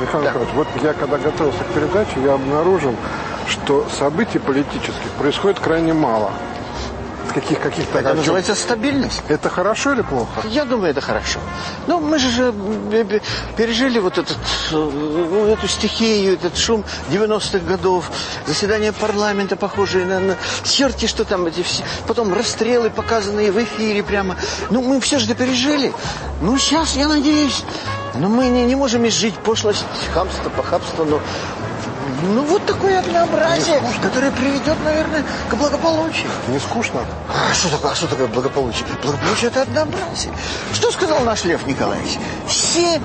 Михаил да. Михайлович, вот я когда готовился к передаче, я обнаружил, что событий политических происходит крайне мало каких каких-то... Это называется стабильность. Это хорошо или плохо? Я думаю, это хорошо. Ну, мы же пережили вот этот, ну, эту стихию, этот шум 90-х годов, заседание парламента, похожие на, на черти, что там эти все... Потом расстрелы, показанные в эфире прямо. Ну, мы все же пережили. Ну, сейчас, я надеюсь... Но мы не, не можем изжить пошлость, хамство, похабство, но ну, вот такое однообразие, которое приведет, наверное, к благополучию. Не скучно? А что такое, а что такое благополучие? Благополучие – это однообразие. Что сказал наш Лев Николаевич? Все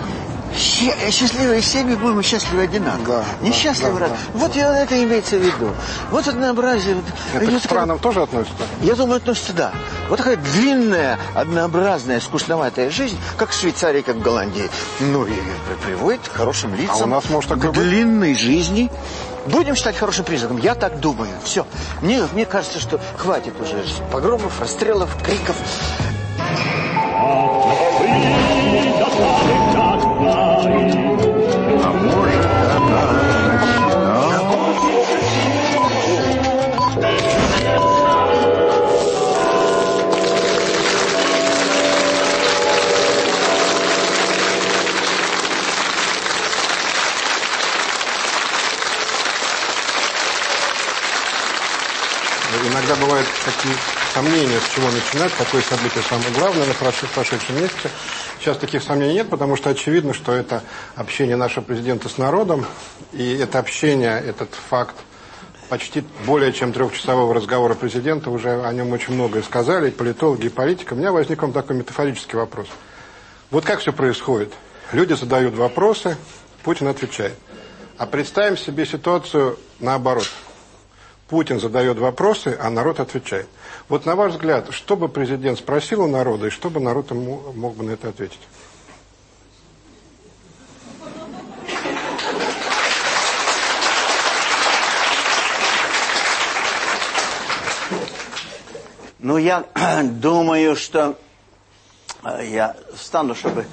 счастливые семьи будем счастливы одинаково. Да, Несчастливы да, да, да. Вот я, это имеется в виду. Вот однообразие. Это к странам такая... тоже относится? Я думаю, относится, да. Вот такая длинная, однообразная, скучноватая жизнь, как в Швейцарии, как в Голландии. Ну, и приводит к хорошим лицам. А у нас может такой длинной жизни. Будем считать хорошим признаком. Я так думаю. Все. Мне, мне кажется, что хватит уже погромов, расстрелов, криков. Иногда бывают такие сомнения, с чего начинать, какое событие самое главное на прошедшем месяце. Сейчас таких сомнений нет, потому что очевидно, что это общение нашего президента с народом, и это общение, этот факт почти более чем трехчасового разговора президента, уже о нем очень многое сказали, и политологи, и политика. У меня возник вам такой метафорический вопрос. Вот как все происходит? Люди задают вопросы, Путин отвечает. А представим себе ситуацию наоборот – Путин задает вопросы, а народ отвечает. Вот на ваш взгляд, что бы президент спросил у народа, и что бы народ ему мог бы на это ответить? Ну, я думаю, что э, я встану, чтобы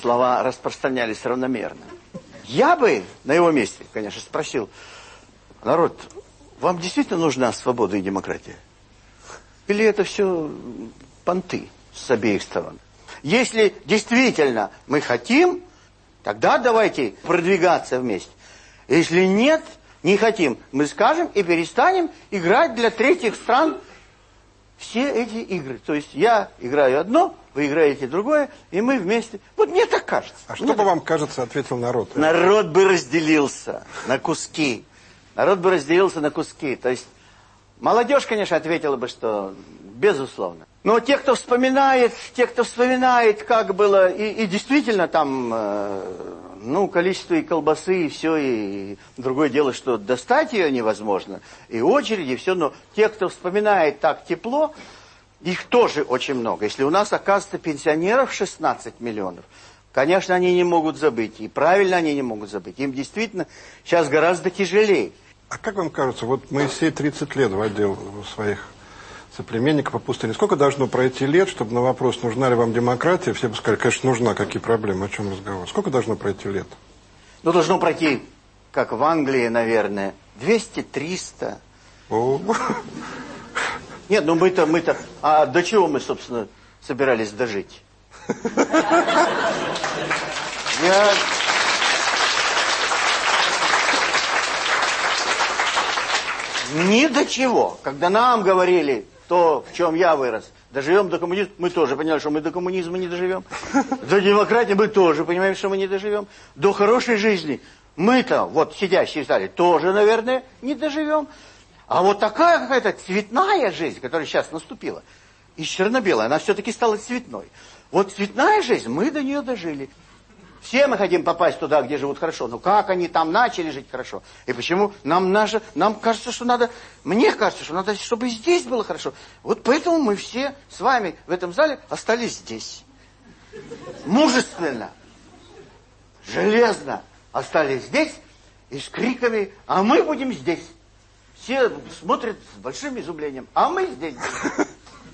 слова распространялись равномерно. Я бы на его месте, конечно, спросил, народ, вам действительно нужна свобода и демократия? Или это все понты с обеих сторон? Если действительно мы хотим, тогда давайте продвигаться вместе. Если нет, не хотим, мы скажем и перестанем играть для третьих стран все эти игры. То есть я играю одно, вы играете другое, и мы вместе. Вот мне так кажется. А что бы так... вам кажется, ответил народ? Народ бы разделился на куски народ бы разделился на куски. То есть молодежь, конечно, ответила бы, что безусловно. Но те, кто вспоминает, те, кто вспоминает, как было, и, и действительно там, э, ну, количество и колбасы, и все, и, и другое дело, что достать ее невозможно, и очереди, и все, но те, кто вспоминает так тепло, их тоже очень много. Если у нас, оказывается, пенсионеров 16 миллионов, конечно, они не могут забыть, и правильно они не могут забыть. Им действительно сейчас гораздо тяжелее. А как вам кажется, вот Моисей 30 лет водил своих соплеменников по пустыне. Сколько должно пройти лет, чтобы на вопрос, нужна ли вам демократия, все бы сказали, конечно, нужна, какие проблемы, о чем разговор. Сколько должно пройти лет? Ну, должно пройти, как в Англии, наверное, 200-300. О. Нет, ну мы-то, мы-то... А до чего мы, собственно, собирались дожить? Я... Ни до чего. Когда нам говорили то, в чем я вырос, доживем до коммунизма, мы тоже поняли, что мы до коммунизма не доживем. До демократии мы тоже понимаем, что мы не доживем. До хорошей жизни мы-то, вот сидящие в зале, тоже, наверное, не доживем. А вот такая какая-то цветная жизнь, которая сейчас наступила, и черно-белая, она все-таки стала цветной. Вот цветная жизнь, мы до нее дожили. Все мы хотим попасть туда, где живут хорошо. Но как они там начали жить хорошо? И почему нам, наше, нам кажется, что надо... Мне кажется, что надо, чтобы здесь было хорошо. Вот поэтому мы все с вами в этом зале остались здесь. Мужественно, железно остались здесь и с криками «А мы будем здесь!» Все смотрят с большим изумлением. А мы здесь.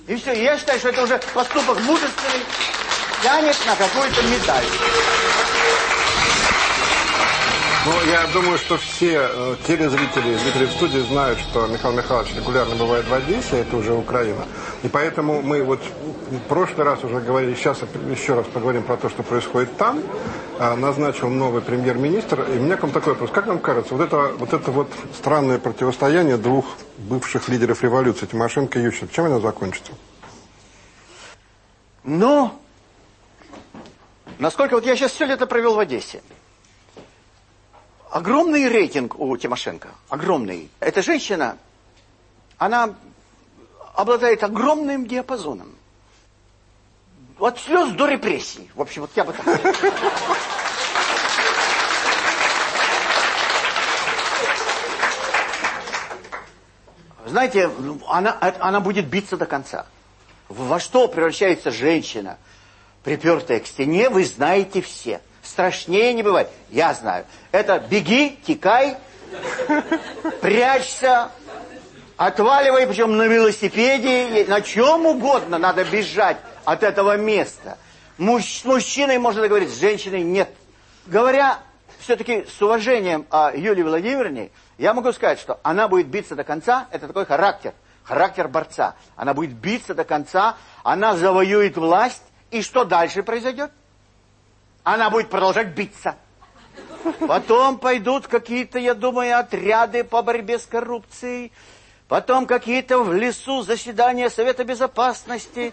И все. Я считаю, что это уже поступок мужественный, тянет на какую-то медаль. Ну, я думаю, что все э, телезрители, зрители в студии знают, что Михаил Михайлович регулярно бывает в Одессе, это уже Украина. И поэтому мы вот в прошлый раз уже говорили, сейчас еще раз поговорим про то, что происходит там. А, назначил новый премьер-министр. И у меня к вам такой вопрос. Как вам кажется, вот это вот, это вот странное противостояние двух бывших лидеров революции, Тимошенко и Ющенко, чем оно закончится? Ну, насколько вот я сейчас все лето провел в Одессе. Огромный рейтинг у Тимошенко. Огромный. Эта женщина, она обладает огромным диапазоном. От слез до репрессий. В общем, вот я бы так Знаете, она, она будет биться до конца. Во что превращается женщина, припертая к стене, вы знаете все. Страшнее не бывает. Я знаю. Это беги, текай, прячься, отваливай, причем на велосипеде, на чем угодно надо бежать от этого места. Муж, с мужчиной можно договориться, с женщиной нет. Говоря все-таки с уважением о Юлии Владимировне, я могу сказать, что она будет биться до конца, это такой характер, характер борца. Она будет биться до конца, она завоюет власть, и что дальше произойдет? она будет продолжать биться. Потом пойдут какие-то, я думаю, отряды по борьбе с коррупцией. Потом какие-то в лесу заседания Совета Безопасности.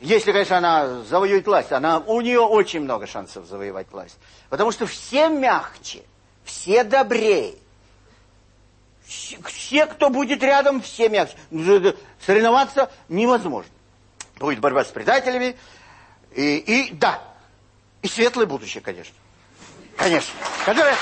Если, конечно, она завоюет власть. Она, у нее очень много шансов завоевать власть. Потому что все мягче, все добрее. Все, кто будет рядом, все мягче. Соревноваться невозможно. Будет борьба с предателями. И, и да, и светлое будущее, конечно. Конечно. Которое...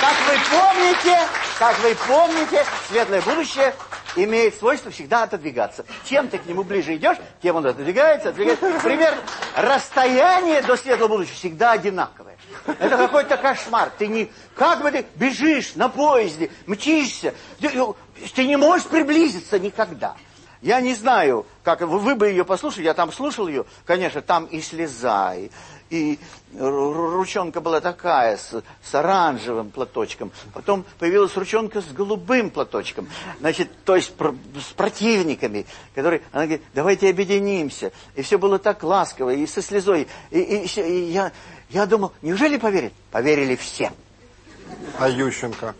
Как вы помните, как вы помните, светлое будущее имеет свойство всегда отодвигаться. Чем ты к нему ближе идешь, тем он отодвигается, отодвигается. Например, расстояние до светлого будущего всегда одинаковое. Это какой-то кошмар. Ты не... Как бы ты бежишь на поезде, мчишься, ты, ты не можешь приблизиться никогда. Я не знаю, как вы, бы ее послушали, я там слушал ее, конечно, там и слеза, и, и ручонка была такая, с, с оранжевым платочком. Потом появилась ручонка с голубым платочком. Значит, то есть про, с противниками, которые, она говорит, давайте объединимся. И все было так ласково, и со слезой. И, и, и я, я думал, неужели поверят? Поверили все. А Ющенко?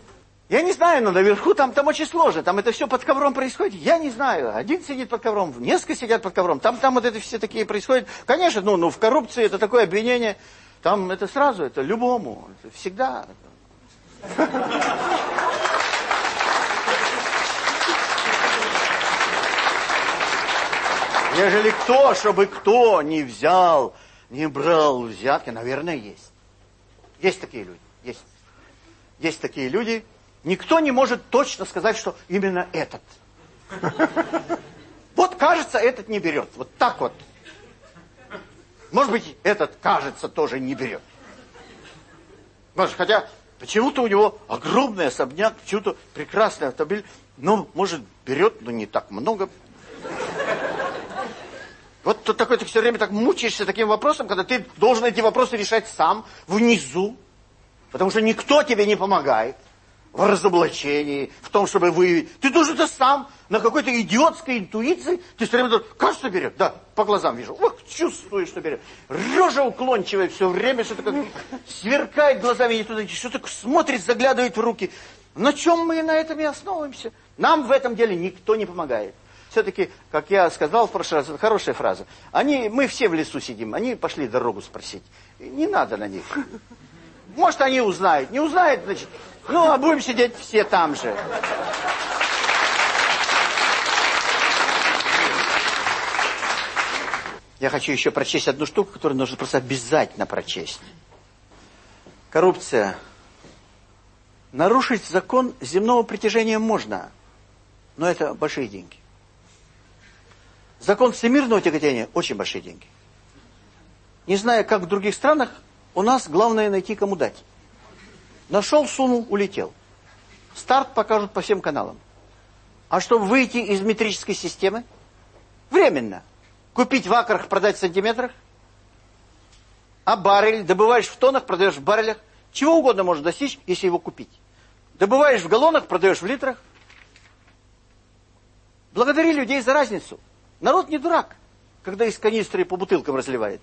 Я не знаю, но наверху там, там очень сложно. Там это все под ковром происходит. Я не знаю. Один сидит под ковром, несколько сидят под ковром. Там, там вот это все такие происходят. Конечно, ну, ну в коррупции это такое обвинение. Там это сразу, это любому. Это всегда. Ежели кто, чтобы кто не взял, не брал взятки, наверное, есть. Есть такие люди. Есть. Есть такие люди, Никто не может точно сказать, что именно этот. Вот, кажется, этот не берет. Вот так вот. Может быть, этот, кажется, тоже не берет. Может, хотя почему-то у него огромный особняк, почему-то прекрасный автомобиль. Ну, может, берет, но не так много. Вот ты такой, ты все время так мучаешься таким вопросом, когда ты должен эти вопросы решать сам, внизу. Потому что никто тебе не помогает в разоблачении, в том, чтобы выявить. Ты должен это сам, на какой-то идиотской интуиции, ты все время, кажется, берет, да, по глазам вижу, ох, чувствую, что берет. Рожа уклончивая все время, что-то как сверкает глазами, не туда, что-то смотрит, заглядывает в руки. На чем мы на этом и основываемся? Нам в этом деле никто не помогает. Все-таки, как я сказал в прошлый раз, это хорошая фраза. Они, мы все в лесу сидим, они пошли дорогу спросить. Не надо на них. Может, они узнают. Не узнают, значит, ну, а будем сидеть все там же. Я хочу еще прочесть одну штуку, которую нужно просто обязательно прочесть. Коррупция. Нарушить закон земного притяжения можно, но это большие деньги. Закон всемирного тяготения – очень большие деньги. Не зная, как в других странах, у нас главное найти, кому дать. Нашел, сунул, улетел. Старт покажут по всем каналам. А чтобы выйти из метрической системы? Временно. Купить в акрах, продать в сантиметрах? А баррель добываешь в тоннах, продаешь в баррелях? Чего угодно можно достичь, если его купить. Добываешь в галлонах, продаешь в литрах. Благодари людей за разницу. Народ не дурак, когда из канистры по бутылкам разливает.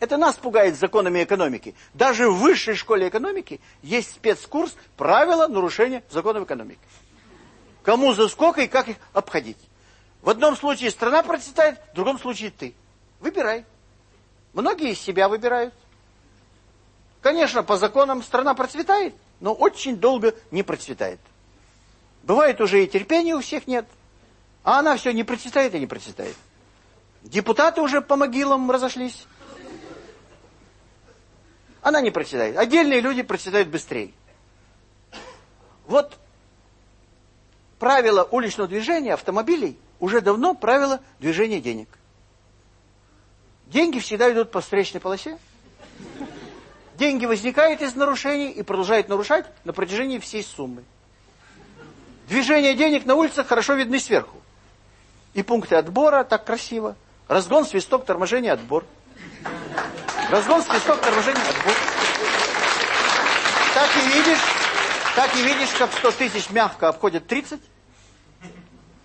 Это нас пугает законами экономики. Даже в высшей школе экономики есть спецкурс «Правила нарушения законов экономики». Кому за сколько и как их обходить. В одном случае страна процветает, в другом случае ты. Выбирай. Многие из себя выбирают. Конечно, по законам страна процветает, но очень долго не процветает. Бывает уже и терпения у всех нет. А она все не процветает и не процветает. Депутаты уже по могилам разошлись. Она не процветает. Отдельные люди процветают быстрее. Вот правило уличного движения автомобилей уже давно правило движения денег. Деньги всегда идут по встречной полосе. Деньги возникают из нарушений и продолжают нарушать на протяжении всей суммы. Движение денег на улицах хорошо видны сверху. И пункты отбора так красиво. Разгон, свисток, торможение, отбор. Разгон, свисток, торможение, отбор. Так и видишь, так и видишь, как 100 тысяч мягко обходят 30,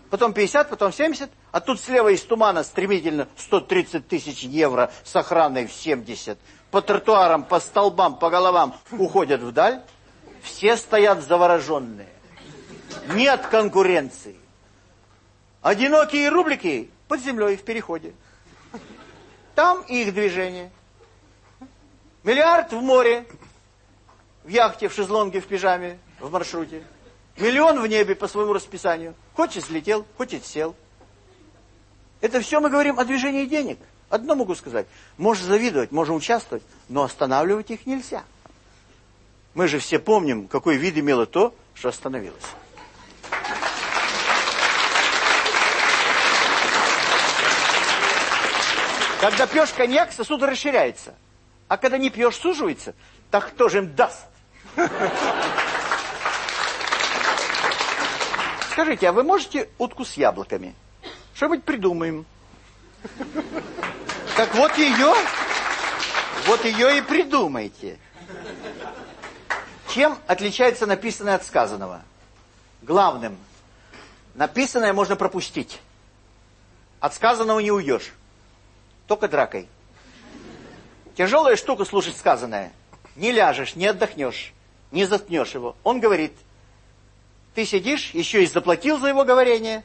потом 50, потом 70, а тут слева из тумана стремительно 130 тысяч евро с охраной в 70. По тротуарам, по столбам, по головам уходят вдаль. Все стоят завороженные. Нет конкуренции. Одинокие рублики под землей в переходе. Там их движение. Миллиард в море, в яхте, в шезлонге, в пижаме, в маршруте. Миллион в небе по своему расписанию. Хочет взлетел, хочет сел. Это все мы говорим о движении денег. Одно могу сказать. Можешь завидовать, можем участвовать, но останавливать их нельзя. Мы же все помним, какой вид имело то, что остановилось. Когда пьешь коньяк, сосуд расширяется. А когда не пьешь, суживается. Так кто же им даст? Скажите, а вы можете утку с яблоками? Что-нибудь придумаем. Так вот ее, вот ее и придумайте. Чем отличается написанное от сказанного? Главным. Написанное можно пропустить. От сказанного не уйдешь. Только дракой. Тяжелая штука слушать сказанное. Не ляжешь, не отдохнешь, не заткнешь его. Он говорит, ты сидишь, еще и заплатил за его говорение.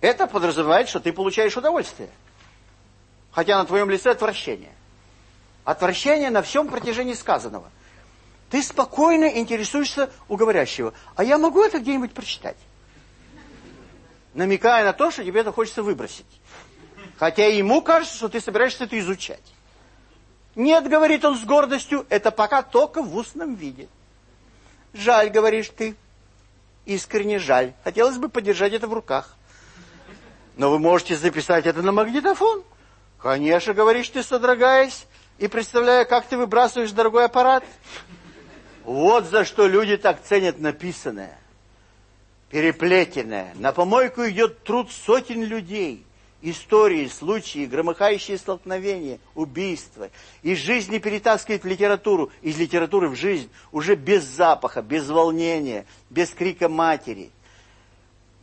Это подразумевает, что ты получаешь удовольствие. Хотя на твоем лице отвращение. Отвращение на всем протяжении сказанного. Ты спокойно интересуешься у говорящего. А я могу это где-нибудь прочитать? Намекая на то, что тебе это хочется выбросить. Хотя ему кажется, что ты собираешься это изучать. Нет, говорит он с гордостью, это пока только в устном виде. Жаль, говоришь ты. Искренне жаль. Хотелось бы подержать это в руках. Но вы можете записать это на магнитофон. Конечно, говоришь ты, содрогаясь, и представляя, как ты выбрасываешь дорогой аппарат. Вот за что люди так ценят написанное. Переплетенное. На помойку идет труд сотен людей истории, случаи, громыхающие столкновения, убийства. Из жизни перетаскивает в литературу, из литературы в жизнь, уже без запаха, без волнения, без крика матери.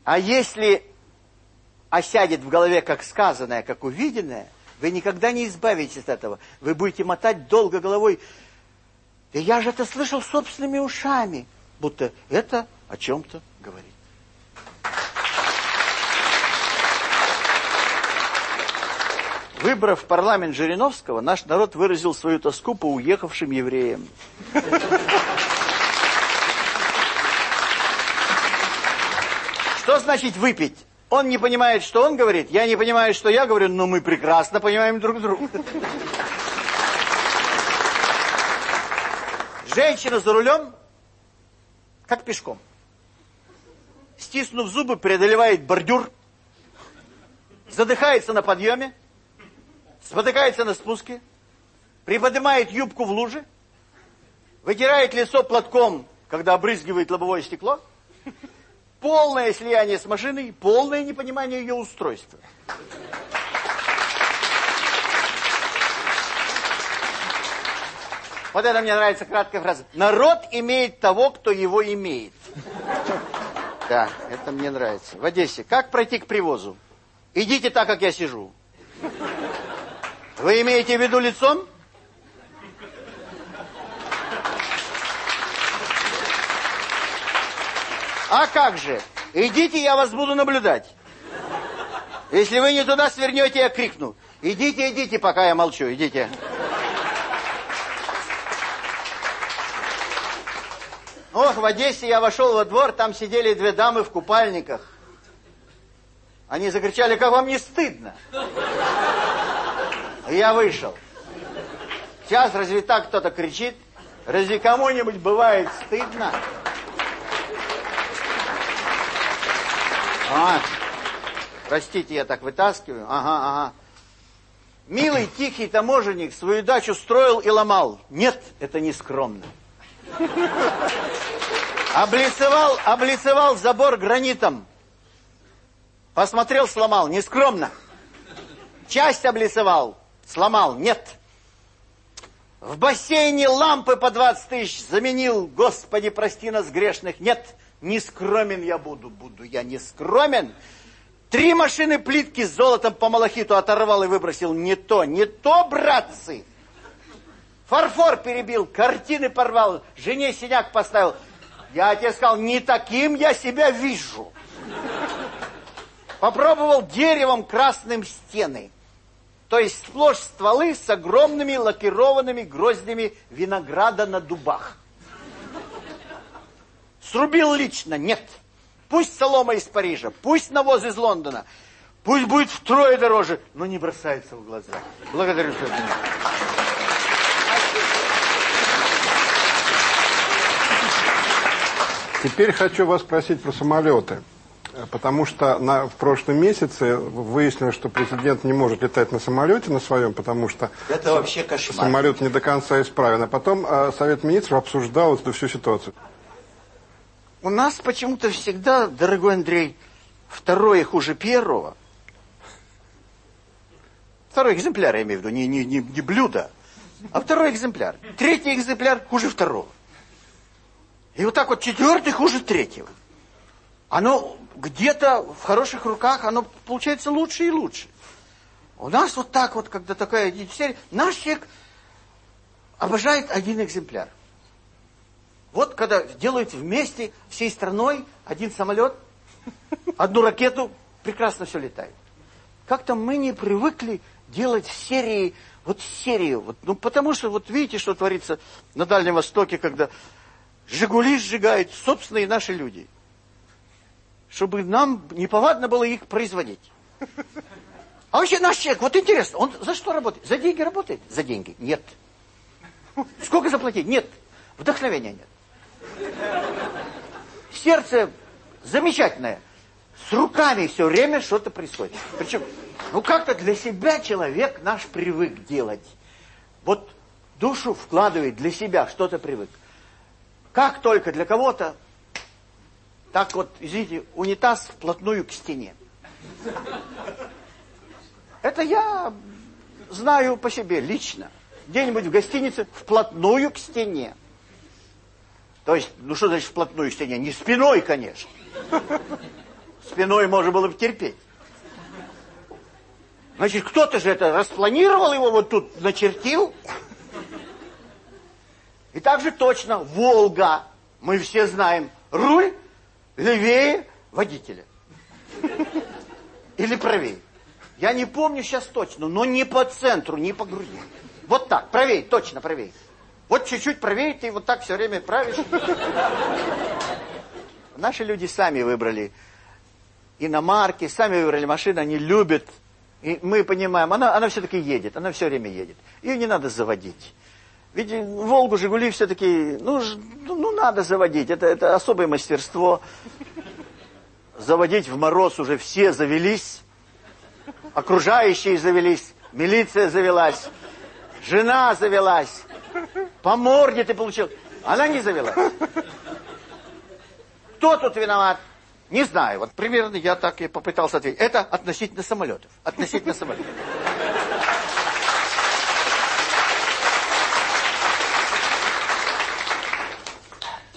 А если осядет в голове как сказанное, как увиденное, вы никогда не избавитесь от этого. Вы будете мотать долго головой. Да я же это слышал собственными ушами, будто это о чем-то говорит. Выбрав парламент Жириновского, наш народ выразил свою тоску по уехавшим евреям. Что значит выпить? Он не понимает, что он говорит, я не понимаю, что я говорю, но мы прекрасно понимаем друг друга. Женщина за рулем, как пешком. Стиснув зубы, преодолевает бордюр, задыхается на подъеме, спотыкается на спуске, приподнимает юбку в луже, вытирает лицо платком, когда обрызгивает лобовое стекло, полное слияние с машиной, полное непонимание ее устройства. Вот это мне нравится краткая фраза. Народ имеет того, кто его имеет. Да, это мне нравится. В Одессе. Как пройти к привозу? Идите так, как я сижу. Вы имеете в виду лицом? А как же? Идите, я вас буду наблюдать. Если вы не туда свернете, я крикну. Идите, идите, пока я молчу, идите. Ох, в Одессе я вошел во двор, там сидели две дамы в купальниках. Они закричали, как вам не стыдно? Я вышел. Сейчас разве так кто-то кричит? Разве кому-нибудь бывает стыдно? А, простите, я так вытаскиваю. Ага, ага. Милый, тихий таможенник свою дачу строил и ломал. Нет, это не скромно. Облицевал, облицевал забор гранитом. Посмотрел, сломал. Нескромно. Часть облицевал, сломал. Нет. В бассейне лампы по 20 тысяч заменил. Господи, прости нас грешных. Нет, не скромен я буду. Буду я не скромен. Три машины плитки с золотом по малахиту оторвал и выбросил. Не то, не то, братцы. Фарфор перебил, картины порвал, жене синяк поставил. Я тебе сказал, не таким я себя вижу. Попробовал деревом красным стены. То есть сплошь стволы с огромными лакированными гроздями винограда на дубах. Срубил лично? Нет. Пусть солома из Парижа, пусть навоз из Лондона, пусть будет втрое дороже, но не бросается в глаза. Благодарю, что Теперь хочу вас спросить про самолеты. Потому что на, в прошлом месяце выяснилось, что президент не может летать на самолете на своем, потому что Это вообще кошмар. самолет не до конца исправен. А потом э, Совет Министров обсуждал эту всю ситуацию. У нас почему-то всегда, дорогой Андрей, второе хуже первого. Второй экземпляр, я имею в виду, не, не, не, не блюдо, а второй экземпляр. Третий экземпляр хуже второго. И вот так вот четвертый хуже третьего. Оно где-то в хороших руках, оно получается лучше и лучше. У нас вот так вот, когда такая серия, наш человек обожает один экземпляр. Вот когда делают вместе, всей страной, один самолет, одну ракету, прекрасно все летает. Как-то мы не привыкли делать серии, вот серию, вот, ну потому что вот видите, что творится на Дальнем Востоке, когда Жигули сжигают собственные наши люди. Чтобы нам неповадно было их производить. А вообще наш человек, вот интересно, он за что работает? За деньги работает? За деньги? Нет. Сколько заплатить? Нет. Вдохновения нет. Сердце замечательное. С руками все время что-то происходит. Причем, ну как-то для себя человек наш привык делать. Вот душу вкладывает для себя, что-то привык. Как только для кого-то, так вот, извините, унитаз вплотную к стене. Это я знаю по себе лично. Где-нибудь в гостинице вплотную к стене. То есть, ну что значит вплотную к стене? Не спиной, конечно. Спиной можно было бы терпеть. Значит, кто-то же это распланировал его, вот тут начертил. И также точно Волга, мы все знаем, руль левее водителя. Или правее. Я не помню сейчас точно, но не по центру, не по груди. Вот так, правее, точно правее. Вот чуть-чуть правее, ты вот так все время правишь. Наши люди сами выбрали иномарки, сами выбрали машины, они любят. И мы понимаем, она, она все-таки едет, она все время едет. Ее не надо заводить. Ведь Волгу, Жигули все-таки, ну, ну, надо заводить. Это, это особое мастерство. Заводить в мороз уже все завелись. Окружающие завелись. Милиция завелась. Жена завелась. По морде ты получил. Она не завелась. Кто тут виноват? Не знаю, вот примерно я так и попытался ответить. Это относительно самолетов. Относительно самолетов.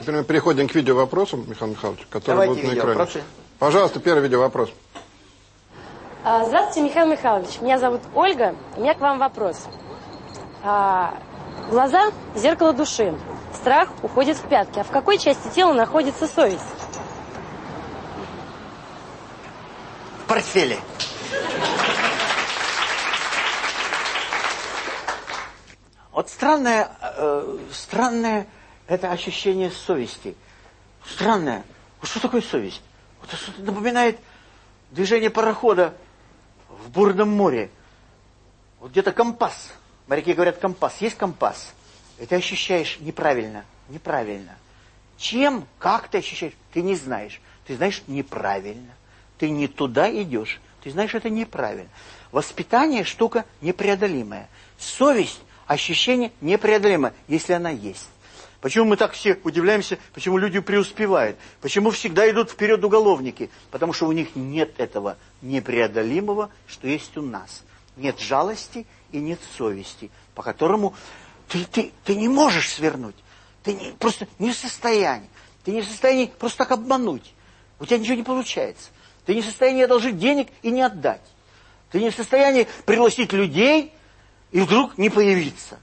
Теперь мы переходим к видеовопросам, Михаил Михайлович, которые Давайте будут на экране. видеовопросы. Пожалуйста, первый видеовопрос. А, Здравствуйте, Михаил Михайлович. Меня зовут Ольга. У меня к вам вопрос. А, Глаза – зеркало души. Страх уходит в пятки. А в какой части тела находится совесть? В портфеле. Вот странное, э, странное это ощущение совести. Странное. Что такое совесть? Это что-то напоминает движение парохода в бурном море. Вот где-то компас. Моряки говорят компас. Есть компас. И ты ощущаешь неправильно. Неправильно. Чем, как ты ощущаешь, ты не знаешь. Ты знаешь неправильно. Ты не туда идешь. Ты знаешь, это неправильно. Воспитание штука непреодолимая. Совесть, ощущение непреодолимое, если она есть. Почему мы так все удивляемся, почему люди преуспевают? Почему всегда идут вперед уголовники? Потому что у них нет этого непреодолимого, что есть у нас. Нет жалости и нет совести, по которому ты, ты, ты не можешь свернуть. Ты не, просто не в состоянии. Ты не в состоянии просто так обмануть. У тебя ничего не получается. Ты не в состоянии одолжить денег и не отдать. Ты не в состоянии пригласить людей и вдруг не появиться.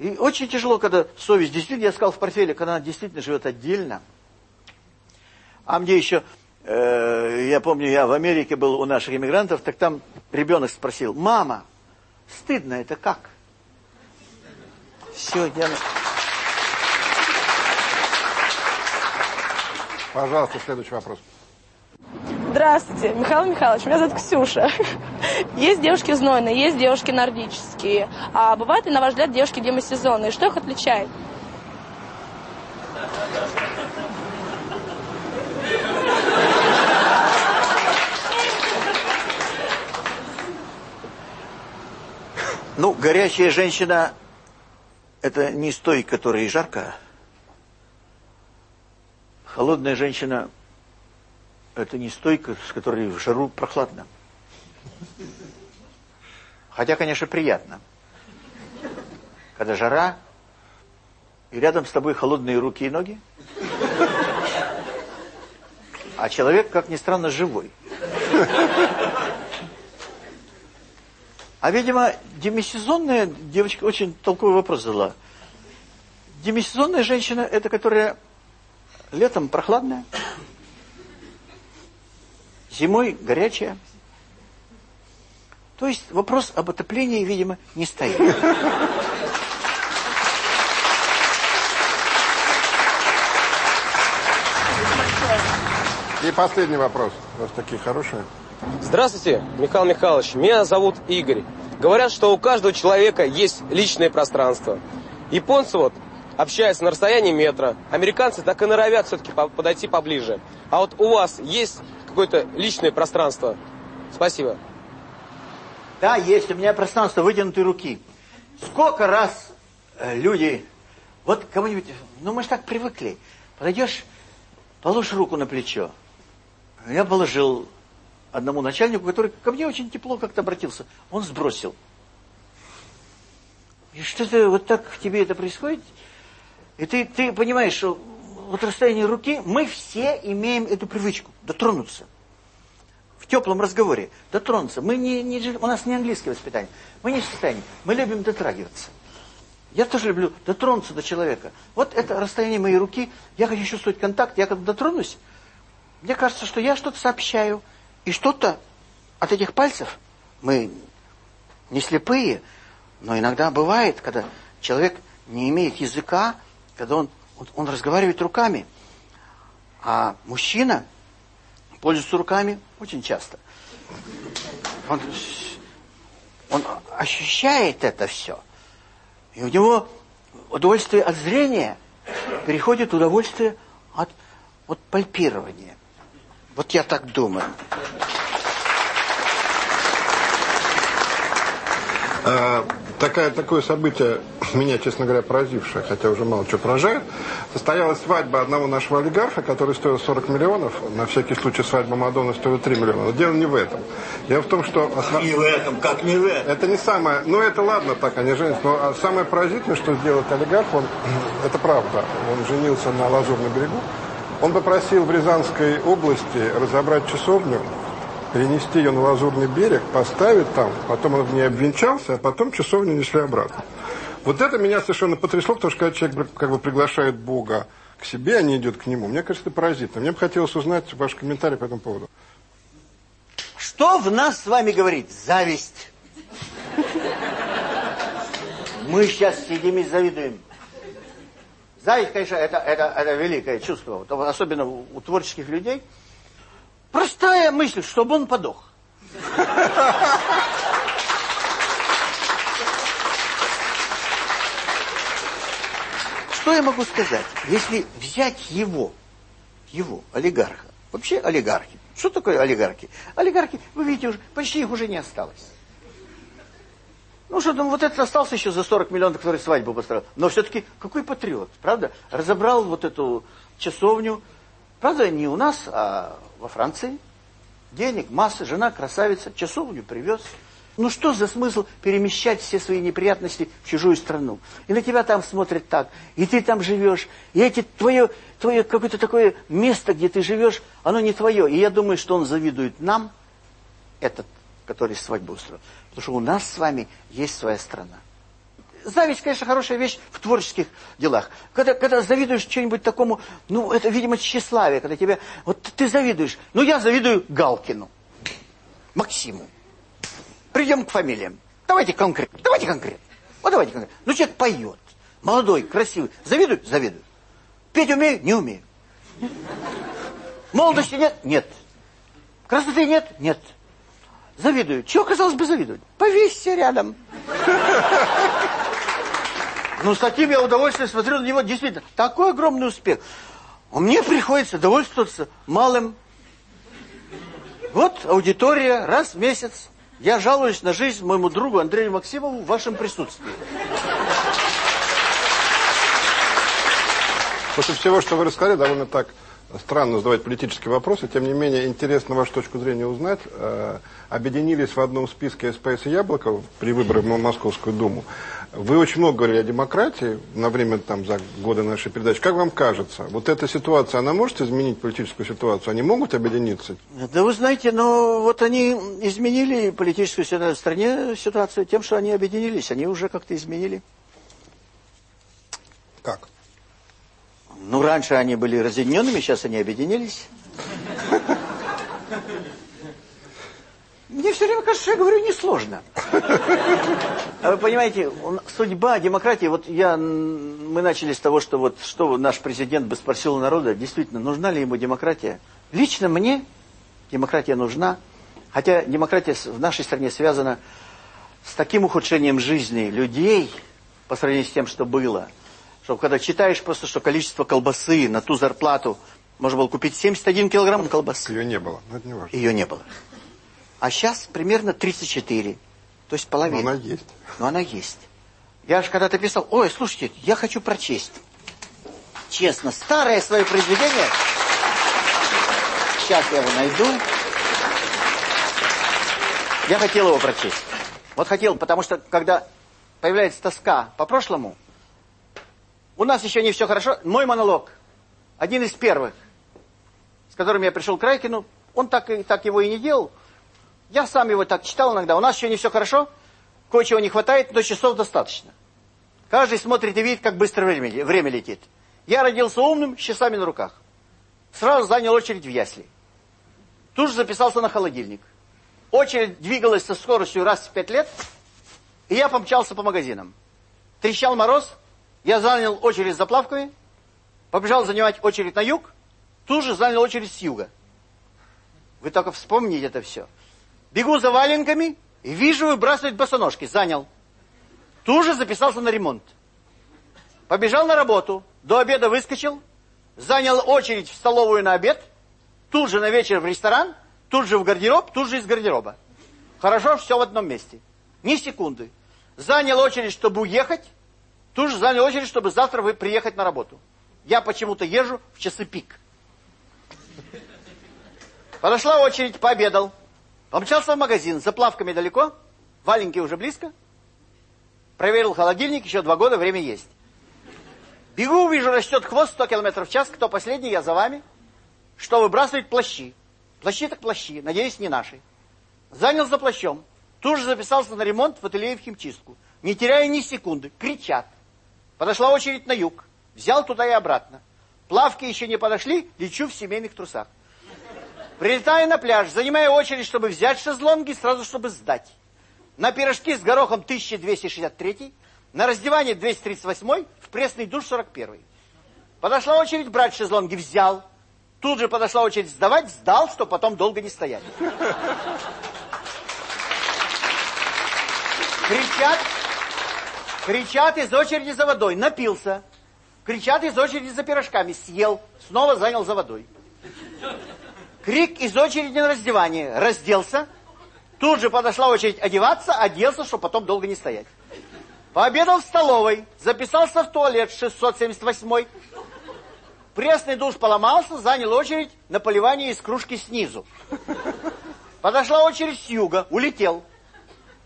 И очень тяжело, когда совесть действительно, я сказал в портфеле, когда она действительно живет отдельно. А мне еще, э, я помню, я в Америке был у наших иммигрантов, так там ребенок спросил, мама, стыдно это как? Все, я... Пожалуйста, следующий вопрос. Здравствуйте, Михаил Михайлович, меня зовут Ксюша. Есть девушки знойные, есть девушки нордические. А бывают и, на ваш взгляд, девушки демосезонные. Что их отличает? Ну, горячая женщина, это не с той, которой жарко. Холодная женщина, это не стойка, с которой в жару прохладно. Хотя, конечно, приятно. Когда жара, и рядом с тобой холодные руки и ноги. А человек, как ни странно, живой. А, видимо, демисезонная девочка очень толковый вопрос задала. Демисезонная женщина, это которая летом прохладная, зимой горячая. То есть вопрос об отоплении, видимо, не стоит. И последний вопрос. У вас такие хорошие. Здравствуйте, Михаил Михайлович. Меня зовут Игорь. Говорят, что у каждого человека есть личное пространство. Японцы вот общаются на расстоянии метра. Американцы так и норовят все-таки подойти поближе. А вот у вас есть какое-то личное пространство? Спасибо. Да, есть. У меня пространство вытянутой руки. Сколько раз э, люди... Вот кому-нибудь... Ну, мы же так привыкли. Подойдешь, положишь руку на плечо. Я положил одному начальнику, который ко мне очень тепло как-то обратился. Он сбросил. И что-то вот так в тебе это происходит. И ты, ты понимаешь, что вот расстояние руки, мы все имеем эту привычку дотронуться. В теплом разговоре дотронуться. Мы не, не, у нас не английское воспитание. Мы не в состоянии. Мы любим дотрагиваться. Я тоже люблю дотронуться до человека. Вот это расстояние моей руки. Я хочу чувствовать контакт. Я когда дотронусь, мне кажется, что я что-то сообщаю. И что-то от этих пальцев, мы не слепые, но иногда бывает, когда человек не имеет языка, когда он, он, он разговаривает руками. А мужчина пользуется руками очень часто. Он, он ощущает это все. И у него удовольствие от зрения переходит удовольствие от от пальпирования. Вот я так думаю. Такая, такое событие, меня, честно говоря, поразившее, хотя уже мало что поражает, состоялась свадьба одного нашего олигарха, который стоил 40 миллионов. На всякий случай свадьба Мадонны стоила 3 миллиона. Но дело не в этом. Дело в том, что... Как не в этом, как не в этом. Это не самое... Ну, это ладно так, они женятся. Но а самое поразительное, что сделает олигарх, он... Это правда. Он женился на Лазурном берегу. Он попросил в Рязанской области разобрать часовню, перенести ее на Лазурный берег, поставить там, потом он в ней обвенчался, а потом часовню несли обратно. Вот это меня совершенно потрясло, потому что когда человек как бы приглашает Бога к себе, а не идет к нему, мне кажется, это поразительно. Мне бы хотелось узнать ваш комментарий по этому поводу. Что в нас с вами говорит? Зависть. Мы сейчас сидим и завидуем. Зависть, конечно, это, это, это великое чувство, особенно у творческих людей – Простая мысль, чтобы он подох. Что я могу сказать? Если взять его, его, олигарха, вообще олигархи. Что такое олигархи? Олигархи, вы видите, уже, почти их уже не осталось. Ну что там, вот этот остался еще за 40 миллионов, который свадьбу построил. Но все-таки какой патриот, правда? Разобрал вот эту часовню. Правда, не у нас, а во Франции. Денег, масса, жена красавица, часовню привез. Ну что за смысл перемещать все свои неприятности в чужую страну? И на тебя там смотрят так, и ты там живешь, и эти твое, твое какое-то такое место, где ты живешь, оно не твое. И я думаю, что он завидует нам, этот, который свадьбу устроил. Потому что у нас с вами есть своя страна. Зависть, конечно, хорошая вещь в творческих делах. Когда, когда завидуешь что-нибудь такому, ну, это, видимо, тщеславие, когда тебе... Вот ты завидуешь. Ну, я завидую Галкину, Максиму. Придем к фамилиям. Давайте конкретно, давайте конкретно. Вот давайте конкретно. Ну, человек поет, молодой, красивый. Завидую? Завидую. Петь умею? Не умею. Молодости нет? Нет. Красоты нет? Нет. Завидую. Чего, казалось бы, завидовать? Повесься рядом. Ну, с таким я удовольствием смотрю на него. Действительно, такой огромный успех. Мне приходится довольствоваться малым. Вот аудитория, раз в месяц. Я жалуюсь на жизнь моему другу Андрею Максимову в вашем присутствии. После всего, что вы рассказали, довольно так странно задавать политические вопросы, тем не менее интересно вашу точку зрения узнать. Э, объединились в одном списке СПС и Яблоко при выборах в Московскую Думу. Вы очень много говорили о демократии на время, там, за годы нашей передачи. Как вам кажется, вот эта ситуация, она может изменить политическую ситуацию? Они могут объединиться? Да вы знаете, но вот они изменили политическую ситуацию в стране ситуацию тем, что они объединились. Они уже как-то изменили. Как? Ну, раньше они были разъединенными, сейчас они объединились. Мне все время кажется, что я говорю несложно. А вы понимаете, судьба демократии, вот я, мы начали с того, что вот что наш президент бы спросил у народа, действительно, нужна ли ему демократия? Лично мне демократия нужна, хотя демократия в нашей стране связана с таким ухудшением жизни людей по сравнению с тем, что было – что когда читаешь просто, что количество колбасы на ту зарплату можно было купить 71 килограмм колбасы. Ее не было, но это не важно. Ее не было. А сейчас примерно 34. То есть половина. Но она есть. Но она есть. Я же когда-то писал, ой, слушайте, я хочу прочесть. Честно, старое свое произведение. Сейчас я его найду. Я хотел его прочесть. Вот хотел, потому что когда появляется тоска по прошлому, у нас еще не все хорошо. Мой монолог, один из первых, с которым я пришел к Райкину, он так, и, так его и не делал. Я сам его так читал иногда. У нас еще не все хорошо, кое-чего не хватает, но часов достаточно. Каждый смотрит и видит, как быстро время, время летит. Я родился умным, с часами на руках. Сразу занял очередь в ясли. Тут же записался на холодильник. Очередь двигалась со скоростью раз в пять лет, и я помчался по магазинам. Трещал мороз, я занял очередь за плавками, побежал занимать очередь на юг, тут же занял очередь с юга. Вы только вспомните это все. Бегу за валенками и вижу выбрасывать босоножки. Занял. Тут же записался на ремонт. Побежал на работу, до обеда выскочил, занял очередь в столовую на обед, тут же на вечер в ресторан, тут же в гардероб, тут же из гардероба. Хорошо, все в одном месте. Ни секунды. занял очередь, чтобы уехать, тут же занял очередь, чтобы завтра вы приехать на работу. Я почему-то езжу в часы пик. Подошла очередь, пообедал. Помчался в магазин, за плавками далеко, валенки уже близко. Проверил холодильник, еще два года, время есть. Бегу, вижу, растет хвост 100 км в час. Кто последний, я за вами. Что выбрасывать? Плащи. Плащи так плащи, надеюсь, не наши. Занял за плащом. Тут же записался на ремонт в ателье в химчистку. Не теряя ни секунды. Кричат. Подошла очередь на юг. Взял туда и обратно. Плавки еще не подошли, лечу в семейных трусах. Прилетаю на пляж, занимаю очередь, чтобы взять шезлонги, сразу чтобы сдать. На пирожки с горохом 1263, на раздевание 238, в пресный душ 41. Подошла очередь брать шезлонги, взял. Тут же подошла очередь сдавать, сдал, что потом долго не стоять. Кричат, кричат из очереди за водой, напился. Кричат из очереди за пирожками, съел, снова занял за водой. Крик из очереди на раздевание, разделся. Тут же подошла очередь одеваться, оделся, чтобы потом долго не стоять. Пообедал в столовой, записался в туалет 678 Пресный душ поломался, занял очередь на поливание из кружки снизу. Подошла очередь с юга, улетел.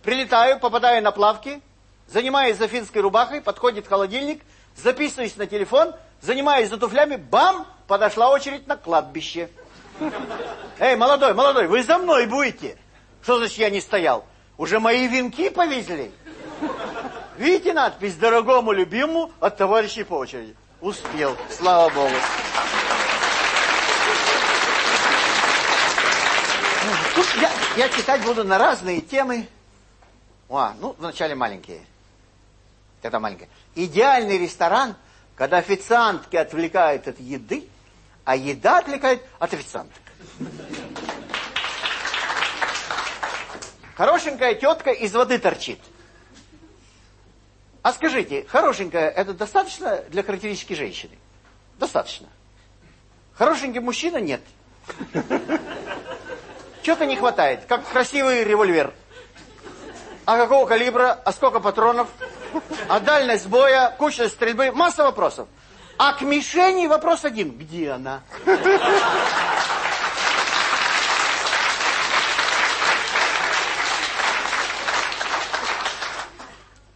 Прилетаю, попадаю на плавки, занимаюсь за финской рубахой, подходит холодильник, записываюсь на телефон, занимаюсь за туфлями, бам, подошла очередь на кладбище. Эй, молодой, молодой, вы за мной будете. Что значит я не стоял? Уже мои венки повезли. Видите надпись «Дорогому любимому от товарищей по очереди». Успел, слава Богу. Тут я, я читать буду на разные темы. А, ну, вначале маленькие. Это маленькие. Идеальный ресторан, когда официантки отвлекают от еды, а еда отвлекает от официанток. Хорошенькая тетка из воды торчит. А скажите, хорошенькая, это достаточно для характеристики женщины? Достаточно. Хорошенький мужчина? Нет. Чего-то не хватает, как красивый револьвер. А какого калибра, а сколько патронов, а дальность боя, кучность стрельбы, масса вопросов. А к мишени вопрос один, где она?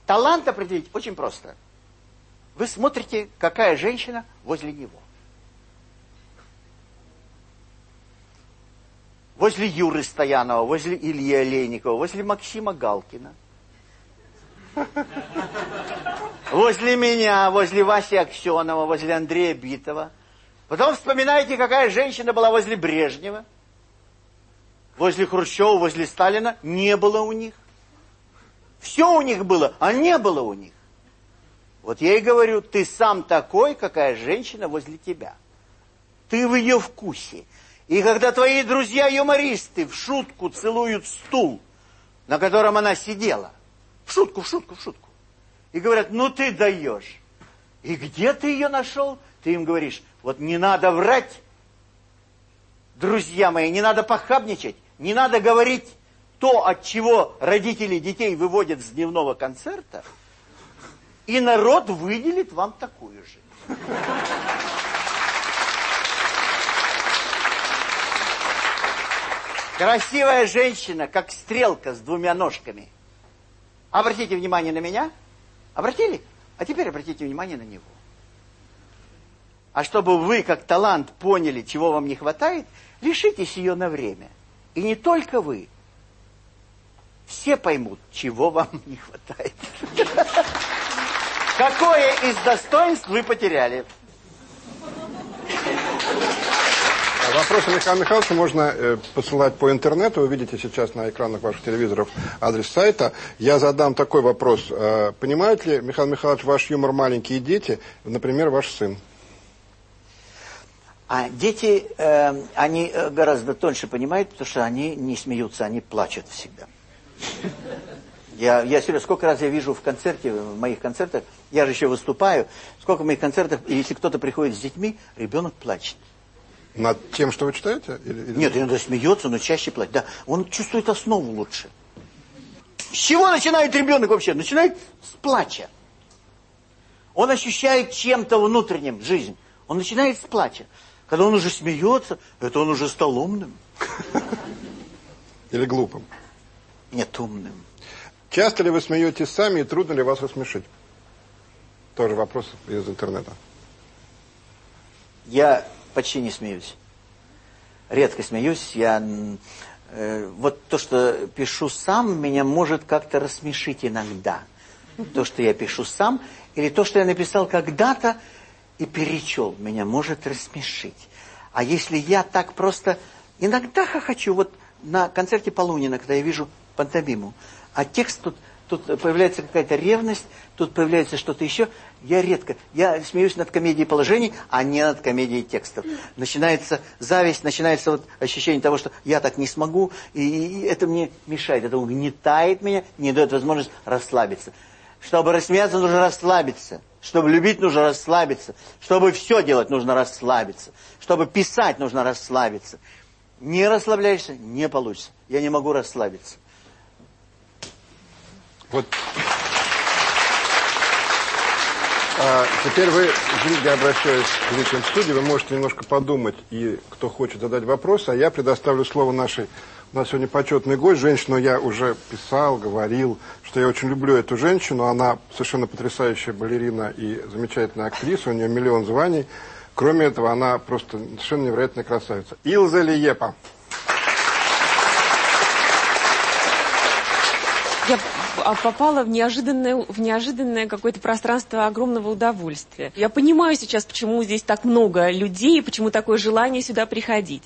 Талант определить очень просто. Вы смотрите, какая женщина возле него. Возле Юры Стоянова, возле Ильи Олейникова, возле Максима Галкина. Возле меня, возле Васи Аксенова, возле Андрея Битова. Потом вспоминайте, какая женщина была возле Брежнева. Возле Хрущева, возле Сталина. Не было у них. Все у них было, а не было у них. Вот я и говорю, ты сам такой, какая женщина возле тебя. Ты в ее вкусе. И когда твои друзья-юмористы в шутку целуют стул, на котором она сидела, в шутку, в шутку, в шутку, и говорят, ну ты даешь. И где ты ее нашел? Ты им говоришь, вот не надо врать, друзья мои, не надо похабничать, не надо говорить то, от чего родители детей выводят с дневного концерта, и народ выделит вам такую же. Красивая женщина, как стрелка с двумя ножками. Обратите внимание на меня. Обратили? А теперь обратите внимание на него. А чтобы вы, как талант, поняли, чего вам не хватает, лишитесь ее на время. И не только вы, все поймут, чего вам не хватает. Какое из достоинств вы потеряли? Вопросы Михаила Михайловича можно э, посылать по интернету. Вы видите сейчас на экранах ваших телевизоров адрес сайта. Я задам такой вопрос. Э, понимает ли, Михаил Михайлович, ваш юмор «Маленькие дети», например, ваш сын? А дети, э, они э, гораздо тоньше понимают, потому что они не смеются, они плачут всегда. Я, я серьезно, сколько раз я вижу в концерте, в моих концертах, я же еще выступаю, сколько в моих концертах, если кто-то приходит с детьми, ребенок плачет. Над тем, что вы читаете? Или, или... Нет, иногда смеется, но чаще плачет. Да, он чувствует основу лучше. С чего начинает ребенок вообще? Начинает с плача. Он ощущает чем-то внутренним жизнь. Он начинает с плача. Когда он уже смеется, это он уже стал умным. Или глупым? Нет, умным. Часто ли вы смеетесь сами и трудно ли вас рассмешить? Тоже вопрос из интернета. Я почти не смеюсь. Редко смеюсь. Я э, вот то, что пишу сам, меня может как-то рассмешить иногда. То, что я пишу сам, или то, что я написал когда-то и перечел, меня может рассмешить. А если я так просто иногда хохочу, вот на концерте Полунина, когда я вижу пантомиму, а текст тут, тут появляется какая-то ревность, тут появляется что-то еще, я редко, я смеюсь над комедией положений, а не над комедией текстов. Начинается зависть, начинается вот ощущение того, что я так не смогу, и, и это мне мешает, это угнетает меня, не дает возможность расслабиться. Чтобы рассмеяться, нужно расслабиться. Чтобы любить, нужно расслабиться. Чтобы все делать, нужно расслабиться. Чтобы писать, нужно расслабиться. Не расслабляешься, не получится. Я не могу расслабиться. Вот. А, теперь вы, извините, я обращаюсь к зрителям студии, вы можете немножко подумать, и кто хочет задать вопрос, а я предоставлю слово нашей у нас сегодня почетный гость, женщину я уже писал, говорил, что я очень люблю эту женщину. Она совершенно потрясающая балерина и замечательная актриса, у нее миллион званий. Кроме этого, она просто совершенно невероятная красавица. Илза Лиепа. Я а попала в неожиданное, в неожиданное какое-то пространство огромного удовольствия. Я понимаю сейчас, почему здесь так много людей, почему такое желание сюда приходить.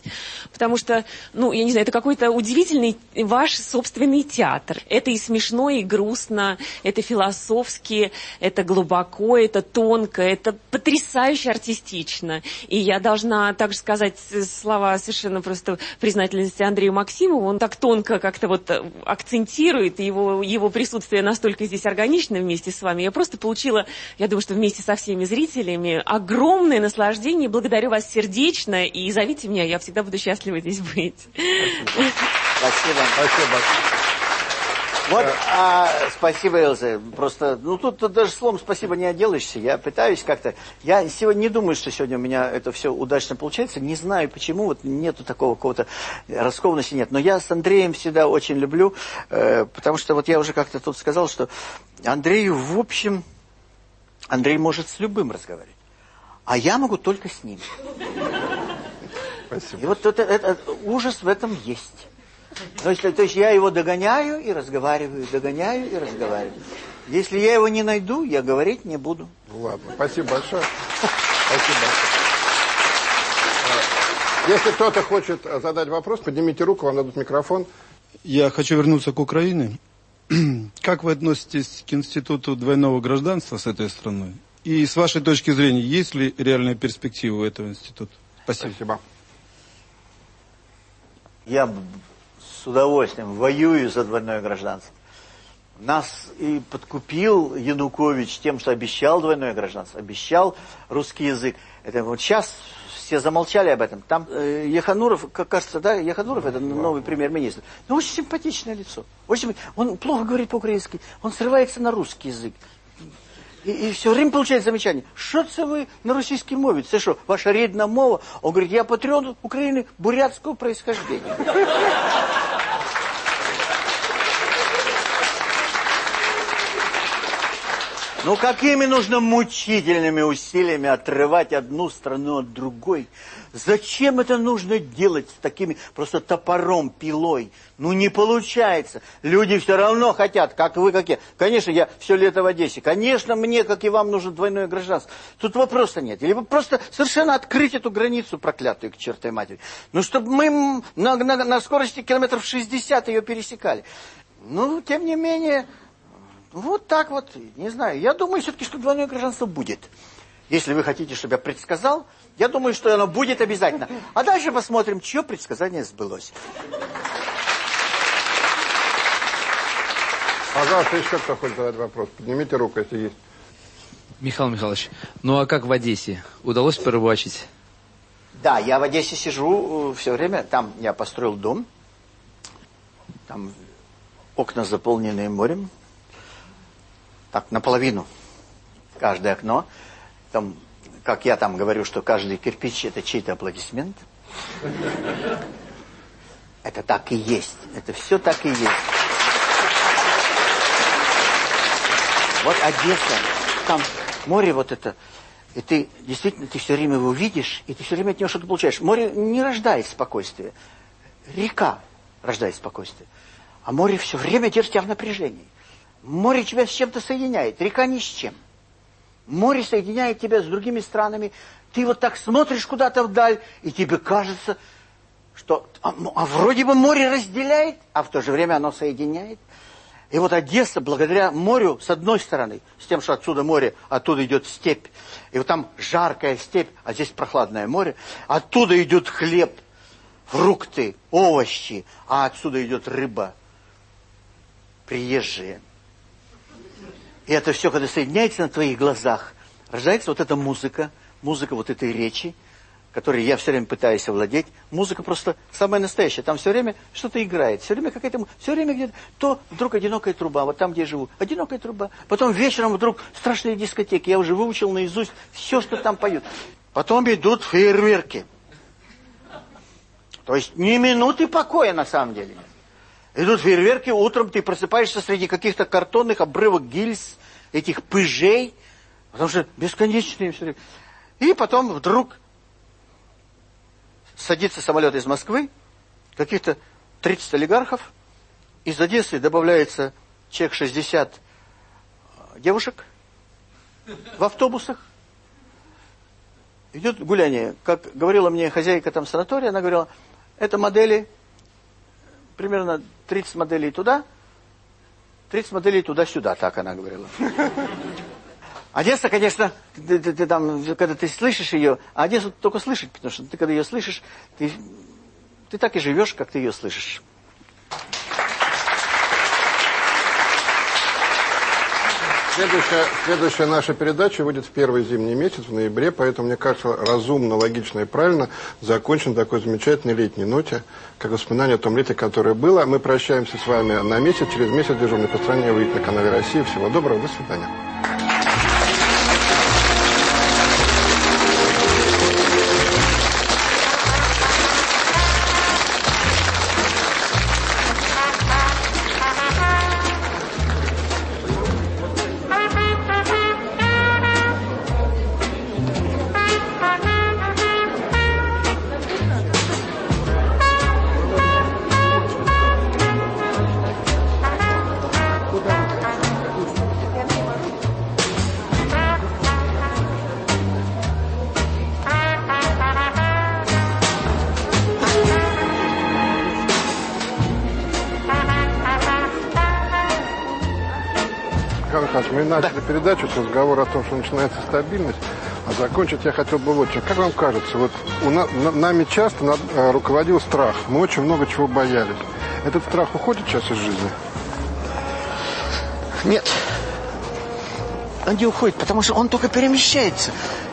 Потому что, ну, я не знаю, это какой-то удивительный ваш собственный театр. Это и смешно, и грустно, это философски, это глубоко, это тонко, это потрясающе артистично. И я должна также сказать слова совершенно просто признательности Андрею Максимову. Он так тонко как-то вот акцентирует его, его присутствие настолько здесь органично вместе с вами. Я просто получила, я думаю, что вместе со всеми зрителями, огромное наслаждение. Благодарю вас сердечно и зовите меня, я всегда буду счастлива здесь быть. Спасибо. Спасибо. Вот, а, спасибо, Элза. Просто, ну тут, тут даже словом спасибо не отделаешься. Я пытаюсь как-то... Я сегодня не думаю, что сегодня у меня это все удачно получается. Не знаю почему, вот нету такого какого-то раскованности нет. Но я с Андреем всегда очень люблю, э, потому что вот я уже как-то тут сказал, что Андрею, в общем, Андрей может с любым разговаривать. А я могу только с ним. Спасибо. И вот это, это, ужас в этом есть. То есть, то есть я его догоняю и разговариваю, догоняю и разговариваю. Если я его не найду, я говорить не буду. Ладно, спасибо большое. Спасибо большое. Если кто-то хочет задать вопрос, поднимите руку, вам дадут микрофон. Я хочу вернуться к Украине. Как вы относитесь к институту двойного гражданства с этой страной? И с вашей точки зрения, есть ли реальная перспектива у этого института? Спасибо. Спасибо. Я с удовольствием воюю за двойное гражданство. Нас и подкупил Янукович тем, что обещал двойное гражданство, обещал русский язык. Это вот сейчас все замолчали об этом. Там э, Яхануров, как кажется, да, Яхануров, это новый премьер-министр. Ну, очень симпатичное лицо. Очень, он плохо говорит по-украински, он срывается на русский язык. І, і все время получает замечание. Що це ви на російській мові? Це що, ваша рідна мова? Он говорит, я патриот Украины бурятского происхождения. Ну какими нужно мучительными усилиями отрывать одну страну от другой? Зачем это нужно делать с такими просто топором, пилой? Ну не получается. Люди все равно хотят, как вы, как я. Конечно, я все лето в Одессе. Конечно, мне, как и вам, нужно двойное гражданство. Тут вопроса нет. Или просто совершенно открыть эту границу проклятую к чертой матери. Ну, чтобы мы на, на, на скорости километров 60 ее пересекали. Ну, тем не менее... Вот так вот, не знаю. Я думаю все-таки, что двойное гражданство будет. Если вы хотите, чтобы я предсказал, я думаю, что оно будет обязательно. А дальше посмотрим, чье предсказание сбылось. Пожалуйста, еще кто хочет задать вопрос. Поднимите руку, если есть. Михаил Михайлович, ну а как в Одессе? Удалось порыбачить? Да, я в Одессе сижу э, все время. Там я построил дом. Там окна заполненные морем. Так, наполовину. Каждое окно. Там, как я там говорю, что каждый кирпич это чей-то аплодисмент. Это так и есть. Это все так и есть. Вот Одесса, там море вот это, и ты действительно, ты все время его видишь, и ты все время от него что-то получаешь. Море не рождает спокойствие. Река рождает спокойствие. А море все время держит тебя в напряжении. Море тебя с чем-то соединяет, река ни с чем. Море соединяет тебя с другими странами. Ты вот так смотришь куда-то вдаль, и тебе кажется, что а, а вроде бы море разделяет, а в то же время оно соединяет. И вот Одесса, благодаря морю, с одной стороны, с тем, что отсюда море, оттуда идет степь. И вот там жаркая степь, а здесь прохладное море. Оттуда идет хлеб, фрукты, овощи, а отсюда идет рыба. Приезжие. И это все, когда соединяется на твоих глазах, рождается вот эта музыка, музыка вот этой речи, которой я все время пытаюсь овладеть. Музыка просто самая настоящая. Там все время что-то играет. Все время какая-то... Все время где-то... То вдруг одинокая труба, вот там, где я живу. Одинокая труба. Потом вечером вдруг страшные дискотеки. Я уже выучил наизусть все, что там поют. Потом идут фейерверки. То есть ни минуты покоя на самом деле. Идут фейерверки, утром ты просыпаешься среди каких-то картонных обрывок гильз, этих пыжей, потому что бесконечные все. И потом вдруг садится самолет из Москвы, каких-то 30 олигархов, из Одессы добавляется человек 60 э, девушек в автобусах. Идет гуляние. Как говорила мне хозяйка там санатория, она говорила, это модели, примерно 30 моделей туда, 30 моделей туда-сюда, так она говорила. Одесса, конечно, ты, ты, ты там, когда ты слышишь ее, а Одессу только слышать, потому что ты когда ее слышишь, ты, ты так и живешь, как ты ее слышишь. Следующая, следующая наша передача выйдет в первый зимний месяц, в ноябре, поэтому, мне кажется, разумно, логично и правильно закончен такой замечательной летней ноте, как воспоминание о том лете, которое было. Мы прощаемся с вами на месяц, через месяц дежурный по стране выйдет на канале России. Всего доброго, до свидания. Что начинается стабильность, а закончить я хотел бы вот что. Как вам кажется, вот у на, на, нами часто над, э, руководил страх, мы очень много чего боялись. Этот страх уходит сейчас из жизни? Нет. Он не уходит, потому что он только перемещается.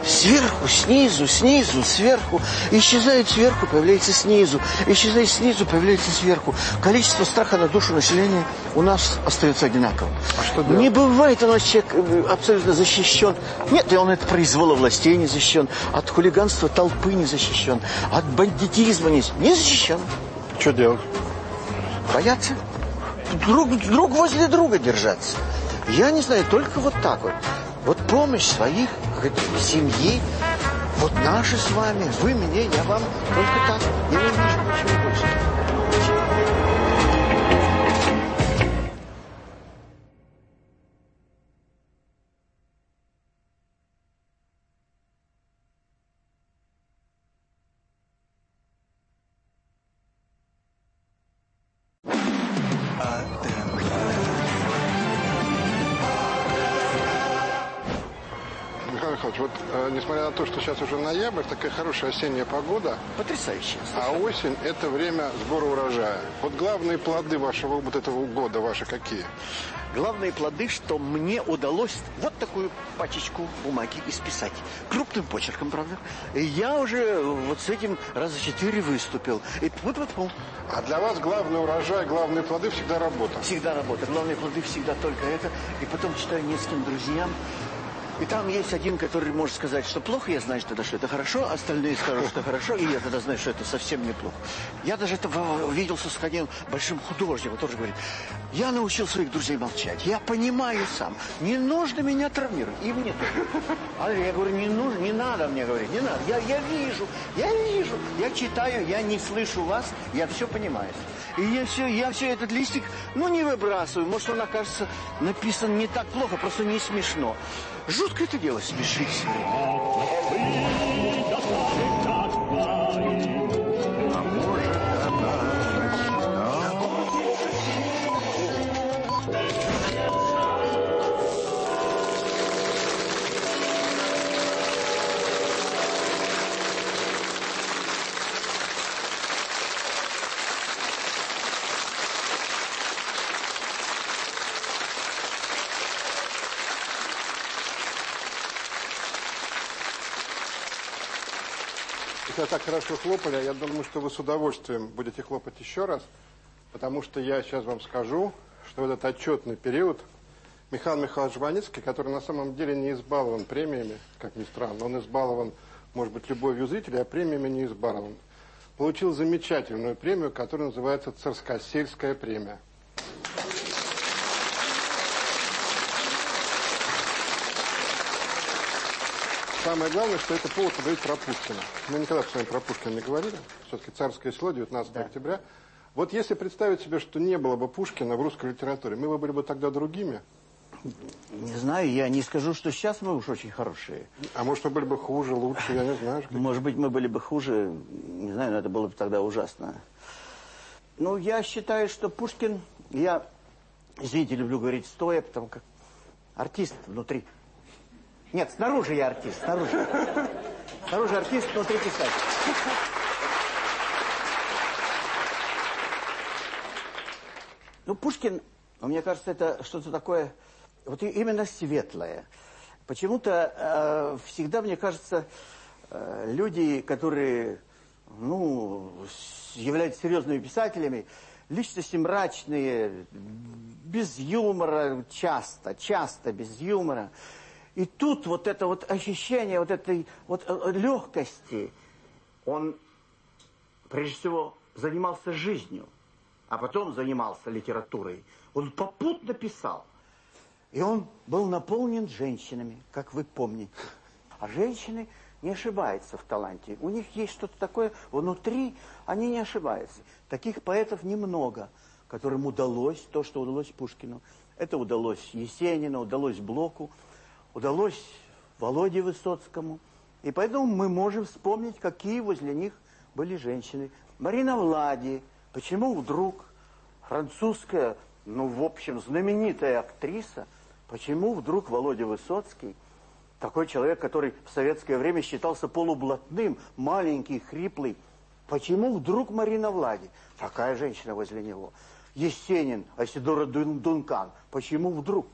Сверху, снизу, снизу, сверху. Исчезает сверху, появляется снизу. Исчезает снизу, появляется сверху. Количество страха на душу населения у нас остается одинаковым. А что делать? Не бывает у нас человек э, абсолютно защищен. Нет, и он от произвола властей не защищен. От хулиганства толпы не защищен. От бандитизма не, не защищен. Что делать? Бояться. Друг, друг возле друга держаться. Я не знаю, только вот так вот. Вот помощь своих семьи, вот наши с вами, вы мне, я вам, только так. Я не вижу ничего больше. На то, что сейчас уже ноябрь, такая хорошая осенняя погода, Потрясающе. а осень – это время сбора урожая. Вот главные плоды вашего вот этого года ваши какие? Главные плоды, что мне удалось вот такую пачечку бумаги исписать. Крупным почерком, правда. И я уже вот с этим раза четыре выступил. И вот вот вот А для вас главный урожай, главные плоды всегда работа. Всегда работа. Главные плоды всегда только это. И потом читаю нескольким друзьям. И там есть один, который может сказать, что плохо, я знаю тогда, что это хорошо, остальные скажут, что хорошо, и я тогда знаю, что это совсем неплохо. Я даже это виделся с одним большим художником, тоже говорит, я научил своих друзей молчать, я понимаю сам, не нужно меня травмировать, и мне тоже. А я говорю, не нужно, не надо мне говорить, не надо, я, я вижу, я вижу, я читаю, я не слышу вас, я все понимаю. И я все, я все этот листик, ну, не выбрасываю. Может, он окажется написан не так плохо, просто не смешно. Жутко это дело смешить так хорошо хлопали, я думаю, что вы с удовольствием будете хлопать еще раз, потому что я сейчас вам скажу, что в этот отчетный период Михаил Михайлович Жваницкий, который на самом деле не избалован премиями, как ни странно, он избалован, может быть, любовью зрителей, а премиями не избалован, получил замечательную премию, которая называется Царскосельская премия. Самое главное, что это повод поговорить про Пушкина. Мы никогда с вами про Пушкина не говорили. Все-таки царское село, 19 октября. Вот если представить себе, что не было бы Пушкина в русской литературе, мы бы были бы тогда другими. Не знаю, я не скажу, что сейчас мы уж очень хорошие. А может, мы были бы хуже, лучше, я не знаю. Может быть, мы были бы хуже, не знаю, но это было бы тогда ужасно. Ну, я считаю, что Пушкин, я, извините, люблю говорить стоя, потому как артист внутри. Нет, снаружи я артист, снаружи. Снаружи артист, внутри писатель. Ну, Пушкин, ну, мне кажется, это что-то такое, вот именно светлое. Почему-то э, всегда, мне кажется, э, люди, которые, ну, являются серьезными писателями, личности мрачные, без юмора часто, часто без юмора. И тут вот это вот ощущение вот этой вот э, легкости, он прежде всего занимался жизнью, а потом занимался литературой. Он попутно писал. И он был наполнен женщинами, как вы помните. А женщины не ошибаются в таланте. У них есть что-то такое внутри, они не ошибаются. Таких поэтов немного, которым удалось то, что удалось Пушкину. Это удалось Есенину, удалось Блоку, удалось Володе Высоцкому. И поэтому мы можем вспомнить, какие возле них были женщины. Марина Влади, почему вдруг французская, ну, в общем, знаменитая актриса, почему вдруг Володя Высоцкий, такой человек, который в советское время считался полублатным, маленький, хриплый, почему вдруг Марина Влади, такая женщина возле него? Есенин, Асидора Дун- Дункан, почему вдруг?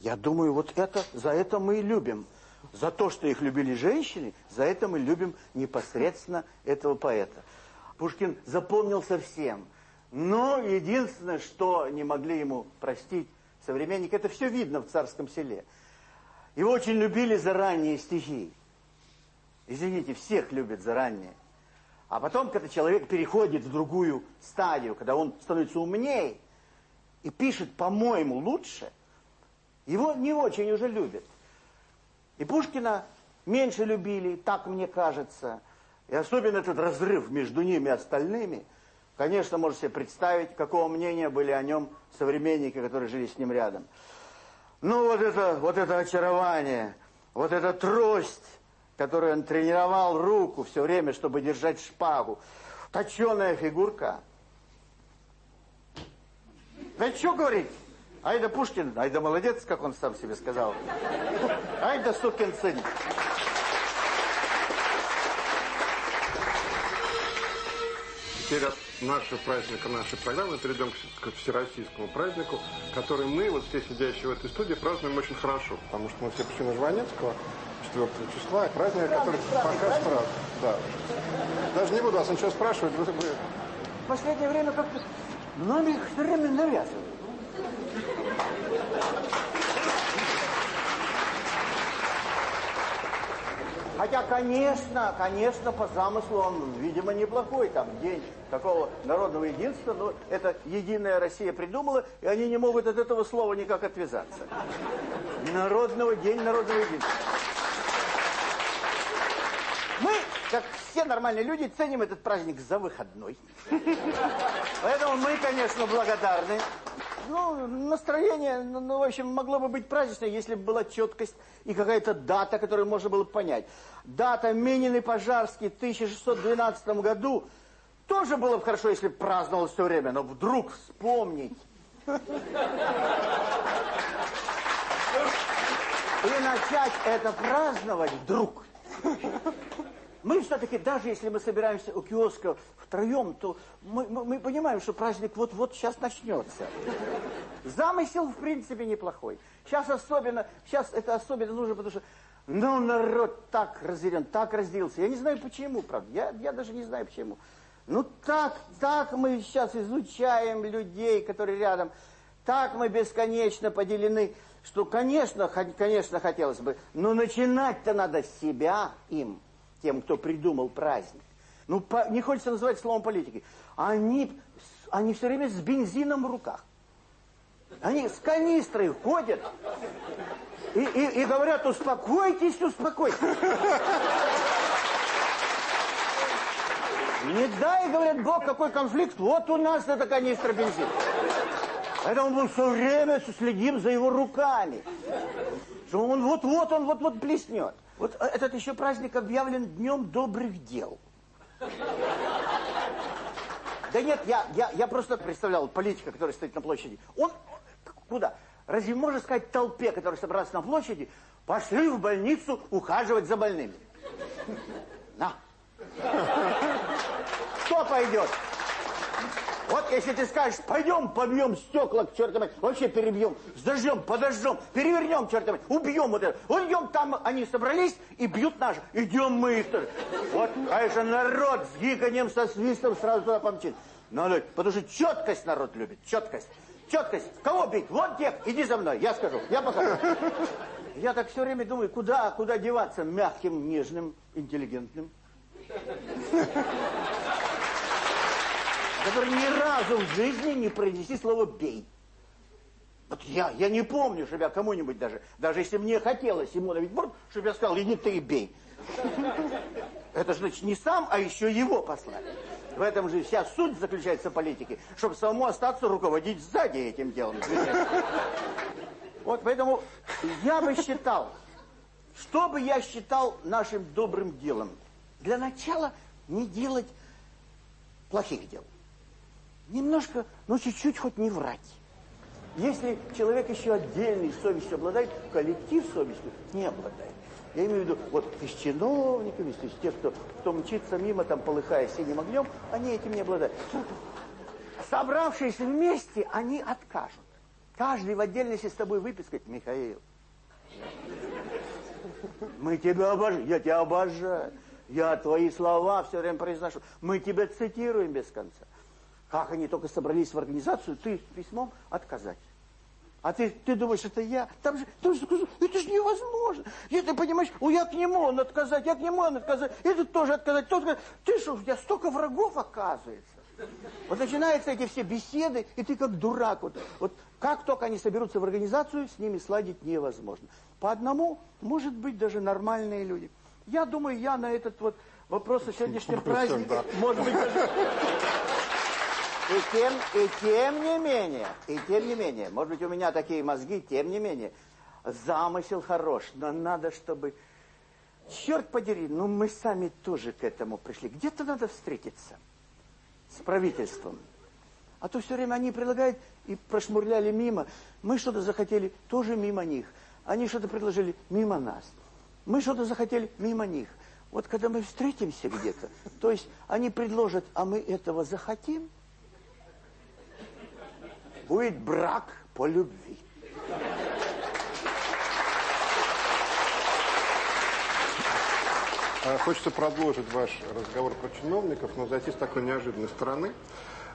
Я думаю, вот это, за это мы и любим. За то, что их любили женщины, за это мы любим непосредственно этого поэта. Пушкин запомнился всем. Но единственное, что не могли ему простить современники, это все видно в царском селе. Его очень любили за ранние стихи. Извините, всех любят за ранние. А потом, когда человек переходит в другую стадию, когда он становится умнее и пишет, по-моему, лучше, его не очень уже любят. И Пушкина меньше любили, так мне кажется. И особенно этот разрыв между ними и остальными, конечно, можете себе представить, какого мнения были о нем современники, которые жили с ним рядом. Ну, вот это, вот это очарование, вот эта трость, которую он тренировал руку все время, чтобы держать шпагу. Точеная фигурка. Да что говорить? Ай да Пушкин, ай да молодец, как он сам себе сказал. Ай да сукин сын. Теперь от нашего праздника, нашей программы перейдем к, всероссийскому празднику, который мы, вот все сидящие в этой студии, празднуем очень хорошо, потому что мы все пришли на Жванецкого 4 числа, и праздник, который пока сразу. Да. Даже не буду вас ничего спрашивать, вы, вы... В последнее время как-то нам их все время навязывают. Хотя, конечно, конечно, по замыслу он, видимо, неплохой. Там день такого народного единства, но это «Единая Россия» придумала, и они не могут от этого слова никак отвязаться. Народного, день народного единства. Мы, как все нормальные люди, ценим этот праздник за выходной. Поэтому мы, конечно, благодарны ну, настроение, ну, ну, в общем, могло бы быть праздничное, если бы была четкость и какая-то дата, которую можно было понять. Дата Минин и Пожарский в 1612 году тоже было бы хорошо, если бы праздновалось все время, но вдруг вспомнить. И начать это праздновать вдруг. Мы все-таки, даже если мы собираемся у киоска втроем, то мы, мы, мы понимаем, что праздник вот-вот сейчас начнется. Замысел, в принципе, неплохой. Сейчас особенно, сейчас это особенно нужно, потому что, ну, народ так разделен, так разделился. Я не знаю, почему, правда, я, я даже не знаю, почему. Ну, так, так мы сейчас изучаем людей, которые рядом, так мы бесконечно поделены, что, конечно, конечно, хотелось бы, но начинать-то надо с себя им тем, кто придумал праздник. Ну, по, не хочется называть словом политики. Они, они все время с бензином в руках. Они с канистрой ходят и, и, и говорят, успокойтесь, успокойтесь. Не дай, говорят, Бог, какой конфликт, вот у нас эта канистра бензина. Поэтому мы все время следим за его руками. Что он вот-вот, он вот-вот блеснет. Вот этот еще праздник объявлен Днем Добрых Дел. Да нет, я, я, я просто представлял политика, который стоит на площади. Он куда? Разве можно сказать толпе, которая собралась на площади, пошли в больницу ухаживать за больными? На. Кто пойдет? Вот если ты скажешь, пойдем побьем стекла к чертовой, вообще перебьем, зажжем, подожжем, перевернем чертовой, убьем вот это. Вот идем там, они собрались и бьют наши. Идем мы. Вот, конечно, народ с гиканьем, со свистом сразу туда помчит. Надо, потому что четкость народ любит, четкость. Четкость. Кого бить? Вот тех, иди за мной, я скажу, я покажу. Я так все время думаю, куда, куда деваться мягким, нежным, интеллигентным который ни разу в жизни не произнеси слово «бей». Вот я, я не помню, чтобы я кому-нибудь даже, даже если мне хотелось навить борт, чтобы я сказал, иди ты и бей. Это значит не сам, а еще его послали. В этом же вся суть заключается в политике, чтобы самому остаться руководить сзади этим делом. Вот поэтому я бы считал, что бы я считал нашим добрым делом? Для начала не делать плохих дел немножко, ну чуть-чуть хоть не врать. Если человек еще отдельной совестью обладает, коллектив совестью не обладает. Я имею в виду, вот из чиновников, из тех, кто, кто мчится мимо, там, полыхая синим огнем, они этим не обладают. Собравшись вместе, они откажут. Каждый в отдельности с тобой выпискать, Михаил. Мы тебя обожаем, я тебя обожаю. Я твои слова все время произношу. Мы тебя цитируем без конца. Как они только собрались в организацию, ты письмом отказать. А ты, ты думаешь, это я? Там же, там же, это же невозможно. И ты понимаешь, у я к нему он отказать, я к нему он отказать, этот тоже отказать, тот отказать. Ты что, у тебя столько врагов оказывается. Вот начинаются эти все беседы, и ты как дурак. Вот, вот как только они соберутся в организацию, с ними сладить невозможно. По одному, может быть, даже нормальные люди. Я думаю, я на этот вот вопрос о сегодняшнем празднике, может быть, даже... И тем, и тем не менее, и тем не менее, может быть, у меня такие мозги, тем не менее, замысел хорош, но надо, чтобы... Черт подери, ну мы сами тоже к этому пришли. Где-то надо встретиться с правительством. А то все время они предлагают и прошмурляли мимо. Мы что-то захотели, тоже мимо них. Они что-то предложили мимо нас. Мы что-то захотели мимо них. Вот когда мы встретимся где-то, то есть они предложат, а мы этого захотим, будет брак по любви. А, Хочется продолжить ваш разговор про чиновников, но зайти с такой неожиданной стороны.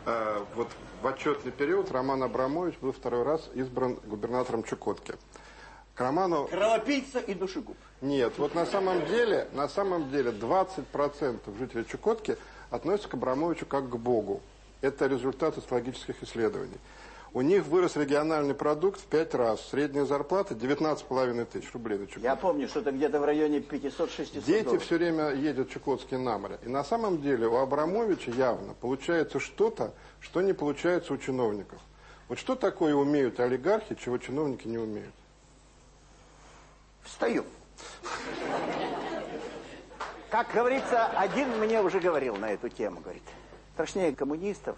А, Вот в отчетный период Роман Абрамович был второй раз избран губернатором Чукотки. К Роману... Кровопийца и душегуб. Нет, вот на самом деле, на самом деле 20% жителей Чукотки относятся к Абрамовичу как к Богу. Это результат социологических исследований. У них вырос региональный продукт в 5 раз. Средняя зарплата 19,5 тысяч рублей на Чукотке. Я помню, что это где-то в районе 500-600 Дети долларов. все время ездят в Чукотские на море. И на самом деле у Абрамовича явно получается что-то, что не получается у чиновников. Вот что такое умеют олигархи, чего чиновники не умеют? Встаю. Как говорится, один мне уже говорил на эту тему, говорит, страшнее коммунистов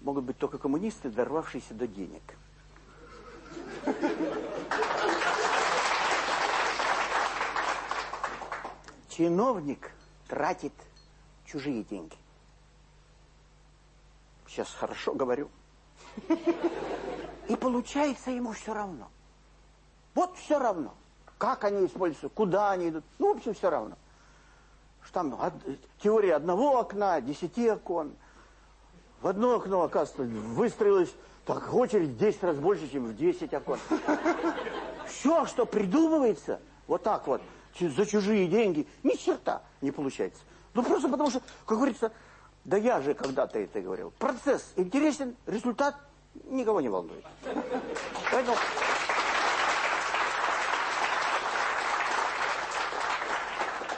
могут быть только коммунисты, дорвавшиеся до денег. Чиновник тратит чужие деньги. Сейчас хорошо говорю. И получается ему все равно. Вот все равно. Как они используются, куда они идут. Ну, в общем, все равно. Что там од- теория одного окна, десяти окон. В одно окно, оказывается, выстроилась так очередь в 10 раз больше, чем в 10 окон. Все, что придумывается, вот так вот, за чужие деньги, ни черта не получается. Ну, просто потому что, как говорится, да я же когда-то это говорил. Процесс интересен, результат никого не волнует. Поэтому...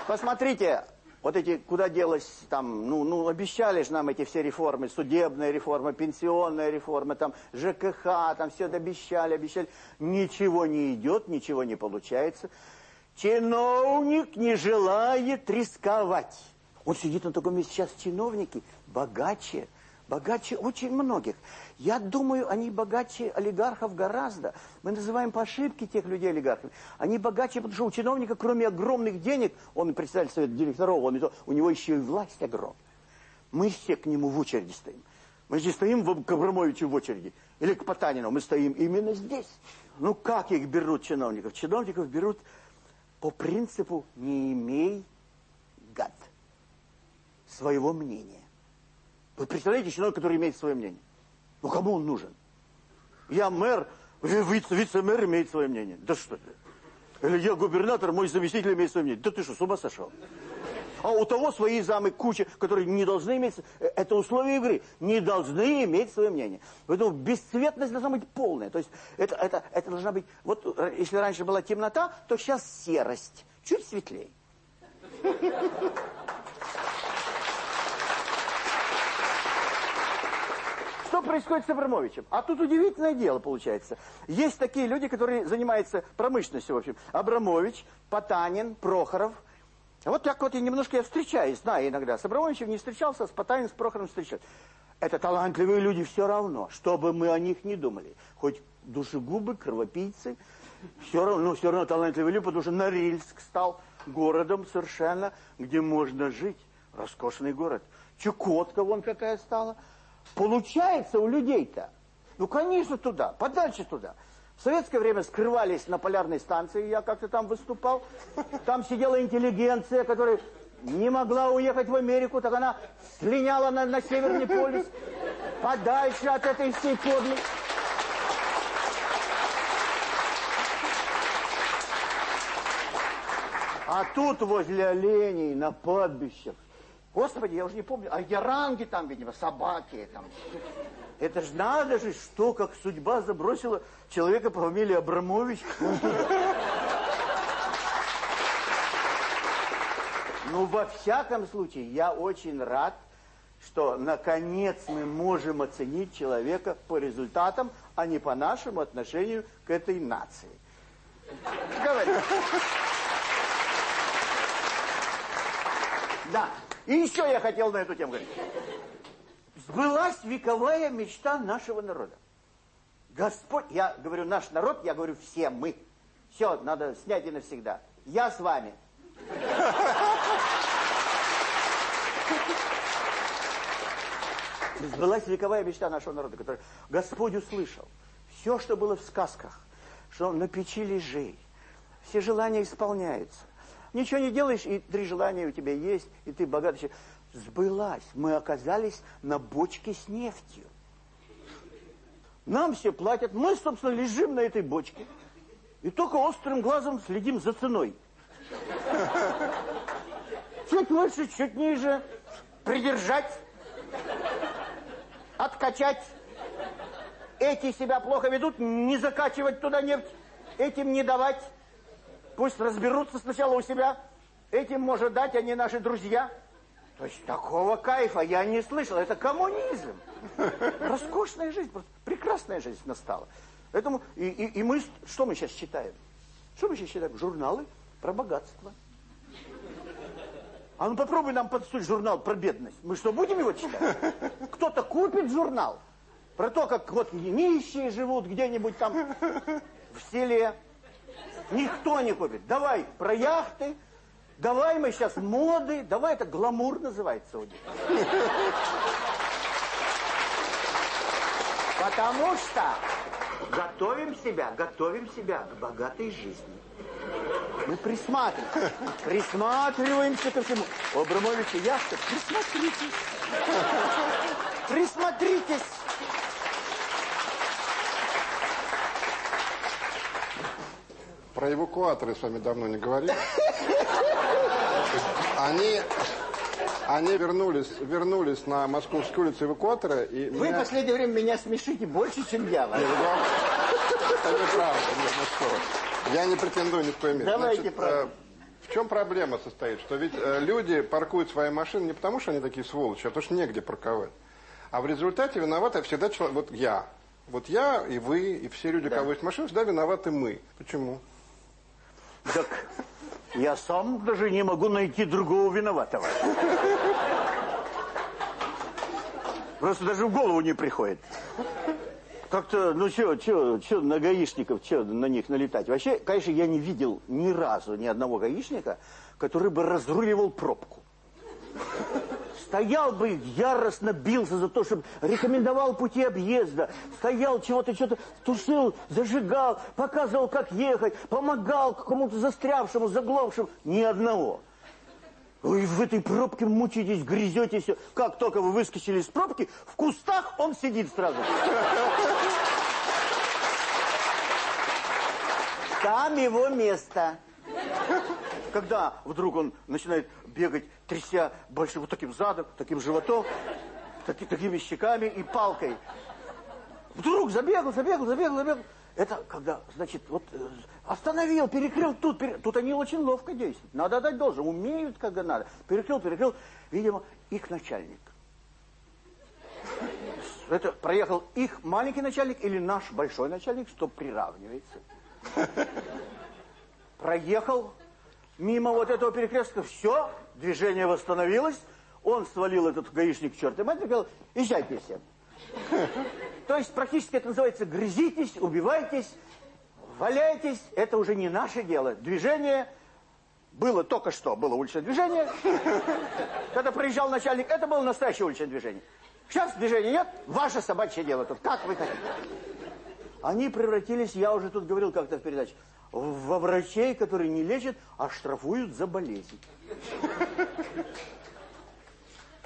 Посмотрите, вот эти, куда делось, там, ну, ну, обещали же нам эти все реформы, судебная реформа, пенсионная реформа, там, ЖКХ, там, все обещали, обещали. Ничего не идет, ничего не получается. Чиновник не желает рисковать. Он сидит на таком месте, сейчас чиновники богаче, богаче очень многих. Я думаю, они богаче олигархов гораздо. Мы называем по ошибке тех людей олигархами. Они богаче, потому что у чиновника, кроме огромных денег, он председатель совета директоров, он у него еще и власть огромная. Мы все к нему в очереди стоим. Мы же стоим к Абрамовичу в очереди. Или к Потанину. Мы стоим именно здесь. Ну как их берут чиновников? Чиновников берут по принципу «не имей, гад» своего мнения. Вы представляете человека, который имеет свое мнение? Ну, кому он нужен? Я мэр, ви- вице- вице-мэр имеет свое мнение. Да что ты? Или я губернатор, мой заместитель имеет свое мнение. Да ты что, с ума сошел? А у того свои замы куча, которые не должны иметь... э, Это условия игры. Не должны иметь свое мнение. Поэтому бесцветность должна быть полная. То есть это, это, это должна быть... Вот э, если раньше была темнота, то сейчас серость. Чуть светлее. Происходит с Абрамовичем? А тут удивительное дело получается. Есть такие люди, которые занимаются промышленностью, в общем. Абрамович, Потанин, Прохоров. А вот так вот я немножко я встречаюсь, знаю иногда. С Абрамовичем не встречался, с Потаниным, с Прохоровым встречался. Это талантливые люди все равно, что бы мы о них не думали. Хоть душегубы, кровопийцы, все равно, ну, все равно талантливые люди, потому что Норильск стал городом совершенно, где можно жить. Роскошный город. Чукотка вон какая стала. Получается у людей-то. Ну, конечно, туда, подальше туда. В советское время скрывались на полярной станции, я как-то там выступал. Там сидела интеллигенция, которая не могла уехать в Америку, так она слиняла на, на Северный полюс, подальше от этой всей подлой. А тут возле оленей на падбищах. Господи, я уже не помню, а яранги там, видимо, собаки там. Это ж надо же, что, как судьба забросила человека по фамилии Абрамович. Ну, во всяком случае, я очень рад, что наконец мы можем оценить человека по результатам, а не по нашему отношению к этой нации. Говори. Да. И еще я хотел на эту тему говорить. Сбылась вековая мечта нашего народа. Господь, я говорю наш народ, я говорю все мы. Все, надо снять и навсегда. Я с вами. Сбылась вековая мечта нашего народа, который Господь услышал. Все, что было в сказках, что на печи лежи, все желания исполняются. Ничего не делаешь, и три желания у тебя есть, и ты богатый. Сбылась. Мы оказались на бочке с нефтью. Нам все платят, мы, собственно, лежим на этой бочке. И только острым глазом следим за ценой. Чуть выше, чуть ниже. Придержать. Откачать. Эти себя плохо ведут, не закачивать туда нефть. Этим не давать. Пусть разберутся сначала у себя. Этим может дать, они наши друзья. То есть такого кайфа я не слышал. Это коммунизм. Роскошная жизнь, просто прекрасная жизнь настала. Поэтому и, и, и мы, что мы сейчас читаем? Что мы сейчас читаем? Журналы про богатство. А ну попробуй нам подсуть журнал про бедность. Мы что, будем его читать? Кто-то купит журнал про то, как вот нищие живут где-нибудь там в селе. Никто не купит. Давай про яхты, давай мы сейчас моды, давай это гламур называется у них. Потому что готовим себя, готовим себя к богатой жизни. Мы присматриваемся, присматриваемся ко всему. У Абрамовича яхта, присмотритесь, присмотритесь. Про эвакуаторы с вами давно не говорили. Они, они вернулись, вернулись на Московскую улицу эвакуатора. И Вы меня... в последнее время меня смешите больше, чем я вас. Нет, ну, Это неправда. Нет, ну что. Я не претендую ни в коем мере. Давайте Значит, правду. э, в чем проблема состоит? Что ведь э, люди паркуют свои машины не потому, что они такие сволочи, а потому что негде парковать. А в результате виноваты всегда человек. Вот я. Вот я и вы, и все люди, у Да. кого есть машины, всегда виноваты мы. Почему? Так я сам даже не могу найти другого виноватого. Просто даже в голову не приходит. Как-то, ну что, что, что на гаишников, что на них налетать? Вообще, конечно, я не видел ни разу ни одного гаишника, который бы разруливал пробку. Стоял бы, яростно бился за то, чтобы рекомендовал пути объезда. Стоял, чего-то, что-то тушил, зажигал, показывал, как ехать, помогал кому-то застрявшему, заглохшему. Ни одного. Вы в этой пробке мучаетесь, грязетесь. Как только вы выскочили из пробки, в кустах он сидит сразу. Там его место. Когда вдруг он начинает бегать, тряся большим вот таким задом, таким животом, таки- такими щеками и палкой. Вдруг забегал, забегал, забегал, забегал. Это когда, значит, вот э, остановил, перекрыл тут, пере- тут они очень ловко действуют. Надо отдать должное, умеют, когда надо. Перекрыл, перекрыл, видимо, их начальник. Это проехал их маленький начальник или наш большой начальник, что приравнивается. Проехал мимо вот этого перекрестка, все, движение восстановилось, он свалил этот гаишник к чертовой матери и сказал, езжайте все. То есть практически это называется грызитесь, убивайтесь, валяйтесь, это уже не наше дело. Движение было только что, было уличное движение. Когда проезжал начальник, это было настоящее уличное движение. Сейчас движения нет, ваше собачье дело тут, как вы хотите. Они превратились, я уже тут говорил как-то в передаче, во врачей, которые не лечат, а штрафуют за болезнь.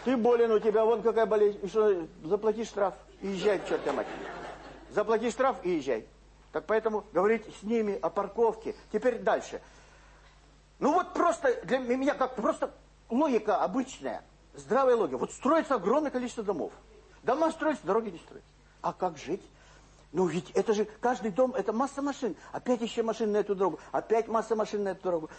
Ты болен, у тебя вон какая болезнь. Что, заплати штраф и езжай к матери. Заплати штраф и езжай. Так поэтому говорить с ними о парковке. Теперь дальше. Ну вот просто для меня как просто логика обычная, здравая логика. Вот строится огромное количество домов. Дома строятся, дороги не строятся. А как жить? Ну ведь это же, каждый дом, это масса машин. Опять еще машин на эту дорогу, опять масса машин на эту дорогу.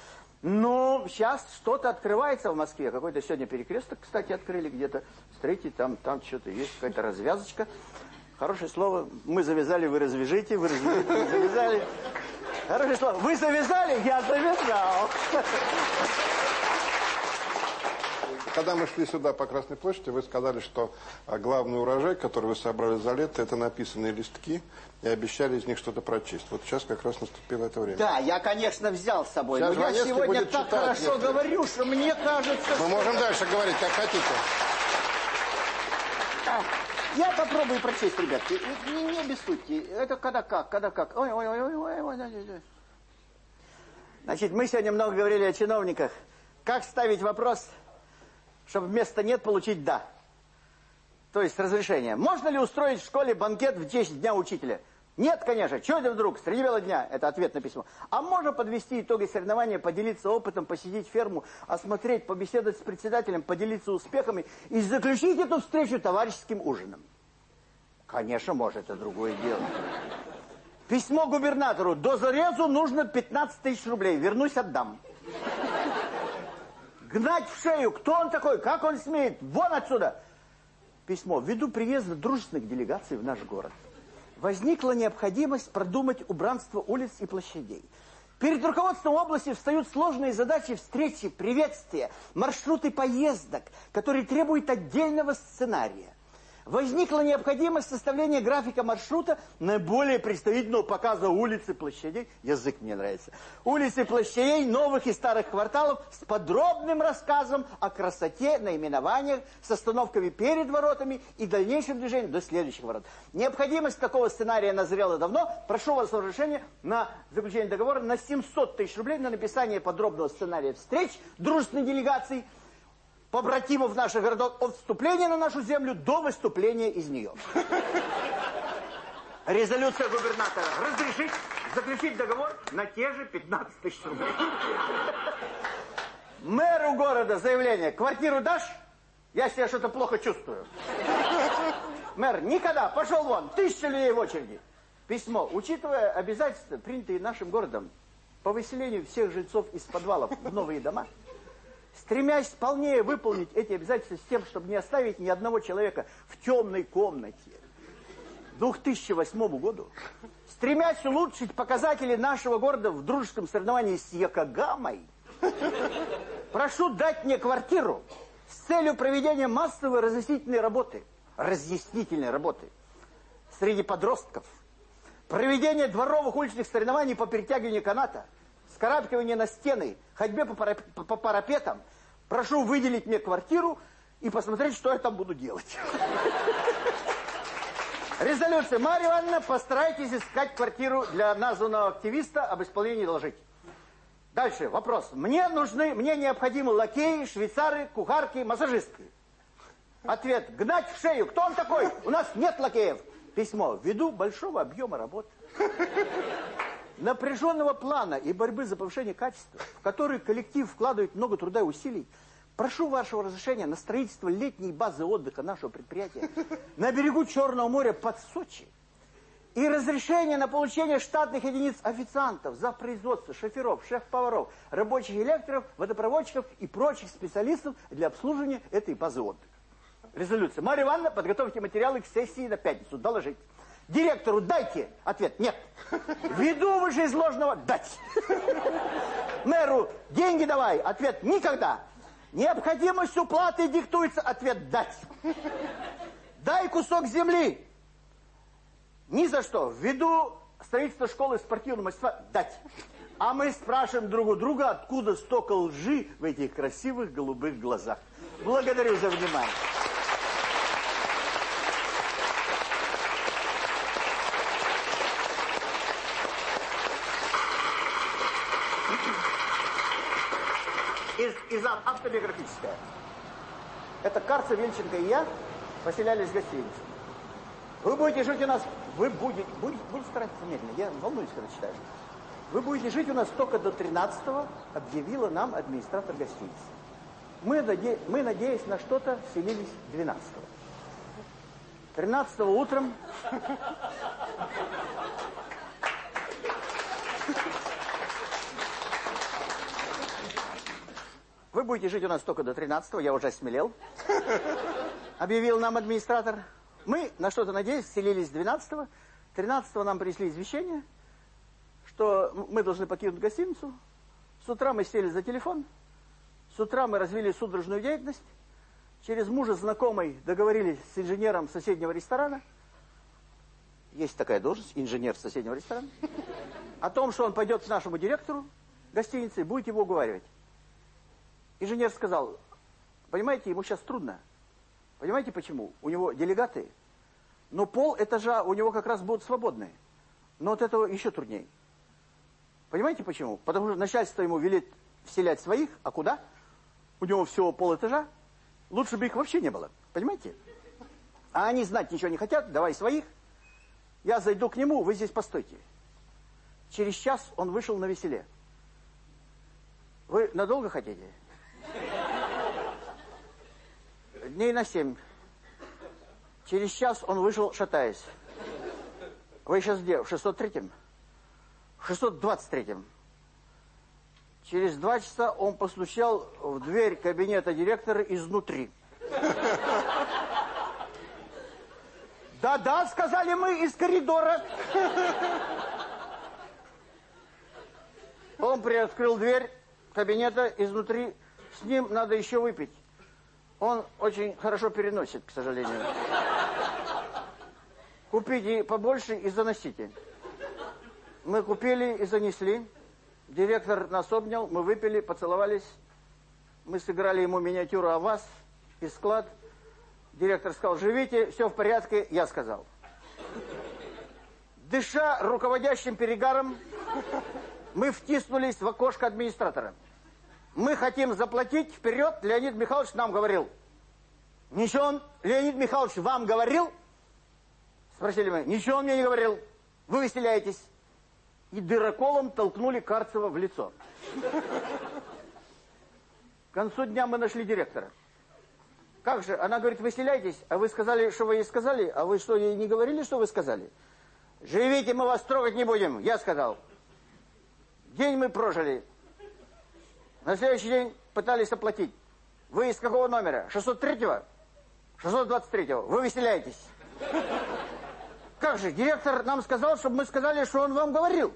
Но сейчас что-то открывается в Москве. Какой-то сегодня перекресток, кстати, открыли где-то. Смотрите, там, там что-то есть, какая-то развязочка. Хорошее слово. Мы завязали, вы развяжите, вы развяжите, вы завязали. Хорошее слово. Вы завязали, я завязал. Когда мы шли сюда по Красной площади, вы сказали, что а, главный урожай, который вы собрали за лето, это написанные листки, и обещали из них что-то прочесть. Вот сейчас как раз наступило это время. Да, я, конечно, взял с собой, Сейчас но я сегодня так хорошо некоторые. говорю, что мне кажется, Мы что... можем дальше говорить, как хотите. Я попробую прочесть, ребятки. Не, не обессудьте. Это когда как, когда как. Ой, ой, ой, ой, ой, ой, ой, ой. Значит, мы сегодня много говорили о чиновниках. Как ставить вопрос, чтобы вместо «нет» получить «да». То есть разрешение. Можно ли устроить в школе банкет в честь Дня Учителя? Нет, конечно. Чего это вдруг? Среди бела дня. Это ответ на письмо. А можно подвести итоги соревнования, поделиться опытом, посетить ферму, осмотреть, побеседовать с председателем, поделиться успехами и заключить эту встречу товарищеским ужином? Конечно, может. Это другое дело. Письмо губернатору. До зарезу нужно 15 тысяч рублей. Вернусь, отдам. Гнать в шею. Кто он такой? Как он смеет? Вон отсюда! Письмо. Ввиду приезда дружественных делегаций в наш город возникла необходимость продумать убранство улиц и площадей. Перед руководством области встают сложные задачи встречи, приветствия, маршруты поездок, которые требуют отдельного сценария. Возникла необходимость составления графика маршрута наиболее представительного показа улиц и площадей. Язык мне нравится. Улиц и площадей новых и старых кварталов с подробным рассказом о красоте, наименованиях, с остановками перед воротами и дальнейшем движении до следующих ворот. Необходимость такого сценария назрела давно. Прошу вас разрешения на заключение договора на 700 тысяч рублей на написание подробного сценария встреч дружественной делегации побратимов наших городов от вступления на нашу землю до выступления из нее. Резолюция губернатора. Разрешить заключить договор на те же 15 тысяч рублей. Мэру города заявление. Квартиру дашь? Я себя что-то плохо чувствую. Мэр, никогда, пошел вон, тысяча людей в очереди. Письмо. Учитывая обязательства, принятые нашим городом по выселению всех жильцов из подвалов в новые дома, стремясь полнее выполнить эти обязательства с тем, чтобы не оставить ни одного человека в темной комнате. К 2008 году, стремясь улучшить показатели нашего города в дружеском соревновании с Якогамой, прошу дать мне квартиру с целью проведения массовой разъяснительной работы, разъяснительной работы. Среди подростков, проведение дворовых уличных соревнований по перетягиванию каната, скарабкивание на стены, ходьбе по, парап по парапетам. Прошу выделить мне квартиру и посмотреть, что я там буду делать. Резолюция. Марья Ивановна, постарайтесь искать квартиру для названного активиста, об исполнении доложить. Дальше, вопрос. Мне нужны, мне необходимы лакеи, швейцары, кухарки, массажистки. Ответ. Гнать в шею. Кто он такой? У нас нет лакеев. Письмо. Ввиду большого объема работы напряженного плана и борьбы за повышение качества, в который коллектив вкладывает много труда и усилий, прошу вашего разрешения на строительство летней базы отдыха нашего предприятия на берегу Черного моря под Сочи и разрешение на получение штатных единиц официантов, за производство, шоферов, шеф-поваров, рабочих электриков, водопроводчиков и прочих специалистов для обслуживания этой базы отдыха. Резолюция. Марья Ивановна, подготовьте материалы к сессии на пятницу. Доложить. Директору дайте. Ответ нет. Ввиду вышеизложенного дать. Мэру деньги давай. Ответ никогда. Необходимость уплаты диктуется. Ответ дать. Дай кусок земли. Ни за что. Ввиду строительства школы спортивного мастерства дать. А мы спрашиваем друг у друга, откуда столько лжи в этих красивых голубых глазах. Благодарю за внимание. из, автобиографическая. Это Карца, Венченко и я поселялись в гостинице. Вы будете жить у нас, вы будете, будете, будете стараться медленно, я волнуюсь, когда читаю. Вы будете жить у нас только до 13-го, объявила нам администратор гостиницы. Мы, наде, мы надеясь на что-то, селились 12-го. 13-го утром Вы будете жить у нас только до 13-го, я уже осмелел. Объявил нам администратор. Мы на что-то надеялись, селились 12-го. 13-го нам принесли извещение, что мы должны покинуть гостиницу. С утра мы сели за телефон. С утра мы развили судорожную деятельность. через мужа знакомой договорились с инженером соседнего ресторана. Есть такая должность, инженер соседнего ресторана. О том, что он пойдет к нашему директору гостиницы и будет его уговаривать. Инженер сказал, понимаете, ему сейчас трудно. Понимаете почему? У него делегаты, но пол этажа у него как раз будут свободные. Но от этого еще труднее. Понимаете почему? Потому что начальство ему велит вселять своих, а куда? У него всего пол этажа. Лучше бы их вообще не было. Понимаете? А они знать ничего не хотят, давай своих. Я зайду к нему, вы здесь постойте. Через час он вышел на веселе. Вы надолго хотите? Дней на семь. Через час он вышел, шатаясь. Вы сейчас где? В 603-м? В 623-м. Через два часа он постучал в дверь кабинета директора изнутри. Да-да, сказали мы из коридора. Он приоткрыл дверь кабинета изнутри. С ним надо еще выпить. Он очень хорошо переносит, к сожалению. Купите побольше и заносите. Мы купили и занесли. Директор нас обнял, мы выпили, поцеловались. Мы сыграли ему миниатюру о вас и склад. Директор сказал, живите, все в порядке, я сказал. Дыша руководящим перегаром, мы втиснулись в окошко администратора. Мы хотим заплатить вперед, Леонид Михайлович нам говорил. Ничего он, Леонид Михайлович, вам говорил? Спросили мы, ничего он мне не говорил. Вы выселяетесь. И дыроколом толкнули Карцева в лицо. К концу дня мы нашли директора. Как же? Она говорит, выселяйтесь, а вы сказали, что вы ей сказали, а вы что, ей не говорили, что вы сказали? Живите, мы вас трогать не будем, я сказал. День мы прожили. На следующий день пытались оплатить. Вы из какого номера? 603-го? 623-го. Вы выселяетесь. Как же, директор нам сказал, чтобы мы сказали, что он вам говорил.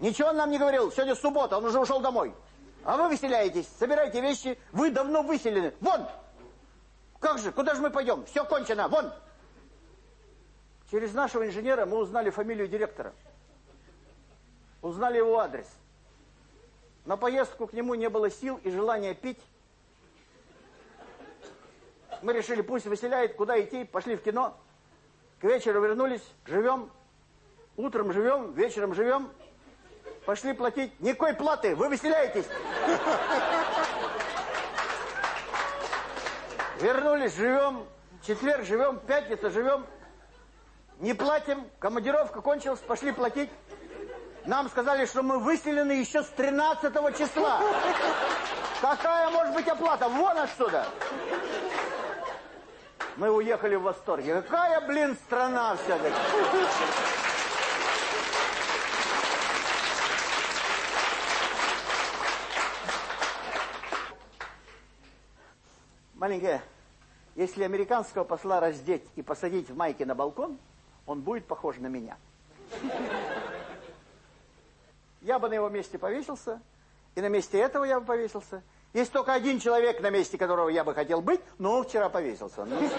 Ничего он нам не говорил. Сегодня суббота, он уже ушел домой. А вы выселяетесь, собирайте вещи, вы давно выселены. Вон! Как же, куда же мы пойдем? Все кончено, вон! Через нашего инженера мы узнали фамилию директора. Узнали его адрес. На поездку к нему не было сил и желания пить. Мы решили, пусть выселяет, куда идти, пошли в кино. К вечеру вернулись, живем. Утром живем, вечером живем. Пошли платить. Никакой платы, вы выселяетесь. Вернулись, живем. Четверг живем, пятница живем. Не платим, командировка кончилась, пошли платить. Нам сказали, что мы выселены еще с 13 числа. Какая может быть оплата? Вон отсюда. Мы уехали в восторге. Какая, блин, страна все-таки. Маленькая, если американского посла раздеть и посадить в майке на балкон, он будет похож на меня. Я бы на его месте повесился, и на месте этого я бы повесился. Есть только один человек, на месте которого я бы хотел быть, но он вчера повесился. Ну,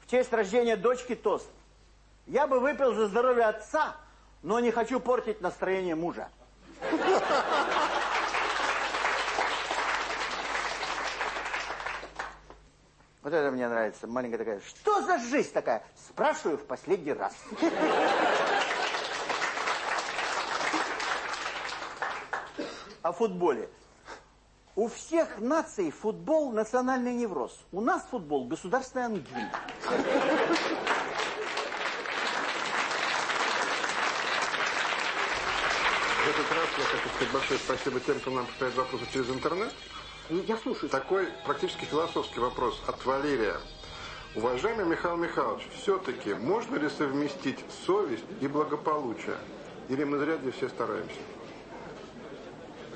в честь рождения дочки тост. Я бы выпил за здоровье отца, но не хочу портить настроение мужа. Вот это мне нравится. Маленькая такая, что за жизнь такая? Спрашиваю в последний раз. О футболе. У всех наций футбол национальный невроз. У нас футбол государственная ангина. В этот раз я хочу сказать большое спасибо тем, кто нам пытает вопросы через интернет. Я слушаю. Такой практически философский вопрос от Валерия. Уважаемый Михаил Михайлович, все-таки можно ли совместить совесть и благополучие? Или мы зря здесь все стараемся?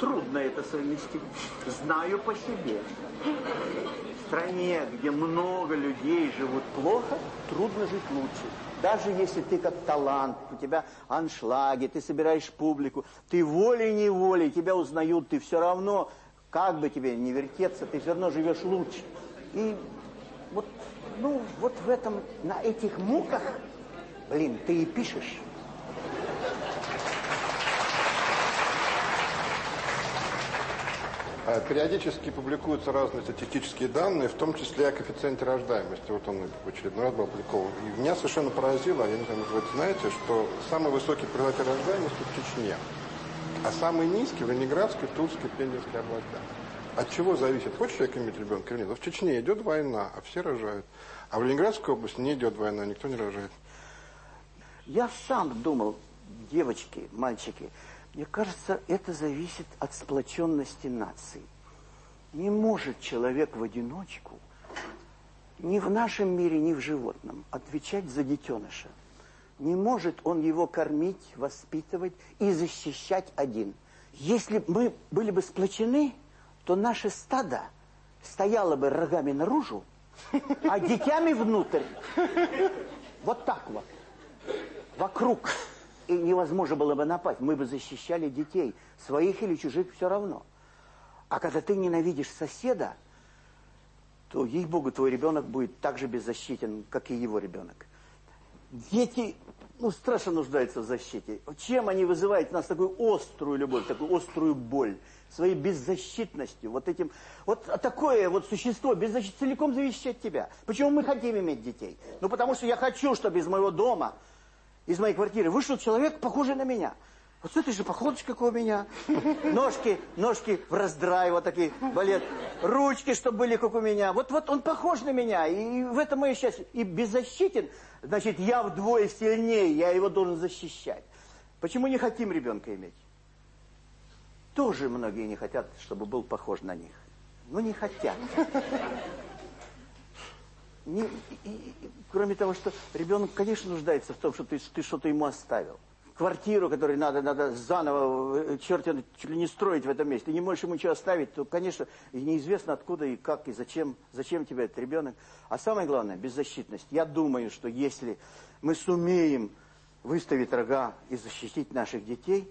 Трудно это совместить. Знаю по себе. В стране, где много людей живут плохо, трудно жить лучше. Даже если ты как талант, у тебя аншлаги, ты собираешь публику, ты волей-неволей, тебя узнают, ты все равно Как бы тебе не вертеться, ты все равно живешь лучше. И вот, ну, вот в этом, на этих муках, блин, ты и пишешь. А Периодически публикуются разные статистические данные, в том числе о коэффициенте рождаемости. Вот он в очередной раз был опубликован. И меня совершенно поразило, я не знаю, может вы знаете, что самый высокий показатель рождаемости в Чечне, а самый низкий Ленинградской, Тульской, Пензенской областях. От чего зависит, хочет человек иметь ребенка или нет? В Чечне идет война, а все рожают. А в Ленинградской области не идет война, никто не рожает. Я сам думал, девочки, мальчики, мне кажется, это зависит от сплоченности нации. Не может человек в одиночку, ни в нашем мире, ни в животном, отвечать за детеныша. Не может он его кормить, воспитывать и защищать один. Если бы мы были бы сплочены, то наше стадо стояло бы рогами наружу, а детьми внутрь. Вот так вот. Вокруг и невозможно было бы напасть. Мы бы защищали детей, своих или чужих, все равно. А когда ты ненавидишь соседа, то, ей-богу, твой ребенок будет так же беззащитен, как и его ребенок. Дети, ну, страшно нуждаются в защите. Чем они вызывают у нас такую острую любовь, такую острую боль? Своей беззащитностью, вот этим... Вот такое вот существо беззащитно целиком зависит от тебя. Почему мы хотим иметь детей? Ну, потому что я хочу, чтобы из моего дома из моей квартиры вышел человек, похожий на меня. Вот смотри же, походочка, как у меня. Ножки, ножки в раздрай, вот такие, балет. Ручки, чтобы были, как у меня. Вот, вот он похож на меня, и в этом мое счастье. И беззащитен, значит, я вдвое сильнее, я его должен защищать. Почему не хотим ребенка иметь? Тоже многие не хотят, чтобы был похож на них. Ну, не хотят. Не, и, и, кроме того, что ребенок, конечно, нуждается в том, что ты, ты что-то ему оставил. Квартиру, которую надо, надо заново, э, черт чуть ли не строить в этом месте, ты не можешь ему ничего оставить, то, конечно, неизвестно откуда и как, и зачем, зачем тебе этот ребенок. А самое главное, беззащитность. Я думаю, что если мы сумеем выставить рога и защитить наших детей,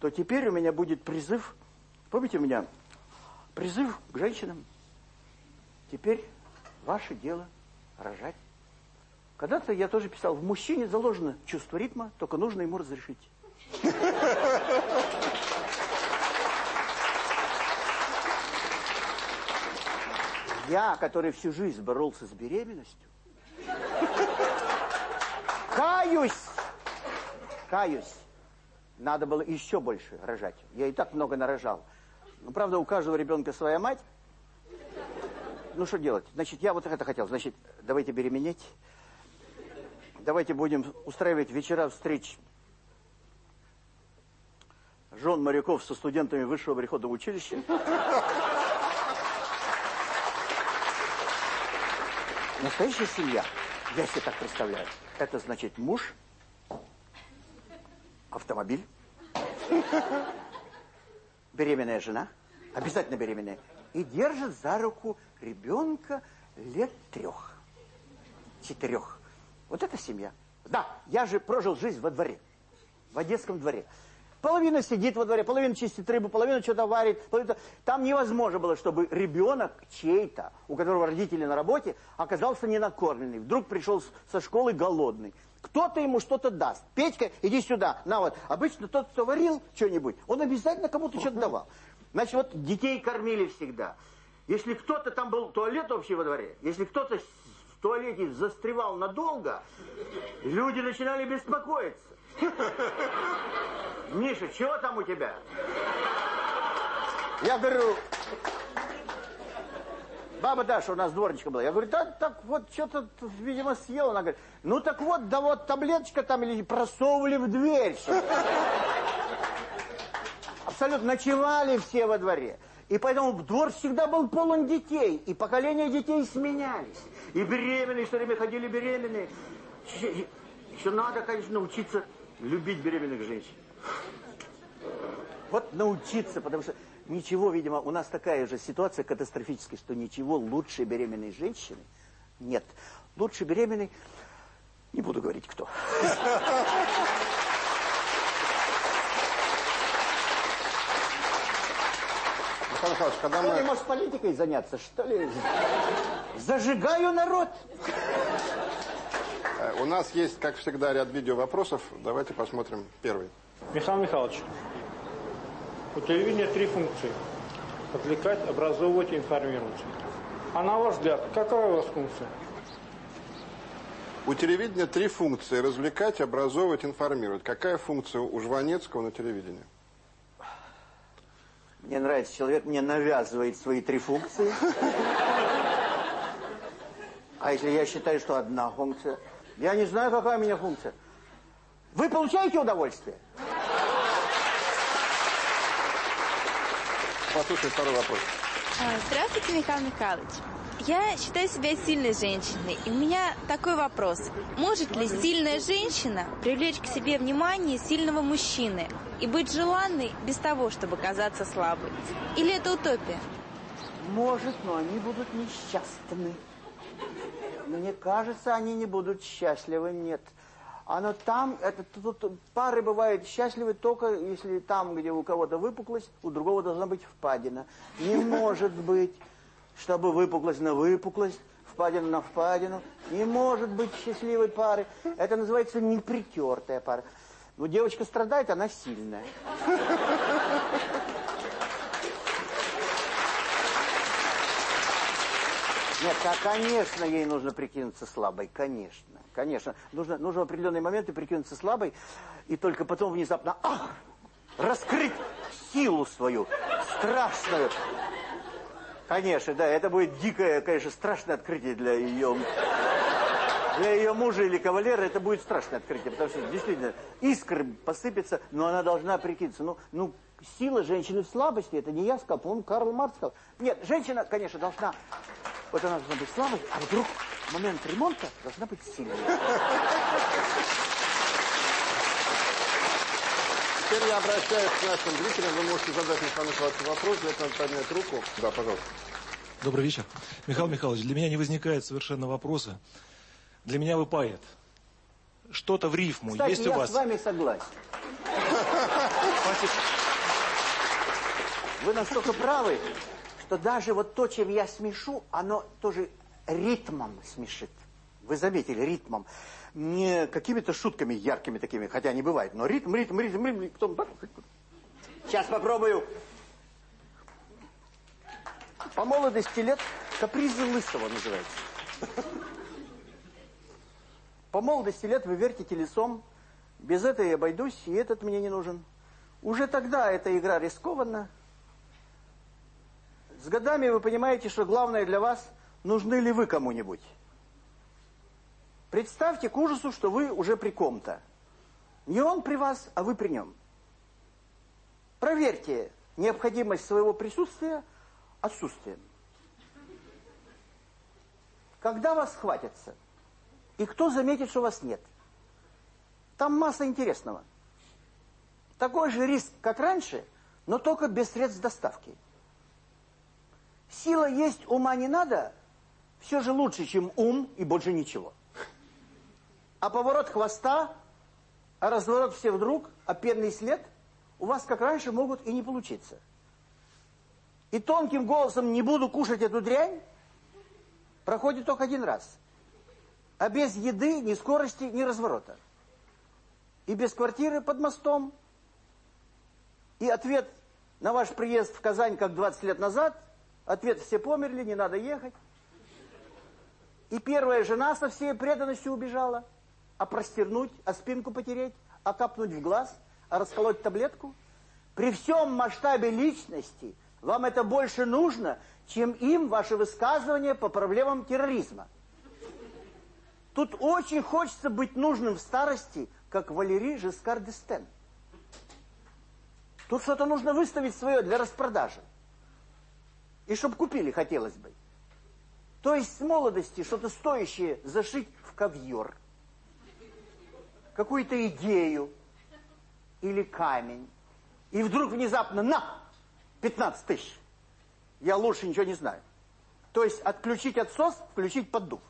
то теперь у меня будет призыв, помните у меня, призыв к женщинам. Теперь Ваше дело рожать. Когда-то я тоже писал, в мужчине заложено чувство ритма, только нужно ему разрешить. Я, который всю жизнь боролся с беременностью, каюсь, каюсь, надо было еще больше рожать. Я и так много нарожал. Ну, правда, у каждого ребенка своя мать, ну что делать? Значит, я вот это хотел. Значит, давайте беременеть. Давайте будем устраивать вечера встреч жен моряков со студентами высшего прихода в училище. Настоящая семья, я себе так представляю, это значит муж, автомобиль, беременная жена, обязательно беременная, и держит за руку ребенка лет трех, четырех. Вот это семья. Да, я же прожил жизнь во дворе, в Одесском дворе. Половина сидит во дворе, половина чистит рыбу, половина что-то варит. Половина... Там невозможно было, чтобы ребенок чей-то, у которого родители на работе, оказался ненакормленный. Вдруг пришел со школы голодный. Кто-то ему что-то даст. Петька, иди сюда. На вот. Обычно тот, кто варил что-нибудь, он обязательно кому-то что-то давал. Значит, вот детей кормили всегда. Если кто-то там был туалет вообще во дворе, если кто-то туалете застревал надолго, люди начинали беспокоиться. Миша, чего там у тебя? Я говорю, баба Даша у нас дворничка была. Я говорю, да, так вот, что-то, видимо, съел. Она говорит, ну так вот, да вот таблеточка там или просовывали в дверь. Абсолютно ночевали все во дворе. И поэтому двор всегда был полон детей. И поколения детей сменялись. И беременные все время ходили беременные. Еще надо, конечно, научиться любить беременных женщин. Вот научиться, потому что ничего, видимо, у нас такая же ситуация катастрофическая, что ничего лучше беременной женщины нет. Лучше беременной, не буду говорить кто. Михаил Михайлович, когда Что, мы... не может политикой заняться, что ли? Зажигаю народ. Э, У нас есть, как всегда, ряд видео вопросов. Давайте посмотрим первый. Михаил Михайлович, у телевидения три функции. Отвлекать, образовывать и информировать. А на ваш взгляд, какая у вас функция? У телевидения три функции. Развлекать, образовывать, информировать. Какая функция у Жванецкого на телевидении? Мне нравится, человек мне навязывает свои три функции. А если я считаю, что одна функция? Я не знаю, какая у меня функция. Вы получаете удовольствие? Послушай второй вопрос. А, Здравствуйте, Михаил Михайлович. Я считаю себя сильной женщиной, и у меня такой вопрос. Может ли сильная женщина привлечь к себе внимание сильного мужчины и быть желанной без того, чтобы казаться слабой? Или это утопия? Может, но они будут несчастны. Мне кажется, они не будут счастливы, нет. Оно там, это тут пары бывают счастливы только если там, где у кого-то выпуклость, у другого должна быть впадина. Не может быть, чтобы выпуклость на выпуклость, впадина на впадину. Не может быть счастливой пары. Это называется непритертая пара. Но девочка страдает, она сильная. Нет, а, конечно, ей нужно прикинуться слабой, конечно, конечно. Нужно, нужно в определенные моменты прикинуться слабой, и только потом внезапно, ах, раскрыть силу свою, страшную. Конечно, да, это будет дикое, конечно, страшное открытие для ее... Для ее мужа или кавалера это будет страшное открытие, потому что действительно искры посыпятся, но она должна прикинуться. Ну, ну, сила женщины в слабости, это не я сказал, по-моему, Карл Маркс сказал. Нет, женщина, конечно, должна вот она должна быть слабой, а вдруг момент ремонта должна быть сильной. Теперь я обращаюсь к нашим зрителям. Вы можете задать Михаилу Михайловичу вопрос, для этого поднять руку. Да, пожалуйста. Добрый вечер. Михаил Михайлович, для меня не возникает совершенно вопроса. Для меня вы поэт. Что-то в рифму Кстати, есть у я вас? с вами согласен. Спасибо. Вы настолько правы, что даже вот то, чем я смешу, оно тоже ритмом смешит. Вы заметили, ритмом. Не какими-то шутками яркими такими, хотя они бывают, но ритм, ритм, ритм, ритм, потом... Сейчас попробую. По молодости лет капризы лысого называется. По молодости лет вы вертите лицом, без этой обойдусь, и этот мне не нужен. Уже тогда эта игра рискованна. С годами вы понимаете, что главное для вас, нужны ли вы кому-нибудь. Представьте к ужасу, что вы уже при ком-то. Не он при вас, а вы при нем. Проверьте необходимость своего присутствия отсутствием. Когда вас схватятся, и кто заметит, что вас нет. Там масса интересного. Такой же риск, как раньше, но только без средств доставки. Сила есть, ума не надо, все же лучше, чем ум и больше ничего. А поворот хвоста, а разворот все вдруг, а пенный след у вас, как раньше, могут и не получиться. И тонким голосом «не буду кушать эту дрянь» проходит только один раз. А без еды ни скорости, ни разворота. И без квартиры под мостом. И ответ на ваш приезд в Казань, как 20 лет назад, ответ «все померли, не надо ехать». И первая жена со всей преданностью убежала. А простернуть, а спинку потереть, а капнуть в глаз, а расколоть таблетку. При всем масштабе личности вам это больше нужно, чем им ваши высказывания по проблемам терроризма. Тут очень хочется быть нужным в старости, как Валерий Жескар Дестен. Тут что-то нужно выставить свое для распродажи. И чтоб купили, хотелось бы. То есть с молодости что-то стоящее зашить в ковьер. Какую-то идею или камень. И вдруг внезапно на 15 тысяч. Я лучше ничего не знаю. То есть отключить отсос, включить поддув.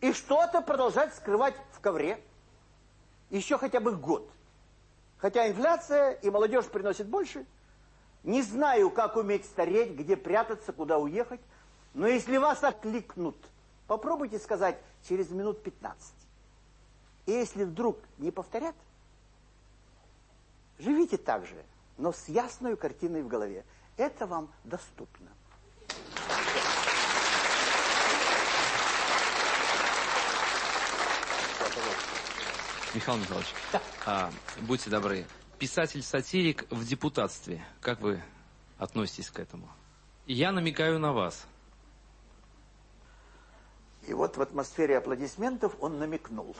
И что-то продолжать скрывать в ковре. Еще хотя бы год. Хотя инфляция и молодежь приносит больше. Не знаю, как уметь стареть, где прятаться, куда уехать. Но если вас окликнут, попробуйте сказать через минут 15. И если вдруг не повторят, живите так же, но с ясной картиной в голове. Это вам доступно. Михаил Михайлович, а, будьте добры, писатель-сатирик в депутатстве, как вы относитесь к этому? Я намекаю на вас. И вот в атмосфере аплодисментов он намекнул.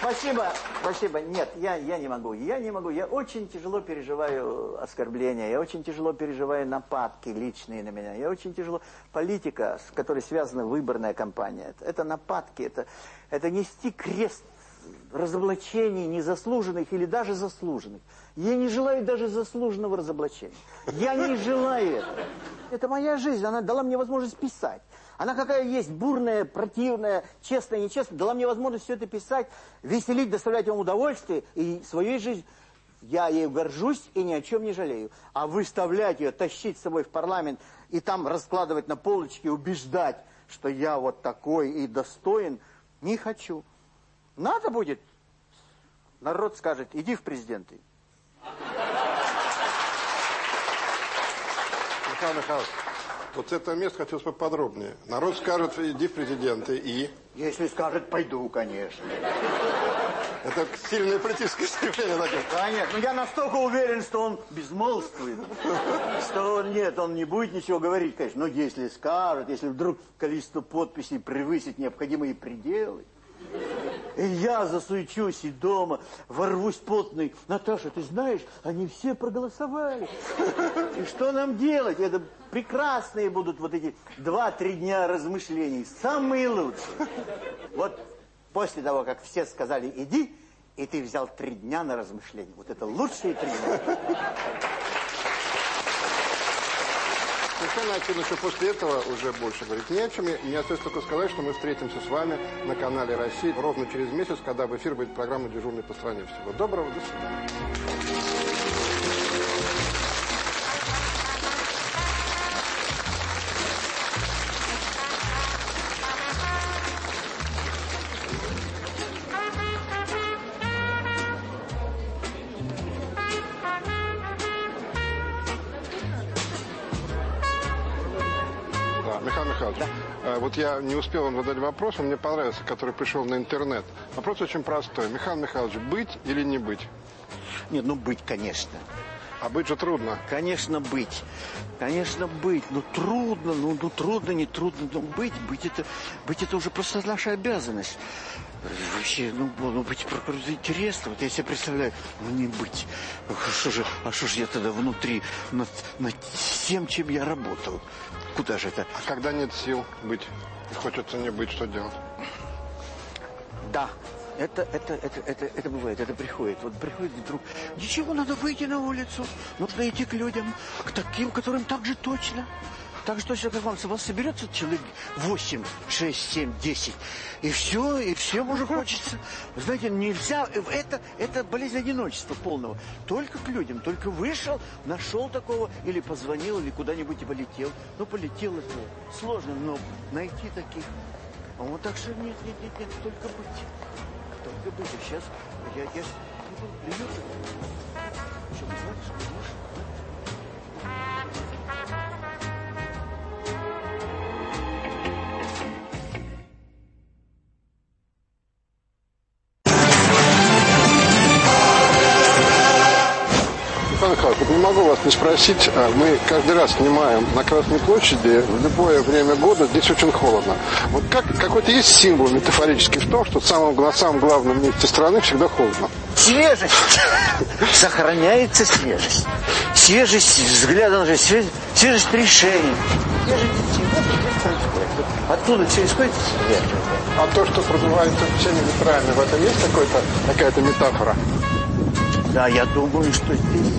Спасибо, спасибо. Нет, я, я не могу. Я не могу. Я очень тяжело переживаю оскорбления. Я очень тяжело переживаю нападки личные на меня. Я очень тяжело... Политика, с которой связана выборная кампания, это, это нападки, это, это нести крест разоблачений незаслуженных или даже заслуженных. Я не желаю даже заслуженного разоблачения. Я не желаю этого. Это моя жизнь, она дала мне возможность писать. Она какая есть, бурная, противная, честная, нечестная, дала мне возможность все это писать, веселить, доставлять вам удовольствие и своей жизнь. Я ею горжусь и ни о чем не жалею. А выставлять ее, тащить с собой в парламент и там раскладывать на полочке, убеждать, что я вот такой и достоин, не хочу. Надо будет, народ скажет, иди в президенты. Михаил Михайлович, вот с этого места хотелось бы подробнее. Народ скажет, иди в президенты, и... Если скажет, пойду, конечно. Это сильное политическое стремление такое. Конечно, но я настолько уверен, что он безмолвствует, что он, нет, он не будет ничего говорить, конечно. Но если скажет, если вдруг количество подписей превысит необходимые пределы, и я засуечусь и дома, ворвусь потный. Наташа, ты знаешь, они все проголосовали. И что нам делать? Это прекрасные будут вот эти два-три дня размышлений. Самые лучшие. Вот после того, как все сказали «иди», и ты взял три дня на размышление. Вот это лучшие три дня. Совершенно очевидно, что после этого уже больше говорить не о чем. Мне остается только сказать, что мы встретимся с вами на канале России ровно через месяц, когда в эфир будет программа «Дежурный по стране». Всего доброго, до свидания. Михайлович, э, вот я не успел вам задать вопрос, он мне понравился, который пришел на интернет. Вопрос очень простой. Михаил Михайлович, быть или не быть? Нет, ну быть, конечно. А быть же трудно. Конечно, быть. Конечно, быть. Ну, трудно, ну, ну трудно, не трудно. Но быть, быть это, быть это уже просто наша обязанность. Вообще, ну, ну быть интересно. Вот я себе представляю, ну, не быть. Ну, Что же, а что же я тогда внутри над, над тем, чем я работал? Куда же это? А когда нет сил быть и хочется не быть, что делать? Да, это, это, это, это, это бывает, это приходит. Вот приходит вдруг, ничего, надо выйти на улицу, нужно идти к людям, к таким, которым так же точно. Так же точно, как вам, вас соберется человек 8, 6, 7, 10, и все, и всем уже хочется. Знаете, нельзя, это, это болезнь одиночества полного. Только к людям, только вышел, нашел такого, или позвонил, или куда-нибудь и полетел. Ну, полетел это сложно, но найти таких. А вот так что нет, нет, нет, нет, только быть. Только быть. Сейчас я, я придется. Что, не знаешь, что можешь? Михайлович, вот не могу вас не спросить. а, Мы каждый раз снимаем на Красной площади в любое время года. Здесь очень холодно. Вот как какой-то есть символ метафорический в том, что в самом, на самом главном месте страны всегда холодно. Свежесть. Сохраняется свежесть. Свежесть взгляда на жизнь, свежесть, свежесть решений. Свежесть Оттуда все исходит свежесть. А то, что продувается всеми ветрами, в этом есть какая-то метафора? Да, я думаю, что здесь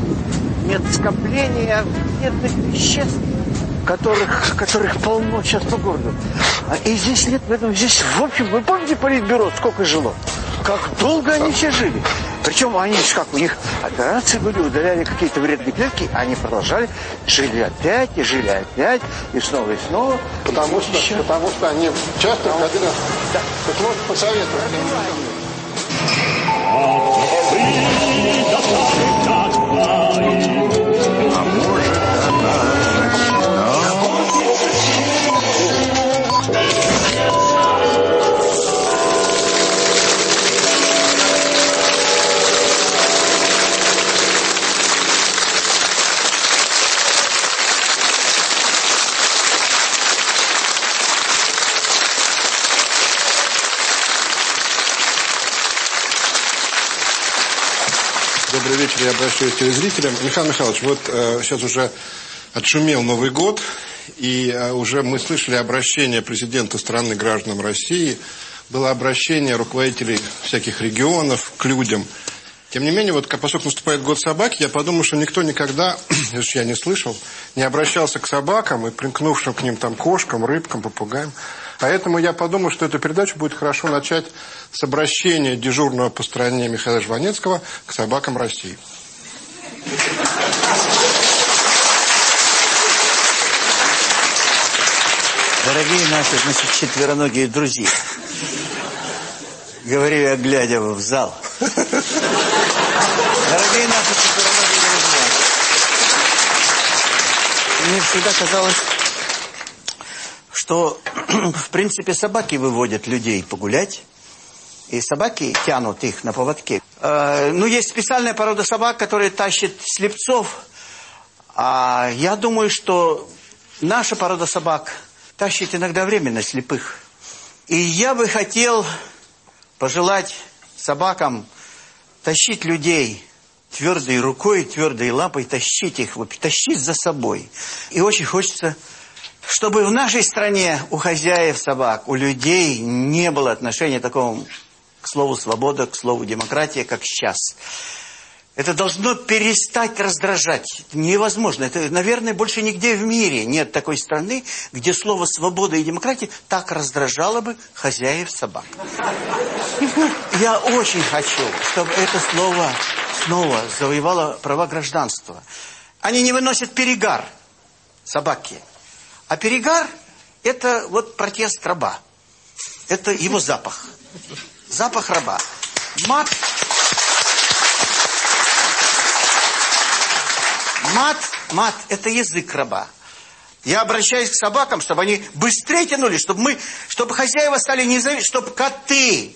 нет скопления вредных веществ, которых, которых полно сейчас по городу. А, и здесь нет в этом, здесь, в общем, вы помните Политбюро, сколько жило? Как долго они все жили? Причем они же как, у них операции были, удаляли какие-то вредные клетки, а они продолжали, жили опять, и жили опять, и снова, и снова. Потому что, потому что они часто ходили... Да. Так может посоветовать. А вечер, я обращаюсь к телезрителям. Михаил Михайлович, вот э, сейчас уже отшумел Новый год, и э, уже мы слышали обращение президента страны гражданам России, было обращение руководителей всяких регионов к людям. Тем не менее, вот поскольку наступает год собаки, я подумал, что никто никогда, я не слышал, не обращался к собакам и примкнувшим к ним там кошкам, рыбкам, попугаям. Поэтому я подумал, что эту передачу будет хорошо начать с обращения дежурного по стране Михаила Жванецкого к собакам России. Дорогие наши, значит, четвероногие друзья, говорю я, глядя в зал. Дорогие наши четвероногие друзья, мне всегда казалось, что, в принципе, собаки выводят людей погулять, и собаки тянут их на поводке. Э, ну, есть специальная порода собак, которая тащит слепцов, а я думаю, что наша порода собак тащит иногда временно слепых. И я бы хотел пожелать собакам тащить людей твердой рукой, твердой лапой, тащить их, тащить за собой. И очень хочется, чтобы в нашей стране у хозяев собак, у людей не было отношения такого к слову свобода, к слову демократия, как сейчас. Это должно перестать раздражать. Это невозможно. Это, наверное, больше нигде в мире нет такой страны, где слово «свобода» и «демократия» так раздражало бы хозяев собак. Я очень хочу, чтобы это слово снова завоевало права гражданства. Они не выносят перегар, собаки. А перегар – это вот протест раба. Это его запах. Запах раба. Мат Мат, мат – это язык раба. Я обращаюсь к собакам, чтобы они быстрее тянули, чтобы мы, чтобы хозяева стали независимы, чтобы коты,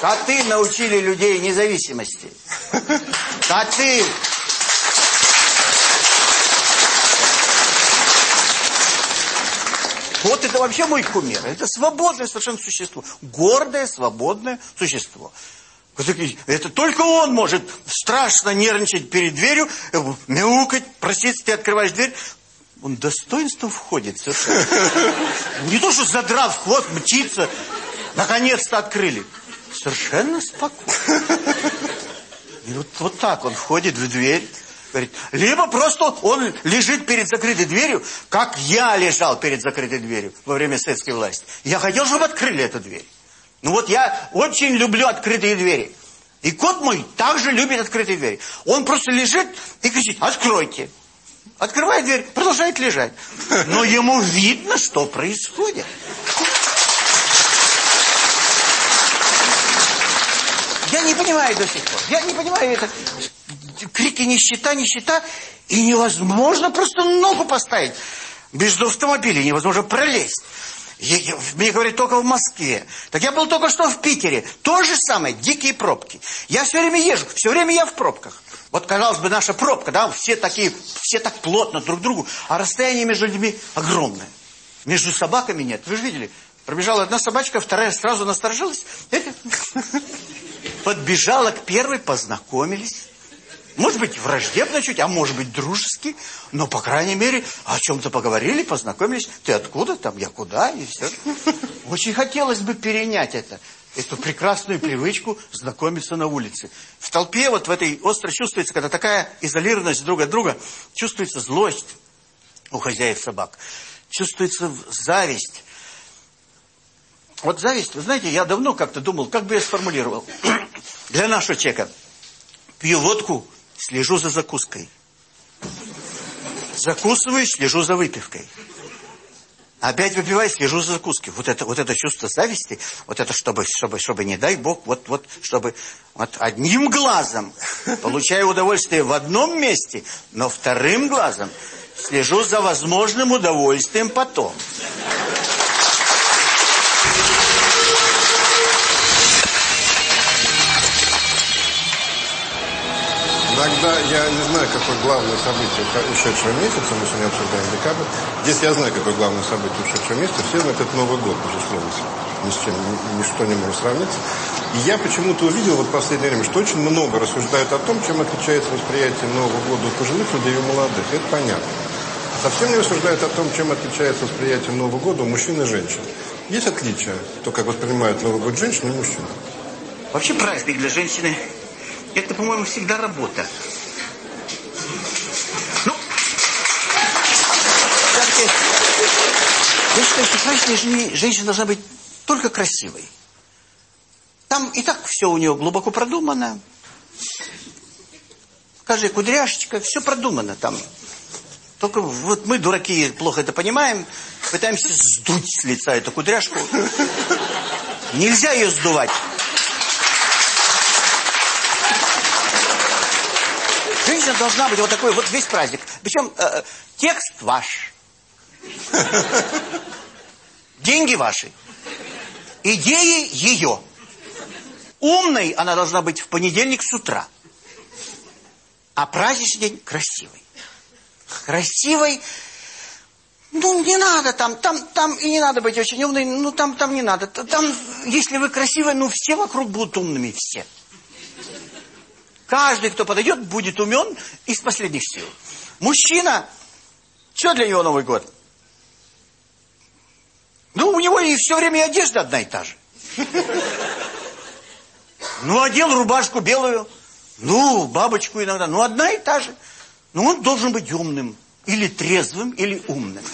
коты научили людей независимости. Коты. Вот это вообще мой кумир. Это свободное совершенно существо. Гордое, свободное существо. Это только он может страшно нервничать перед дверью, э, мяукать, просить, ты открываешь дверь. Он достоинством входит совершенно. Не то, что задрав хвост, мчится. Наконец-то открыли. Совершенно спокойно. И вот, вот так он входит в дверь. Говорит, либо просто он лежит перед закрытой дверью, как я лежал перед закрытой дверью во время советской власти. Я хотел, чтобы открыли эту дверь. Ну вот я очень люблю открытые двери. И кот мой также любит открытые двери. Он просто лежит и кричит, откройте. Открывает дверь, продолжает лежать. Но ему видно, что происходит. Я не понимаю до сих пор. Я не понимаю это. Крики нищета, нищета. И невозможно просто ногу поставить. Между автомобилей невозможно пролезть. Я- Мне говорят, только в Москве. Так я был только что в Питере. То же самое, дикие пробки. Я все время езжу, все время я в пробках. Вот, казалось бы, наша пробка, да, все такие, все так плотно друг к другу, а расстояние между людьми огромное. Между собаками нет. Вы же видели, пробежала одна собачка, вторая сразу насторожилась. Подбежала к первой, познакомились. Может быть, враждебно чуть, а может быть, дружески. Но, по крайней мере, о чем-то поговорили, познакомились. Ты откуда там, я куда, и все. Очень хотелось бы перенять это. Эту прекрасную привычку знакомиться на улице. В толпе вот в этой остро чувствуется, когда такая изолированность друг от друга, чувствуется злость у хозяев собак. Чувствуется зависть. Вот зависть, вы знаете, я давно как-то думал, как бы я сформулировал. Для нашего человека. Пью водку, слежу за закуской. Закусываю, слежу за выпивкой. Опять выпиваю, слежу за закуской. Вот это, вот это чувство зависти, вот это, чтобы, чтобы, чтобы, не дай бог, вот, вот, чтобы вот одним глазом получаю удовольствие в одном месте, но вторым глазом слежу за возможным удовольствием потом. Иногда я не знаю, какое главное событие ушедшего месяца, мы сегодня обсуждаем декабрь. Здесь я знаю, какое главное событие ушедшего месяца. Все знают, это Новый год, безусловно. Ни с чем, ничто не может сравниться. И я почему-то увидел вот в последнее время, что очень много рассуждают о том, чем отличается восприятие Нового года у пожилых людей и у молодых. Это понятно. Совсем не рассуждают о том, чем отличается восприятие Нового года у мужчин и женщин. Есть отличия, то, как воспринимают Новый год женщины и мужчины. Вообще праздник для женщины это, по-моему, всегда работа. Ну, я считаю, что жизни женщина должна быть только красивой. Там и так все у нее глубоко продумано. Каждая кудряшечка, все продумано там. Только вот мы, дураки, плохо это понимаем, пытаемся сдуть с лица эту кудряшку. Нельзя ее сдувать. Женщина должна быть вот такой вот весь праздник. Причем э, текст ваш. Деньги ваши. Идеи ее. Умной она должна быть в понедельник с утра. А праздничный день красивый. Красивый. Ну, не надо там, там, там и не надо быть очень умной, ну, там, там не надо. Там, если вы красивая, ну, все вокруг будут умными, все. Каждый, кто подойдет, будет умен из последних сил. Мужчина, что для него Новый год? Ну, у него и все время одежда одна и та же. Ну, одел рубашку белую, ну, бабочку иногда, ну, одна и та же. Ну, он должен быть умным, или трезвым, или умным.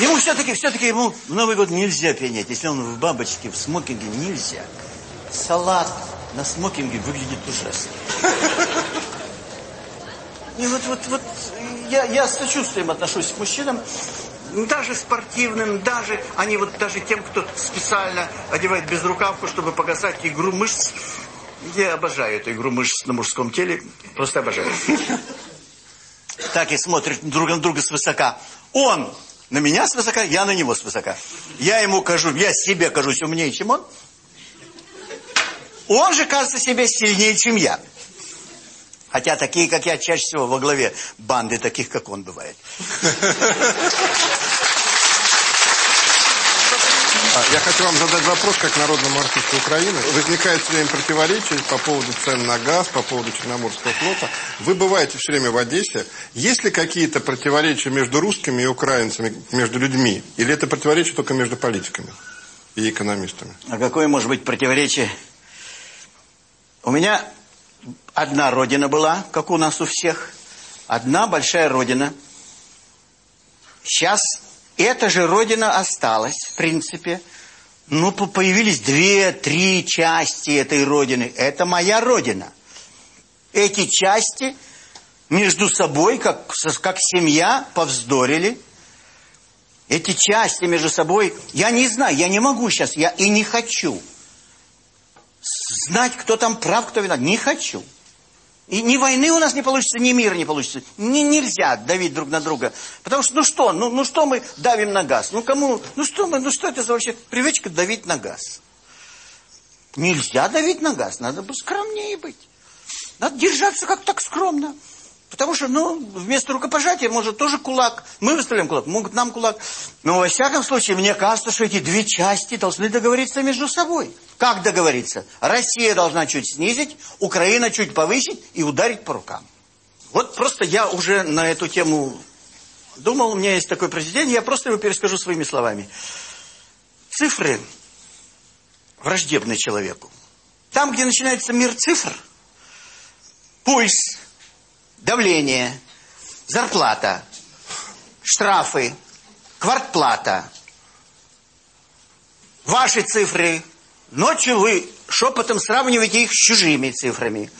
Ему все-таки, все-таки ему в Новый год нельзя пенять. Если он в бабочке, в смокинге, нельзя. Салат на смокинге выглядит ужасно. И вот, вот, вот, я, я с сочувствием отношусь к мужчинам, даже спортивным, даже, они вот, даже тем, кто специально одевает безрукавку, чтобы показать игру мышц. Я обожаю эту игру мышц на мужском теле, просто обожаю. Так и смотрят друг на друга свысока. Он на меня свысока, я на него свысока. Я ему кажу, я себе кажусь умнее, чем он. Он же кажется себе сильнее, чем я. Хотя такие, как я, чаще всего во главе банды таких, как он бывает. А, я хочу вам задать вопрос, как народному артисту Украины. Возникает все время противоречие по поводу цен на газ, по поводу Черноморского флота. Вы бываете все время в Одессе. Есть ли какие-то противоречия между русскими и украинцами, между людьми? Или это противоречие только между политиками и экономистами? А какое может быть противоречие? У меня одна родина была, как у нас у всех. Одна большая родина. Сейчас эта же родина осталась, в принципе. Ну, появились две, три части этой родины. Это моя родина. Эти части между собой, как, как семья, повздорили. Эти части между собой, я не знаю, я не могу сейчас, я и не хочу знать, кто там прав, кто виноват. Не хочу. И ни войны у нас не получится, ни мира не получится. Не, нельзя давить друг на друга. Потому что, ну что, ну, ну что мы давим на газ? Ну кому, ну что мы, ну что это за вообще привычка давить на газ? Нельзя давить на газ, надо бы скромнее быть. Надо держаться как так скромно. Потому что, ну, вместо рукопожатия, может, тоже кулак. Мы выставляем кулак, могут нам кулак. Но, во всяком случае, мне кажется, что эти две части должны договориться между собой. Как договориться? Россия должна чуть снизить, Украина чуть повысить и ударить по рукам. Вот просто я уже на эту тему думал, у меня есть такое произведение, я просто его перескажу своими словами. Цифры враждебны человеку. Там, где начинается мир цифр, пульс, давление, зарплата, штрафы, квартплата, ваши цифры. Ночью вы шепотом сравниваете их с чужими цифрами.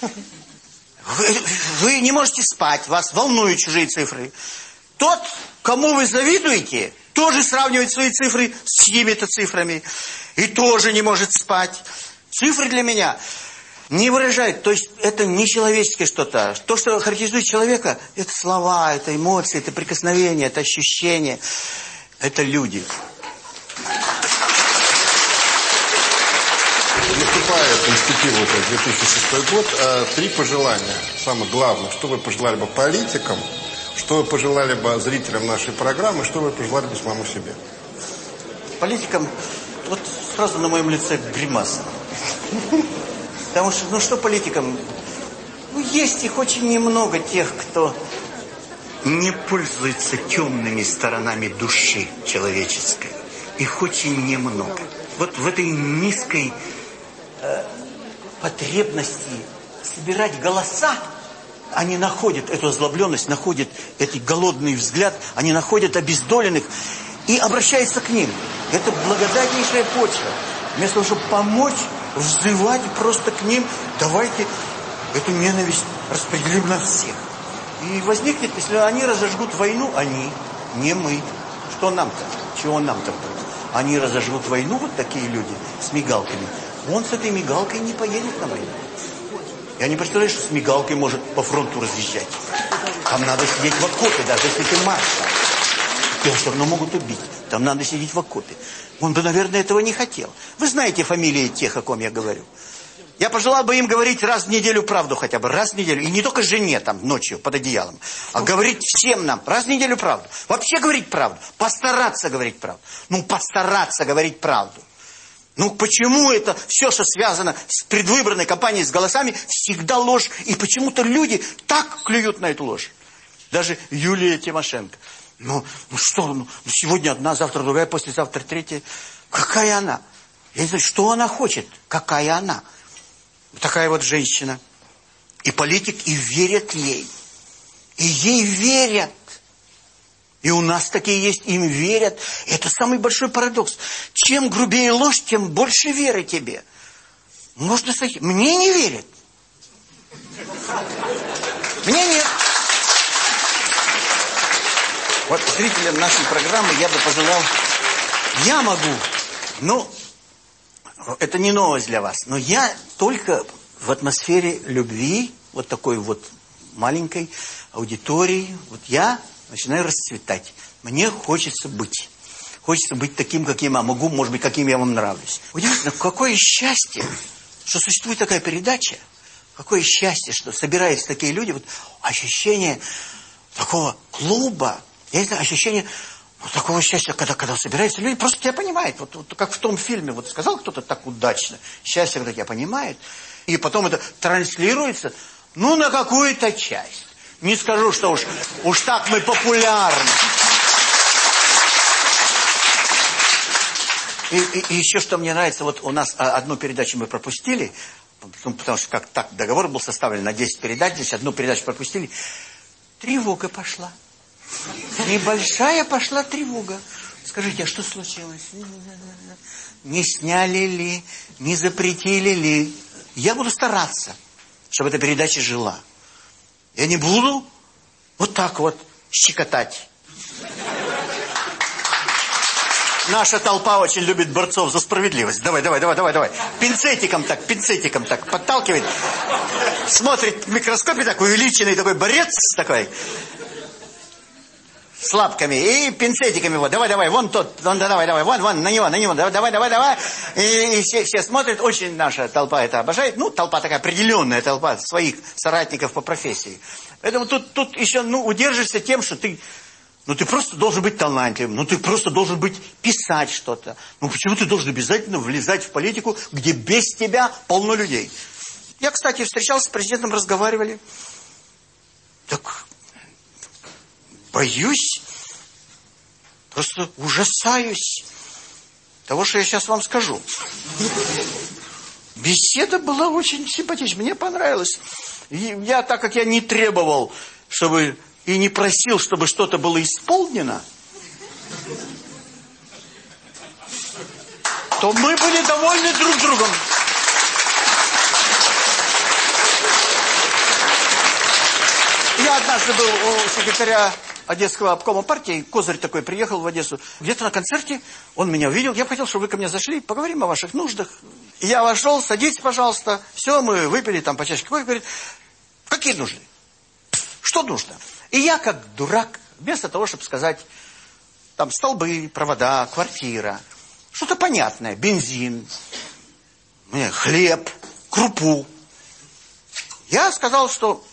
Вы, вы не можете спать, вас волнуют чужие цифры. Тот, кому вы завидуете, тоже сравнивает свои цифры с чьими-то цифрами. И тоже не может спать. Цифры для меня не выражают, то есть это не человеческое что-то. То, что характеризует человека, это слова, это эмоции, это прикосновения, это ощущения, это люди. Наступает институт 2006 год. Э, Три пожелания. Самое главное, что вы пожелали бы политикам, что вы пожелали бы зрителям нашей программы, что вы пожелали бы самому себе. Политикам, вот сразу на моем лице гримаса. Потому что, ну что политикам? Ну, есть их очень немного, тех, кто не пользуется темными сторонами души человеческой. Их очень немного. Вот в этой низкой э, потребности собирать голоса, они находят эту озлобленность, находят этот голодный взгляд, они находят обездоленных и обращаются к ним. Это благодатнейшая почва. Вместо того, чтобы помочь, взывать просто к ним, давайте эту ненависть распределим на всех. И возникнет, если они разожгут войну, они, не мы. Что нам-то? Чего нам-то? Они разожгут войну, вот такие люди, с мигалками. Он с этой мигалкой не поедет на войну. Я не представляю, что с мигалкой может по фронту разъезжать. Там надо сидеть в окопе, даже если ты маршал. Тебя все равно могут убить. Там надо сидеть в окопе. Он бы, наверное, этого не хотел. Вы знаете фамилии тех, о ком я говорю. Я пожелал бы им говорить раз в неделю правду хотя бы, раз в неделю. И не только жене там ночью под одеялом, а говорить всем нам раз в неделю правду. Вообще говорить правду. Постараться говорить правду. Ну, постараться говорить правду. Ну, почему это все, что связано с предвыборной кампанией, с голосами, всегда ложь? И почему-то люди так клюют на эту ложь. Даже Юлия Тимошенко. Ну, ну что, ну, сегодня одна, завтра другая, послезавтра третья. Какая она? Я не знаю, что она хочет. Какая она? Такая вот женщина. И политик, и верят ей. И ей верят. И у нас такие есть, им верят. Это самый большой парадокс. Чем грубее ложь, тем больше веры тебе. Можно сказать, мне не верят. Мне нет. Вот зрителям нашей программы я бы пожелал, я могу, ну, это не новость для вас, но я только в атмосфере любви, вот такой вот маленькой аудитории, вот я начинаю расцветать. Мне хочется быть. Хочется быть таким, каким я могу, может быть, каким я вам нравлюсь. Удивительно, какое счастье, что существует такая передача. Какое счастье, что собираются такие люди. Вот ощущение такого клуба, я не знаю, ощущение ну, такого счастья, когда, когда собираются люди, просто тебя понимают. Вот, вот как в том фильме, вот сказал кто-то так удачно, счастье, когда тебя понимает, и потом это транслируется, ну, на какую-то часть. Не скажу, что уж, уж так мы популярны. И, и, и еще что мне нравится, вот у нас а, одну передачу мы пропустили, потому что как так договор был составлен на 10 передач, здесь одну передачу пропустили, тревога пошла. Небольшая пошла тревога. Скажите, а что случилось? Не сняли ли, не запретили ли? Я буду стараться, чтобы эта передача жила. Я не буду вот так вот щекотать. Наша толпа очень любит борцов за справедливость. Давай, давай, давай, давай, давай. Пинцетиком так, пинцетиком так подталкивает. Смотрит в микроскопе так, увеличенный такой борец такой с лапками и пинцетиками вот, давай, давай, вон тот, вон, давай, давай, вон, вон, на него, на него, давай, давай, давай. И, и все, все смотрят, очень наша толпа это обожает. Ну, толпа такая определенная толпа своих соратников по профессии. Поэтому тут, тут еще, ну, удержишься тем, что ты, ну, ты просто должен быть талантливым, ну, ты просто должен быть, писать что-то. Ну, почему ты должен обязательно влезать в политику, где без тебя полно людей? Я, кстати, встречался с президентом, разговаривали. Так боюсь, просто ужасаюсь того, что я сейчас вам скажу. Беседа была очень симпатичная, мне понравилось. И я, так как я не требовал, чтобы и не просил, чтобы что-то было исполнено, то мы были довольны друг другом. Я однажды был у секретаря Одесского обкома партии, Козырь такой приехал в Одессу. Где-то на концерте он меня увидел. Я хотел, чтобы вы ко мне зашли, поговорим о ваших нуждах. Я вошел, садитесь, пожалуйста. Все, мы выпили там по чашке кофе. Говорит, какие нужды? Что нужно? И я, как дурак, вместо того, чтобы сказать, там столбы, провода, квартира, что-то понятное, бензин, мне хлеб, крупу. Я сказал, что,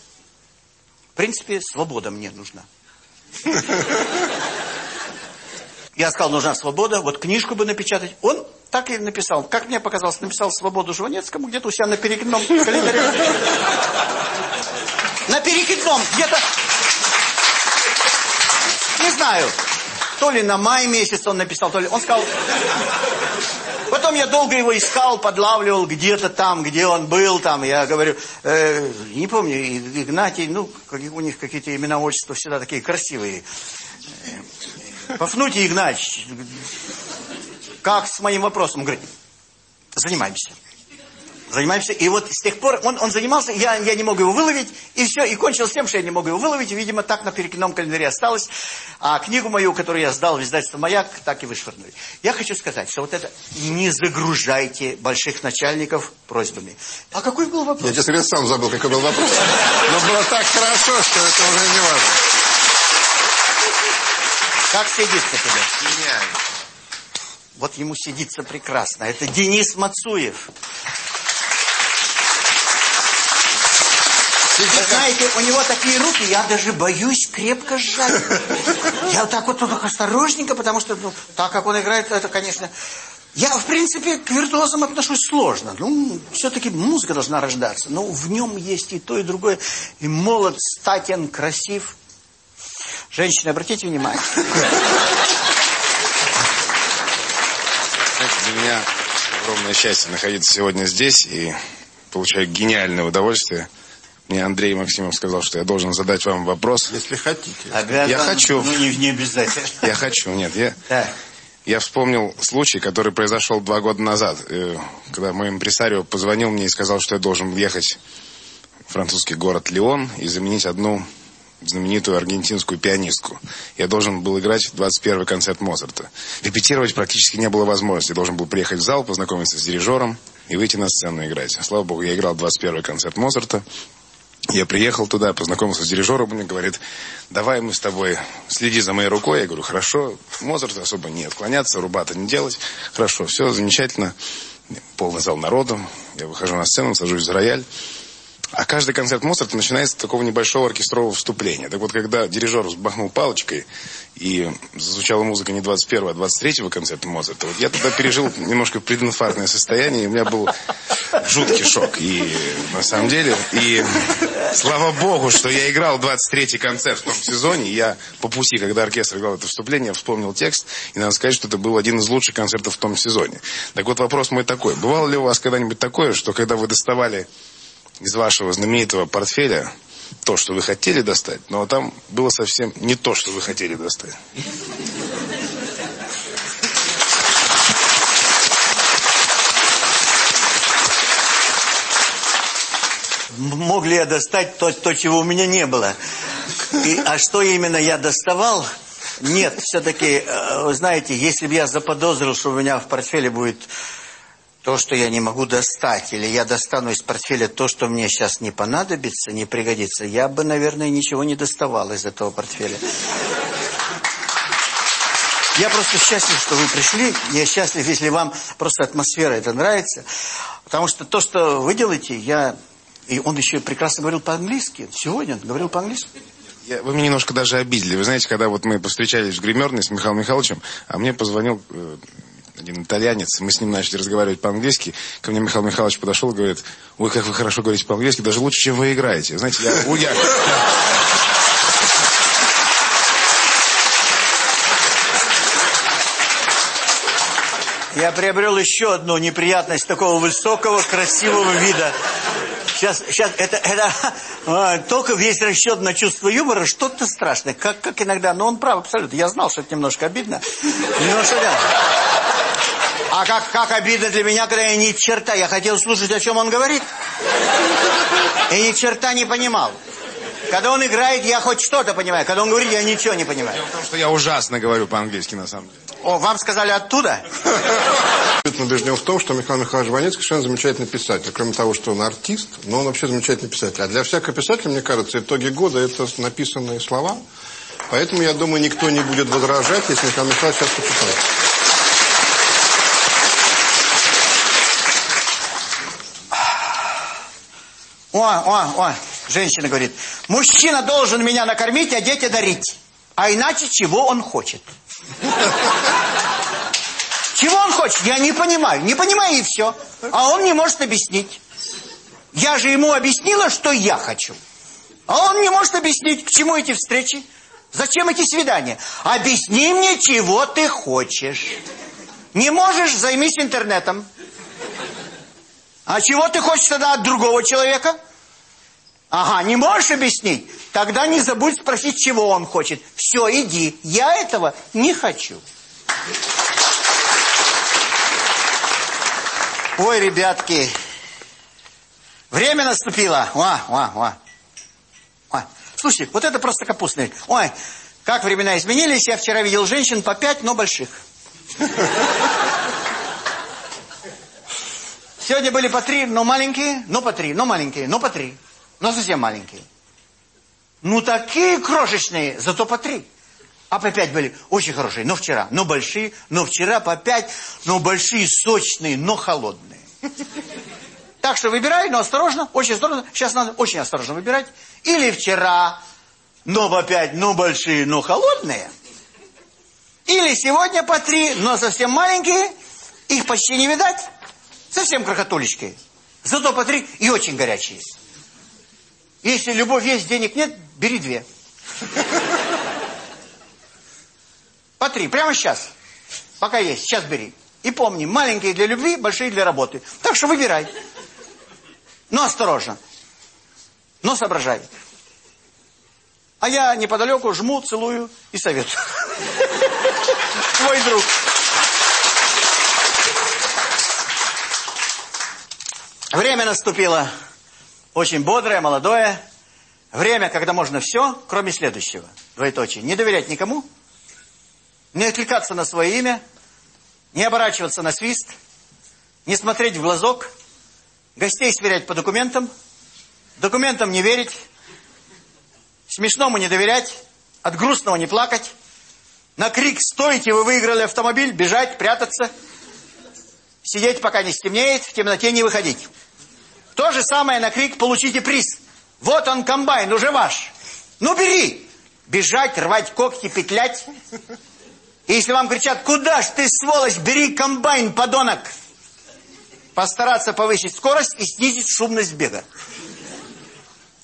в принципе, свобода мне нужна. Я сказал, нужна свобода, вот книжку бы напечатать. Он так и написал. Как мне показалось, написал «Свободу Жванецкому» где-то у себя на перекидном календаре. На перекидном, где-то... Не знаю, то ли на май месяц он написал, то ли... Он сказал... Потом я долго его искал, подлавливал где-то там, где он был там. Я говорю, э, не помню, Игнатий, ну, у них какие-то имена, отчества всегда такие красивые. Пафнутий Игнатьевич, как с моим вопросом? Он говорит, занимаемся. Занимаемся. И вот с тех пор он, он занимался, я, я не мог его выловить, и все, и кончилось тем, что я не мог его выловить, и, видимо, так на перекидном календаре осталось. А книгу мою, которую я сдал в издательство «Маяк», так и вышвырнули. Я хочу сказать, что вот это не загружайте больших начальников просьбами. А какой был вопрос? Я, честно говоря, сам забыл, какой был вопрос. Но было так хорошо, что это уже не важно. Как сидится тебе? Гениально. Вот ему сидится прекрасно. Это Денис Мацуев. Вы знаете, у него такие руки, я даже боюсь крепко сжать. Я вот так вот, так осторожненько, потому что, ну, так как он играет, это, конечно... Я, в принципе, к виртуозам отношусь сложно. Ну, все-таки музыка должна рождаться. Но в нем есть и то, и другое. И молод, статен, красив. Женщины, обратите внимание. Знаете, для меня огромное счастье находиться сегодня здесь и получать гениальное удовольствие. Мне Андрей Максимов сказал, что я должен задать вам вопрос. Если хотите. Обязан, я хочу. Ну, не, не обязательно. Я хочу, нет. Я, да. я вспомнил случай, который произошел два года назад, э, когда мой импресарио позвонил мне и сказал, что я должен ехать в французский город Лион и заменить одну знаменитую аргентинскую пианистку. Я должен был играть 21-й концерт Моцарта. Репетировать практически не было возможности. Я должен был приехать в зал, познакомиться с дирижером и выйти на сцену играть. Слава богу, я играл 21-й концерт Моцарта. Я приехал туда, познакомился с дирижером, мне говорит, давай мы с тобой, следи за моей рукой. Я говорю, хорошо, Моцарт особо не отклоняться, рубата не делать. Хорошо, все, замечательно. Полный зал народу. Я выхожу на сцену, сажусь за рояль. А каждый концерт Моцарта начинается с такого небольшого оркестрового вступления. Так вот, когда дирижер взбахнул палочкой, и зазвучала музыка не 21-го, а 23-го концерта Моцарта, вот я тогда пережил немножко прединфарктное состояние, и у меня был жуткий шок. И на самом деле, и слава богу, что я играл 23-й концерт в том сезоне, я по пути, когда оркестр играл это вступление, вспомнил текст, и надо сказать, что это был один из лучших концертов в том сезоне. Так вот, вопрос мой такой. Бывало ли у вас когда-нибудь такое, что когда вы доставали из вашего знаменитого портфеля то, что вы хотели достать, но там было совсем не то, что вы хотели достать. Мог ли я достать то, то чего у меня не было? И, а что именно я доставал? Нет, все-таки, э, знаете, если бы я заподозрил, что у меня в портфеле будет то, что я не могу достать, или я достану из портфеля то, что мне сейчас не понадобится, не пригодится, я бы, наверное, ничего не доставал из этого портфеля. Я просто счастлив, что вы пришли. Я счастлив, если вам просто атмосфера это нравится. Потому что то, что вы делаете, я... И он еще прекрасно говорил по-английски. Сегодня он говорил по-английски. Вы меня немножко даже обидели. Вы знаете, когда вот мы повстречались в гримерной с Михаилом Михайловичем, а мне позвонил э, один итальянец, мы с ним начали разговаривать по-английски. Ко мне Михаил Михайлович подошел и говорит, ой, как вы хорошо говорите по-английски, даже лучше, чем вы играете. Знаете, я... я, Я приобрел еще одну неприятность такого высокого, красивого вида Сейчас, сейчас, это, это а, только весь расчет на чувство юмора, что-то страшное. Как, как иногда, но он прав абсолютно. Я знал, что это немножко обидно. Но что делать? А как, как обидно для меня, когда я ни черта, я хотел слушать, о чем он говорит. И ни черта не понимал. Когда он играет, я хоть что-то понимаю. Когда он говорит, я ничего не понимаю. Дело в том, что я ужасно говорю по-английски, на самом деле. О, вам сказали оттуда? убежден в том, что Михаил Михайлович Ванецкий совершенно замечательный писатель. Кроме того, что он артист, но он вообще замечательный писатель. А для всякого писателя, мне кажется, итоги года – это написанные слова. Поэтому, я думаю, никто не будет возражать, если Михаил Михайлович сейчас почитает. О, о, о, женщина говорит, мужчина должен меня накормить, а дети дарить. А иначе чего он хочет? Чего он хочет? Я не понимаю. Не понимаю и все. А он не может объяснить. Я же ему объяснила, что я хочу. А он не может объяснить, к чему эти встречи. Зачем эти свидания? Объясни мне, чего ты хочешь. Не можешь, займись интернетом. А чего ты хочешь тогда от другого человека? Ага, не можешь объяснить? Тогда не забудь спросить, чего он хочет. Все, иди. Я этого не хочу. Ой, ребятки, время наступило. О, о, о. Ой. Слушайте, вот это просто капустный. Ой, как времена изменились. Я вчера видел женщин по пять, но больших. Сегодня были по три, но маленькие, но по три, но маленькие, но по три. Но совсем маленькие. Ну, такие крошечные, зато по три. А по пять были очень хорошие, но вчера. Но большие, но вчера по пять, но большие, сочные, но холодные. Так что выбирай, но осторожно, очень осторожно. Сейчас надо очень осторожно выбирать. Или вчера, но по пять, но большие, но холодные. Или сегодня по три, но совсем маленькие. Их почти не видать. Совсем крохотулечки. Зато по три и очень горячие. Если любовь есть, денег нет, бери две. По три, прямо сейчас. Пока есть, сейчас бери. И помни, маленькие для любви, большие для работы. Так что выбирай. Но осторожно. Но соображай. А я неподалеку жму, целую и советую. Твой друг. Время наступило. Очень бодрое, молодое. Время, когда можно все, кроме следующего. Двоеточие. Не доверять никому. Не отвлекаться на свое имя. Не оборачиваться на свист. Не смотреть в глазок. Гостей сверять по документам. Документам не верить. Смешному не доверять. От грустного не плакать. На крик «Стойте, вы выиграли автомобиль!» Бежать, прятаться. Сидеть, пока не стемнеет, в темноте не выходить. То же самое на крик «Получите приз!» Вот он, комбайн, уже ваш. Ну, бери. Бежать, рвать когти, петлять. И если вам кричат, куда ж ты, сволочь, бери комбайн, подонок. Постараться повысить скорость и снизить шумность бега.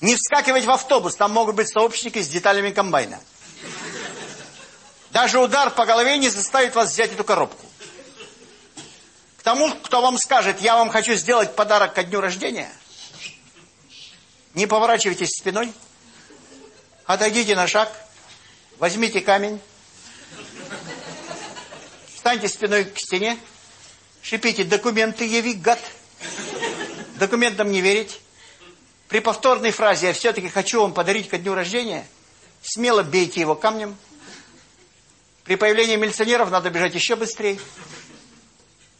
Не вскакивать в автобус, там могут быть сообщники с деталями комбайна. Даже удар по голове не заставит вас взять эту коробку. Тому, кто вам скажет, я вам хочу сделать подарок ко дню рождения, не поворачивайтесь спиной, отойдите на шаг, возьмите камень, встаньте спиной к стене, шипите, документы яви, гад. Документам не верить. При повторной фразе «я все-таки хочу вам подарить ко дню рождения», смело бейте его камнем, при появлении милиционеров надо бежать еще быстрее.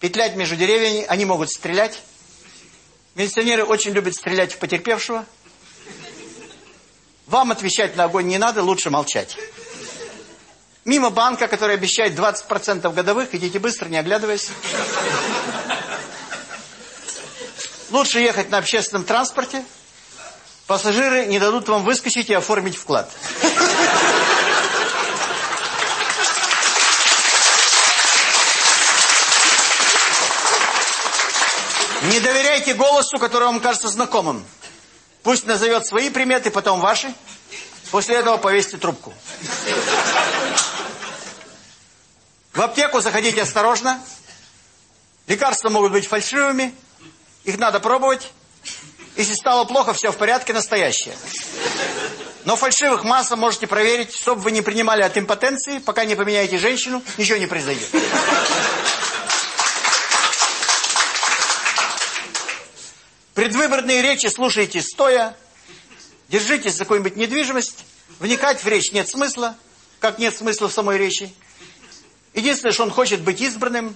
Петлять между деревьями, они могут стрелять. Милиционеры очень любят стрелять в потерпевшего. Вам отвечать на огонь не надо, лучше молчать. Мимо банка, который обещает 20% годовых, идите быстро, не оглядываясь. Лучше ехать на общественном транспорте. Пассажиры не дадут вам выскочить и оформить вклад. Не доверяйте голосу, который вам кажется знакомым. Пусть назовет свои приметы, потом ваши. После этого повесьте трубку. В аптеку заходите осторожно. Лекарства могут быть фальшивыми. Их надо пробовать. Если стало плохо, все в порядке, настоящее. Но фальшивых масса можете проверить, чтобы вы не принимали от импотенции, пока не поменяете женщину, ничего не произойдет. Предвыборные речи слушайте стоя, держитесь за какую-нибудь недвижимость, вникать в речь нет смысла, как нет смысла в самой речи. Единственное, что он хочет быть избранным,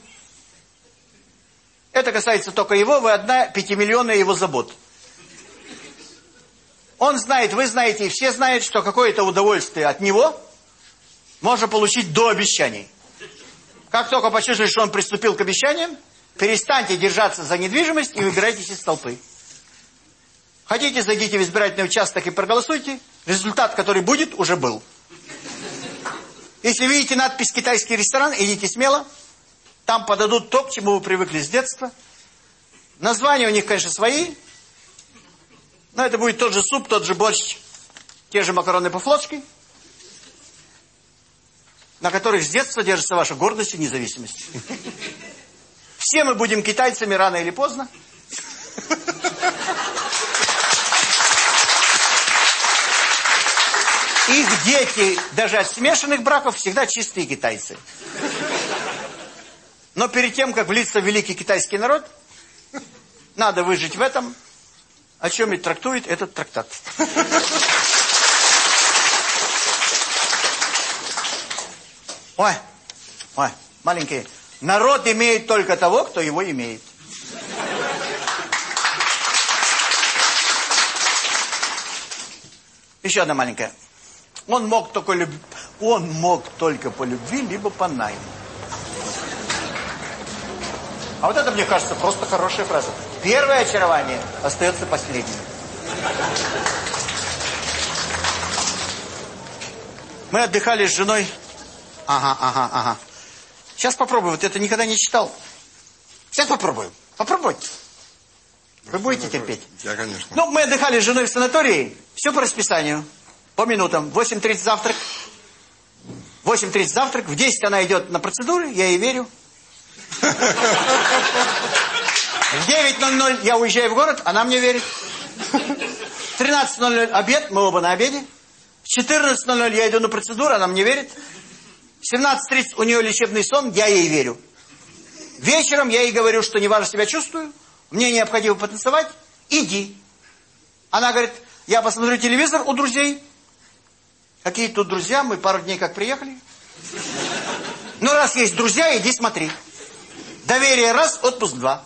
это касается только его, вы одна пятимиллионная его забот. Он знает, вы знаете, и все знают, что какое-то удовольствие от него можно получить до обещаний. Как только почувствуете, что он приступил к обещаниям, перестаньте держаться за недвижимость и выбирайтесь из толпы. Хотите, зайдите в избирательный участок и проголосуйте. Результат, который будет, уже был. Если видите надпись «Китайский ресторан», идите смело. Там подадут то, к чему вы привыкли с детства. Названия у них, конечно, свои. Но это будет тот же суп, тот же борщ, те же макароны по-флотски, на которых с детства держится ваша гордость и независимость. Все мы будем китайцами рано или поздно. Их дети, даже от смешанных браков, всегда чистые китайцы. Но перед тем, как влиться в великий китайский народ, надо выжить в этом, о чем и трактует этот трактат. Ой, ой, маленькие. Народ имеет только того, кто его имеет. Еще одна маленькая. Он мог только люб... он мог только по любви, либо по найму. А вот это, мне кажется, просто хорошая фраза. Первое очарование остается последним. Мы отдыхали с женой. Ага, ага, ага. Сейчас попробую. Вот это никогда не читал. Сейчас попробую. Попробуйте. Вы будете терпеть? Я, конечно. Ну, мы отдыхали с женой в санатории. Все по расписанию. По минутам. 8.30 завтрак. 8.30 завтрак. В 10 она идет на процедуры. Я ей верю. В 9.00 я уезжаю в город, она мне верит. В 13.00 обед, мы оба на обеде. В 14.00 я иду на процедуру, она мне верит. В 17.30 у нее лечебный сон, я ей верю. Вечером я ей говорю, что неважно себя чувствую, мне необходимо потанцевать, иди. Она говорит, я посмотрю телевизор у друзей. Какие тут друзья, мы пару дней как приехали. Ну, раз есть друзья, иди смотри. Доверие раз, отпуск два.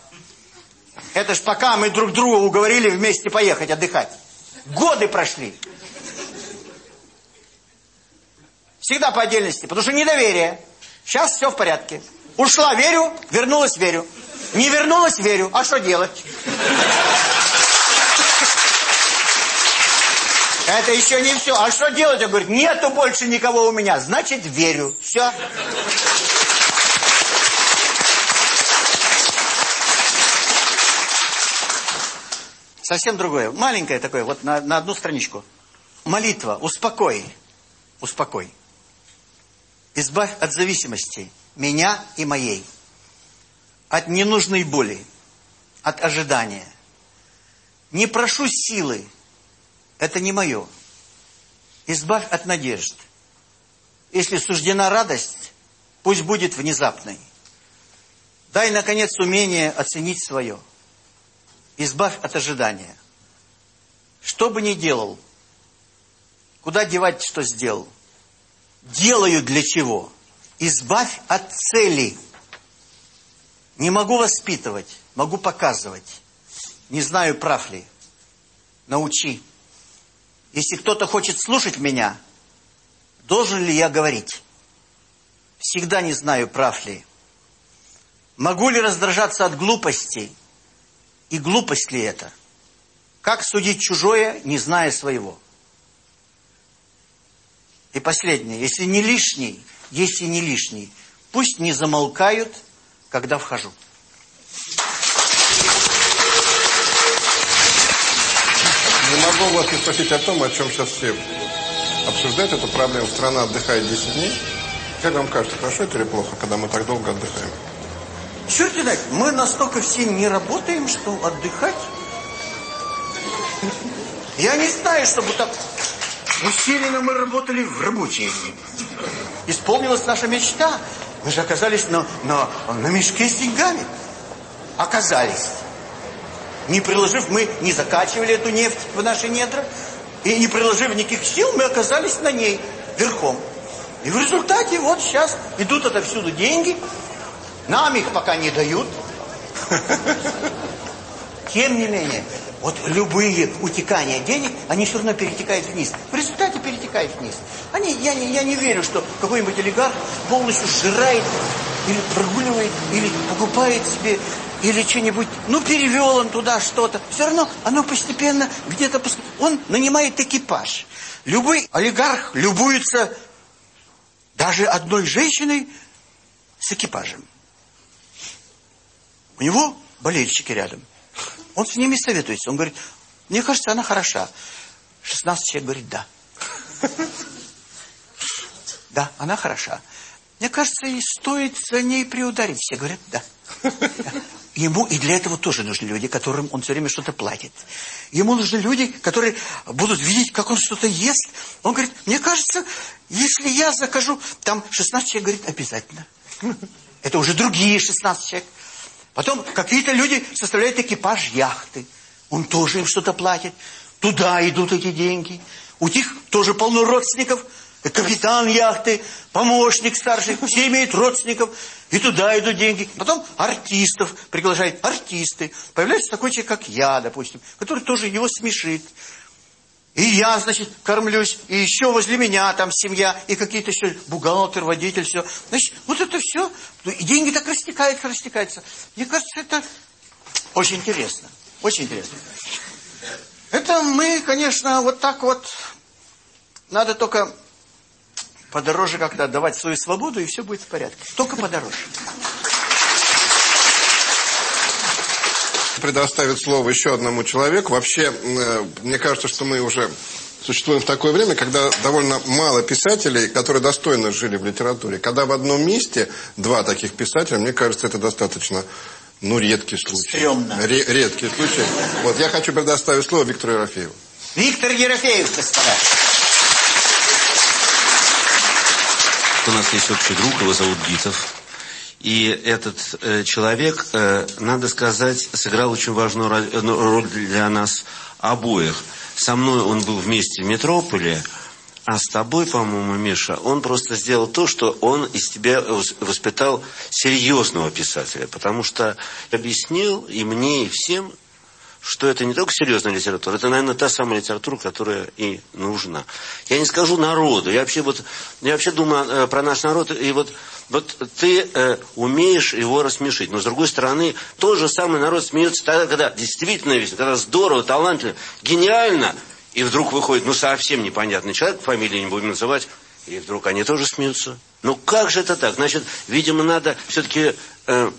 Это ж пока мы друг друга уговорили вместе поехать отдыхать. Годы прошли. Всегда по отдельности, потому что недоверие. Сейчас все в порядке. Ушла, верю, вернулась, верю. Не вернулась, верю. А что делать? Это еще не все. А что делать? Он говорит, нету больше никого у меня. Значит, верю. Все. Совсем другое. Маленькое такое, вот на, на одну страничку. Молитва. Успокой. Успокой. Избавь от зависимости меня и моей. От ненужной боли. От ожидания. Не прошу силы. Это не мое. Избавь от надежд. Если суждена радость, пусть будет внезапной. Дай, наконец, умение оценить свое избавь от ожидания. Что бы ни делал, куда девать, что сделал, делаю для чего? Избавь от цели. Не могу воспитывать, могу показывать. Не знаю, прав ли. Научи. Если кто-то хочет слушать меня, должен ли я говорить? Всегда не знаю, прав ли. Могу ли раздражаться от глупостей? И глупость ли это? Как судить чужое, не зная своего? И последнее. Если не лишний, если не лишний, пусть не замолкают, когда вхожу. Не могу вас не спросить о том, о чем сейчас все обсуждают эту проблему. Страна отдыхает 10 дней. Как вам кажется, хорошо это или плохо, когда мы так долго отдыхаем? Черт знает, мы настолько все не работаем, что отдыхать. Я не знаю, чтобы так усиленно мы работали в рабочие дни. Исполнилась наша мечта. Мы же оказались на, на, на мешке с деньгами. Оказались. Не приложив, мы не закачивали эту нефть в наши недра. И не приложив никаких сил, мы оказались на ней, верхом. И в результате вот сейчас идут отовсюду деньги. Нам их пока не дают. Тем не менее, вот любые утекания денег, они все равно перетекают вниз. В результате перетекают вниз. Они, я, не, я не верю, что какой-нибудь олигарх полностью сжирает или прогуливает, или покупает себе, или что-нибудь, ну, перевел он туда что-то. Все равно оно постепенно где-то... Он нанимает экипаж. Любой олигарх любуется даже одной женщиной с экипажем. У него болельщики рядом. Он с ними советуется. Он говорит, мне кажется, она хороша. 16 человек говорит, да. Да, она хороша. Мне кажется, и стоит за ней приударить. Все говорят, да. Ему и для этого тоже нужны люди, которым он все время что-то платит. Ему нужны люди, которые будут видеть, как он что-то ест. Он говорит, мне кажется, если я закажу, там 16 человек говорит, обязательно. Это уже другие 16 человек. Потом какие-то люди составляют экипаж яхты. Он тоже им что-то платит. Туда идут эти деньги. У них тоже полно родственников. Капитан яхты, помощник старший, все имеют родственников. И туда идут деньги. Потом артистов приглашают. Артисты. Появляется такой человек, как я, допустим, который тоже его смешит. И я, значит, кормлюсь, и еще возле меня там семья, и какие-то еще бухгалтер, водитель, все. Значит, вот это все. И деньги так растекаются, растекаются. Мне кажется, это очень интересно. Очень интересно. Это мы, конечно, вот так вот... Надо только подороже как-то отдавать свою свободу, и все будет в порядке. Только подороже. предоставить слово еще одному человеку. Вообще, э, мне кажется, что мы уже существуем в такое время, когда довольно мало писателей, которые достойно жили в литературе. Когда в одном месте два таких писателя, мне кажется, это достаточно, ну, редкий случай. Стремно. Ре редкий случай. Вот, я хочу предоставить слово Виктору Ерофееву. Виктор Ерофеев, господа. У нас есть общий друг, его зовут Гитов. И этот э, человек, э, надо сказать, сыграл очень важную э, ну, роль для нас обоих. Со мной он был вместе в метрополе, а с тобой, по-моему, Миша, он просто сделал то, что он из тебя воспитал серьезного писателя. Потому что объяснил и мне, и всем, что это не только серьезная литература, это, наверное, та самая литература, которая и нужна. Я не скажу народу, я вообще, вот, я вообще думаю э, про наш народ, и вот вот ты э, умеешь его рассмешить. Но с другой стороны, тот же самый народ смеется тогда, когда действительно весело, когда здорово, талантливо, гениально. И вдруг выходит, ну, совсем непонятный человек, фамилии не будем называть, и вдруг они тоже смеются. Ну, как же это так? Значит, видимо, надо все-таки э,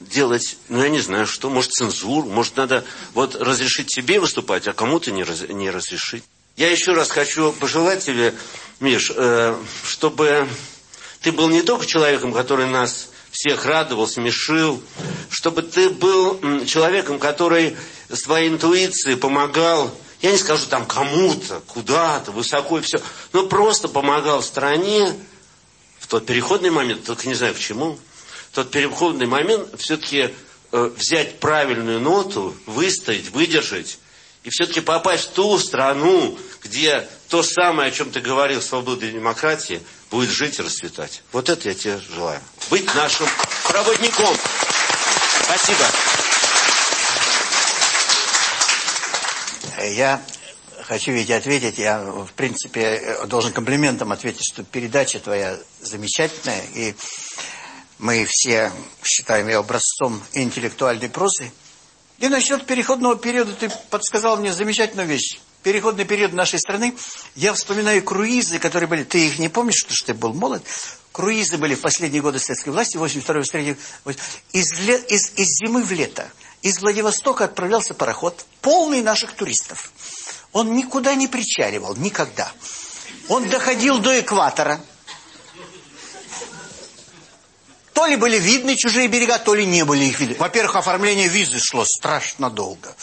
делать, ну, я не знаю, что, может, цензуру, может, надо вот разрешить себе выступать, а кому-то не, раз, не разрешить. Я еще раз хочу пожелать тебе, Миш, э, чтобы ты был не только человеком, который нас всех радовал, смешил, чтобы ты был человеком, который своей интуицией помогал, я не скажу там кому-то, куда-то, высоко и все, но просто помогал стране в тот переходный момент, только не знаю к чему, тот переходный момент все-таки э, взять правильную ноту, выстоять, выдержать, и все-таки попасть в ту страну, где то самое, о чем ты говорил, свобода и демократия, будет жить и расцветать. Вот это я тебе желаю. Быть нашим проводником. Спасибо. Я хочу ведь ответить, я, в принципе, должен комплиментом ответить, что передача твоя замечательная, и мы все считаем ее образцом интеллектуальной прозы. И насчет переходного периода ты подсказал мне замечательную вещь переходный период нашей страны, я вспоминаю круизы, которые были, ты их не помнишь, потому что ты был молод, круизы были в последние годы советской власти, 82-83, из, из, из зимы в лето. Из Владивостока отправлялся пароход, полный наших туристов. Он никуда не причаливал, никогда. Он доходил до экватора. То ли были видны чужие берега, то ли не были их видны. Во-первых, оформление визы шло страшно долго.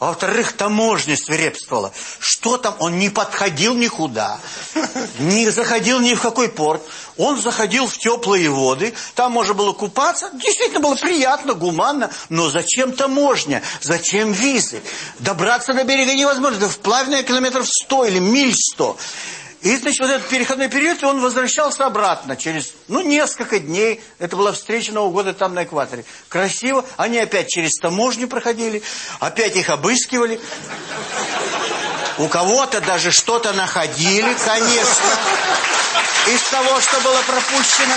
А во-вторых, таможня свирепствовала. Что там? Он не подходил никуда. Не заходил ни в какой порт. Он заходил в теплые воды. Там можно было купаться. Действительно было приятно, гуманно. Но зачем таможня? Зачем визы? Добраться до берега невозможно. Да вплавь на километров сто или миль сто. И, значит, вот этот переходной период, он возвращался обратно через, ну, несколько дней. Это была встреча Нового года там на экваторе. Красиво. Они опять через таможню проходили, опять их обыскивали. У кого-то даже что-то находили, конечно, из того, что было пропущено.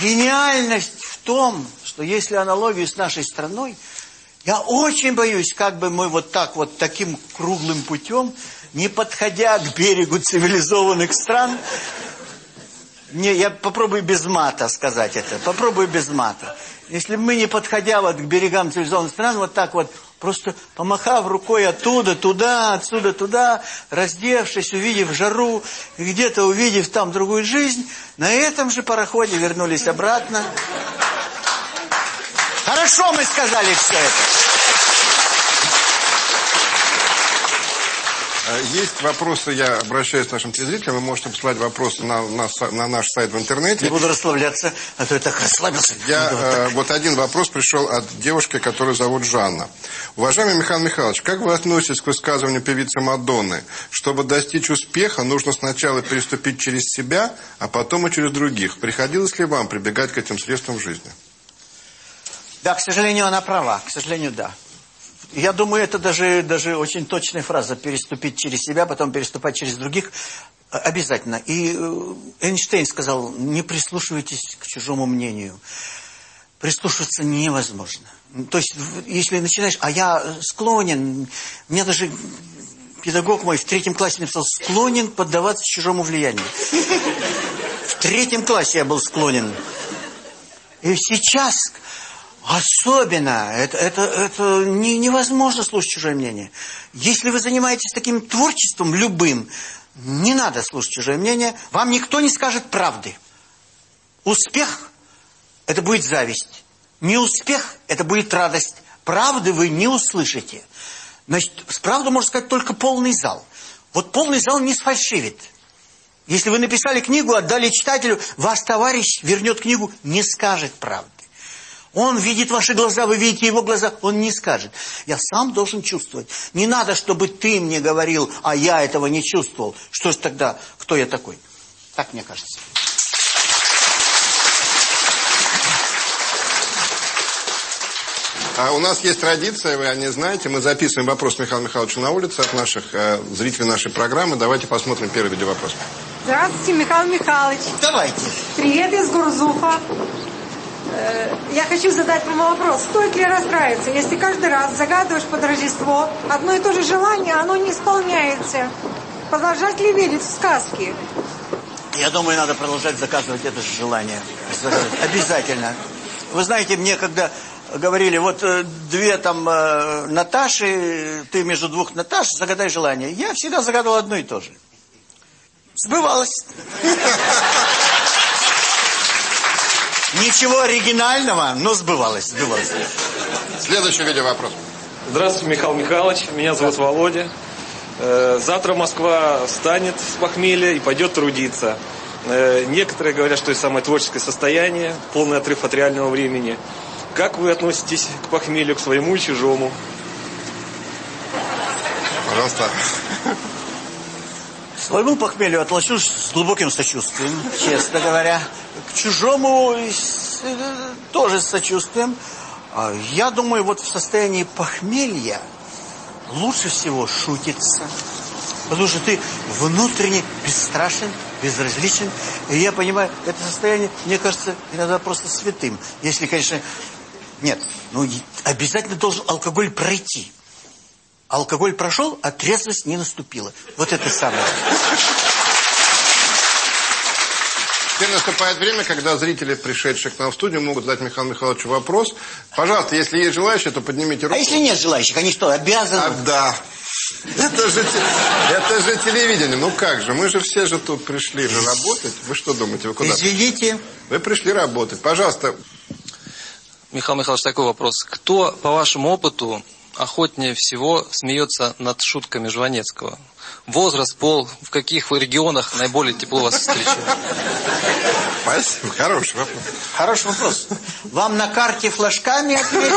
Гениальность в том, что если аналогию с нашей страной, я очень боюсь, как бы мы вот так вот, таким круглым путем не подходя к берегу цивилизованных стран, не, я попробую без мата сказать это, попробую без мата. Если мы не подходя вот к берегам цивилизованных стран, вот так вот, просто помахав рукой оттуда, туда, отсюда, туда, раздевшись, увидев жару, где-то увидев там другую жизнь, на этом же пароходе вернулись обратно. Хорошо мы сказали все это. Есть вопросы, я обращаюсь к нашим телезрителям, вы можете посылать вопросы на, на, на наш сайт в интернете. Не буду расслабляться, а то я так расслабился. Я, э, вот один вопрос пришел от девушки, которую зовут Жанна. Уважаемый Михаил Михайлович, как вы относитесь к высказыванию певицы Мадонны? Чтобы достичь успеха, нужно сначала переступить через себя, а потом и через других. Приходилось ли вам прибегать к этим средствам в жизни? Да, к сожалению, она права. К сожалению, да. Я думаю, это даже, даже очень точная фраза. Переступить через себя, потом переступать через других. Обязательно. И э, Эйнштейн сказал, не прислушивайтесь к чужому мнению. Прислушиваться невозможно. То есть, если начинаешь, а я склонен, мне даже педагог мой в третьем классе написал, склонен поддаваться чужому влиянию. В третьем классе я был склонен. И сейчас Особенно, это, это, это не, невозможно слушать чужое мнение. Если вы занимаетесь таким творчеством, любым, не надо слушать чужое мнение, вам никто не скажет правды. Успех – это будет зависть. Неуспех – это будет радость. Правды вы не услышите. Значит, правду можно сказать только полный зал. Вот полный зал не сфальшивит. Если вы написали книгу, отдали читателю, ваш товарищ вернет книгу, не скажет правды. Он видит ваши глаза, вы видите его глаза, он не скажет. Я сам должен чувствовать. Не надо, чтобы ты мне говорил, а я этого не чувствовал. Что же тогда, кто я такой? Так мне кажется. А у нас есть традиция, вы о ней знаете. Мы записываем вопрос Михаила Михайловича на улице от наших э, зрителей нашей программы. Давайте посмотрим первый видеовопрос. Здравствуйте, Михаил Михайлович. Давайте. Привет из Гурзуфа. Э, я хочу задать вам вопрос. Стоит ли расстраиваться, если каждый раз загадываешь под Рождество одно и то же желание, оно не исполняется? Продолжать ли верить в сказки? Я думаю, надо продолжать заказывать это же желание. Обязательно. Вы знаете, мне когда говорили, вот э, две там э, Наташи, ты между двух Наташ, загадай желание. Я всегда загадывал одно и то же. Сбывалось. Ничего оригинального, но сбывалось, сбывалось. Следующий видеовопрос. Здравствуйте, Михаил Михайлович. Меня зовут Володя. Э, завтра Москва встанет с похмелья и пойдет трудиться. Э, некоторые говорят, что это самое творческое состояние, полный отрыв от реального времени. Как вы относитесь к похмелью, к своему и чужому? Пожалуйста. Своему похмелью отношусь с глубоким сочувствием, честно говоря. К чужому тоже с сочувствием. А я думаю, вот в состоянии похмелья лучше всего шутиться. Потому что ты внутренне бесстрашен, безразличен. И я понимаю, это состояние, мне кажется, иногда просто святым. Если, конечно... Нет, ну обязательно должен алкоголь пройти. Алкоголь прошел, а трезвость не наступила. Вот это самое. Теперь наступает время, когда зрители, пришедшие к нам в студию, могут задать Михаилу Михайловичу вопрос. Пожалуйста, если есть желающие, то поднимите руку. А если нет желающих, они что, обязаны? А, да. Это же, это же телевидение. Ну как же, мы же все же тут пришли же работать. Вы что думаете, вы куда? Извините. Вы пришли работать. Пожалуйста. Михаил Михайлович, такой вопрос. Кто, по вашему опыту, охотнее всего смеется над шутками Жванецкого? Возраст, пол, в каких регионах наиболее тепло вас встречают? Спасибо, хороший вопрос. Хороший вопрос. Вам на карте флажками ответить?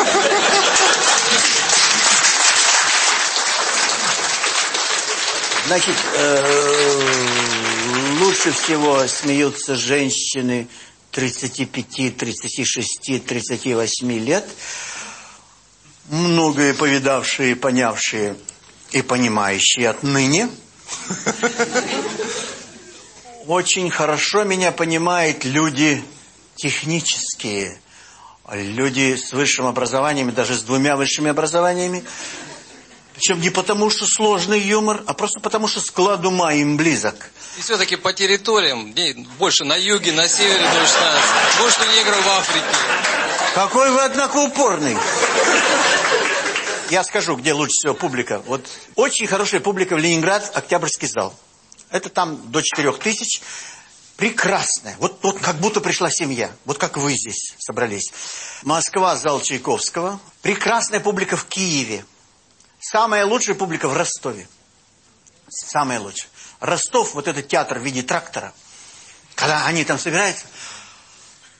Значит, э, лучше всего смеются женщины 35, 36, 38 лет, многое повидавшие, понявшие и понимающие отныне. Очень хорошо меня понимают люди технические, люди с высшим образованием, даже с двумя высшими образованиями. Причем не потому, что сложный юмор, а просто потому, что склад ума им близок. И все-таки по территориям, больше на юге, на севере больше нравится. Больше негров в Африке. Какой вы, однако, упорный. Я скажу, где лучше всего публика. Вот очень хорошая публика в Ленинград, Октябрьский зал. Это там до 4 тысяч. Прекрасная. Вот, вот как будто пришла семья. Вот как вы здесь собрались. Москва, зал Чайковского. Прекрасная публика в Киеве. Самая лучшая публика в Ростове. Самая лучшая. Ростов, вот этот театр в виде трактора. Когда они там собираются,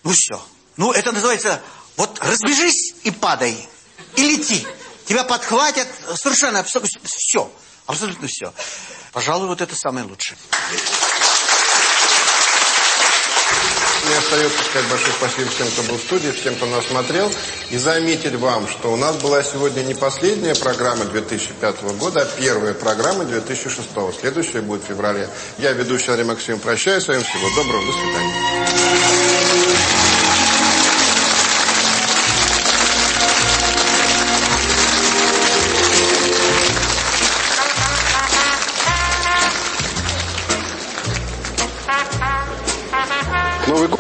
ну все. Ну это называется, вот разбежись и падай. И лети. Тебя подхватят совершенно все. Абсолютно все. Пожалуй, вот это самое лучшее. Мне остается сказать большое спасибо всем, кто был в студии, всем, кто нас смотрел. И заметить вам, что у нас была сегодня не последняя программа 2005 года, а первая программа 2006. Следующая будет в феврале. Я, ведущий Андрей Максим, прощаюсь с вами. Всего доброго. До свидания.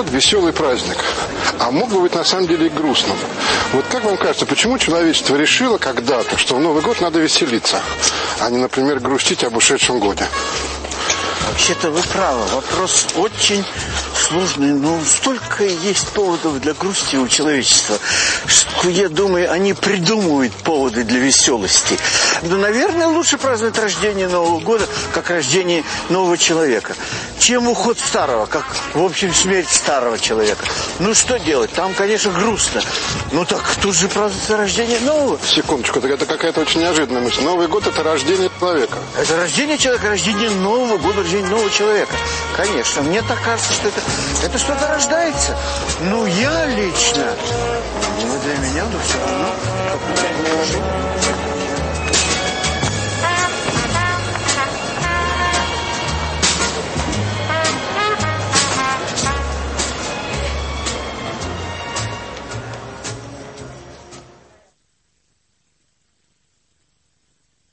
Год – веселый праздник, а мог бы быть на самом деле и грустным. Вот как вам кажется, почему человечество решило когда-то, что в Новый год надо веселиться, а не, например, грустить об ушедшем годе? Вообще-то вы правы, вопрос очень сложный, но столько есть поводов для грусти у человечества, что, я думаю, они придумывают поводы для веселости. Но, наверное, лучше праздновать рождение Нового года, как рождение нового человека, чем уход старого, как, в общем, смерть старого человека. Ну, что делать? Там, конечно, грустно. Ну, так тут же празднуется рождение нового. Секундочку, так это какая-то очень неожиданная мысль. Новый год – это рождение человека. Это рождение человека, рождение нового года, рождение нового человека. Конечно, мне так кажется, что это, это что-то рождается. Ну, я лично, ну, для меня, ну, все равно, как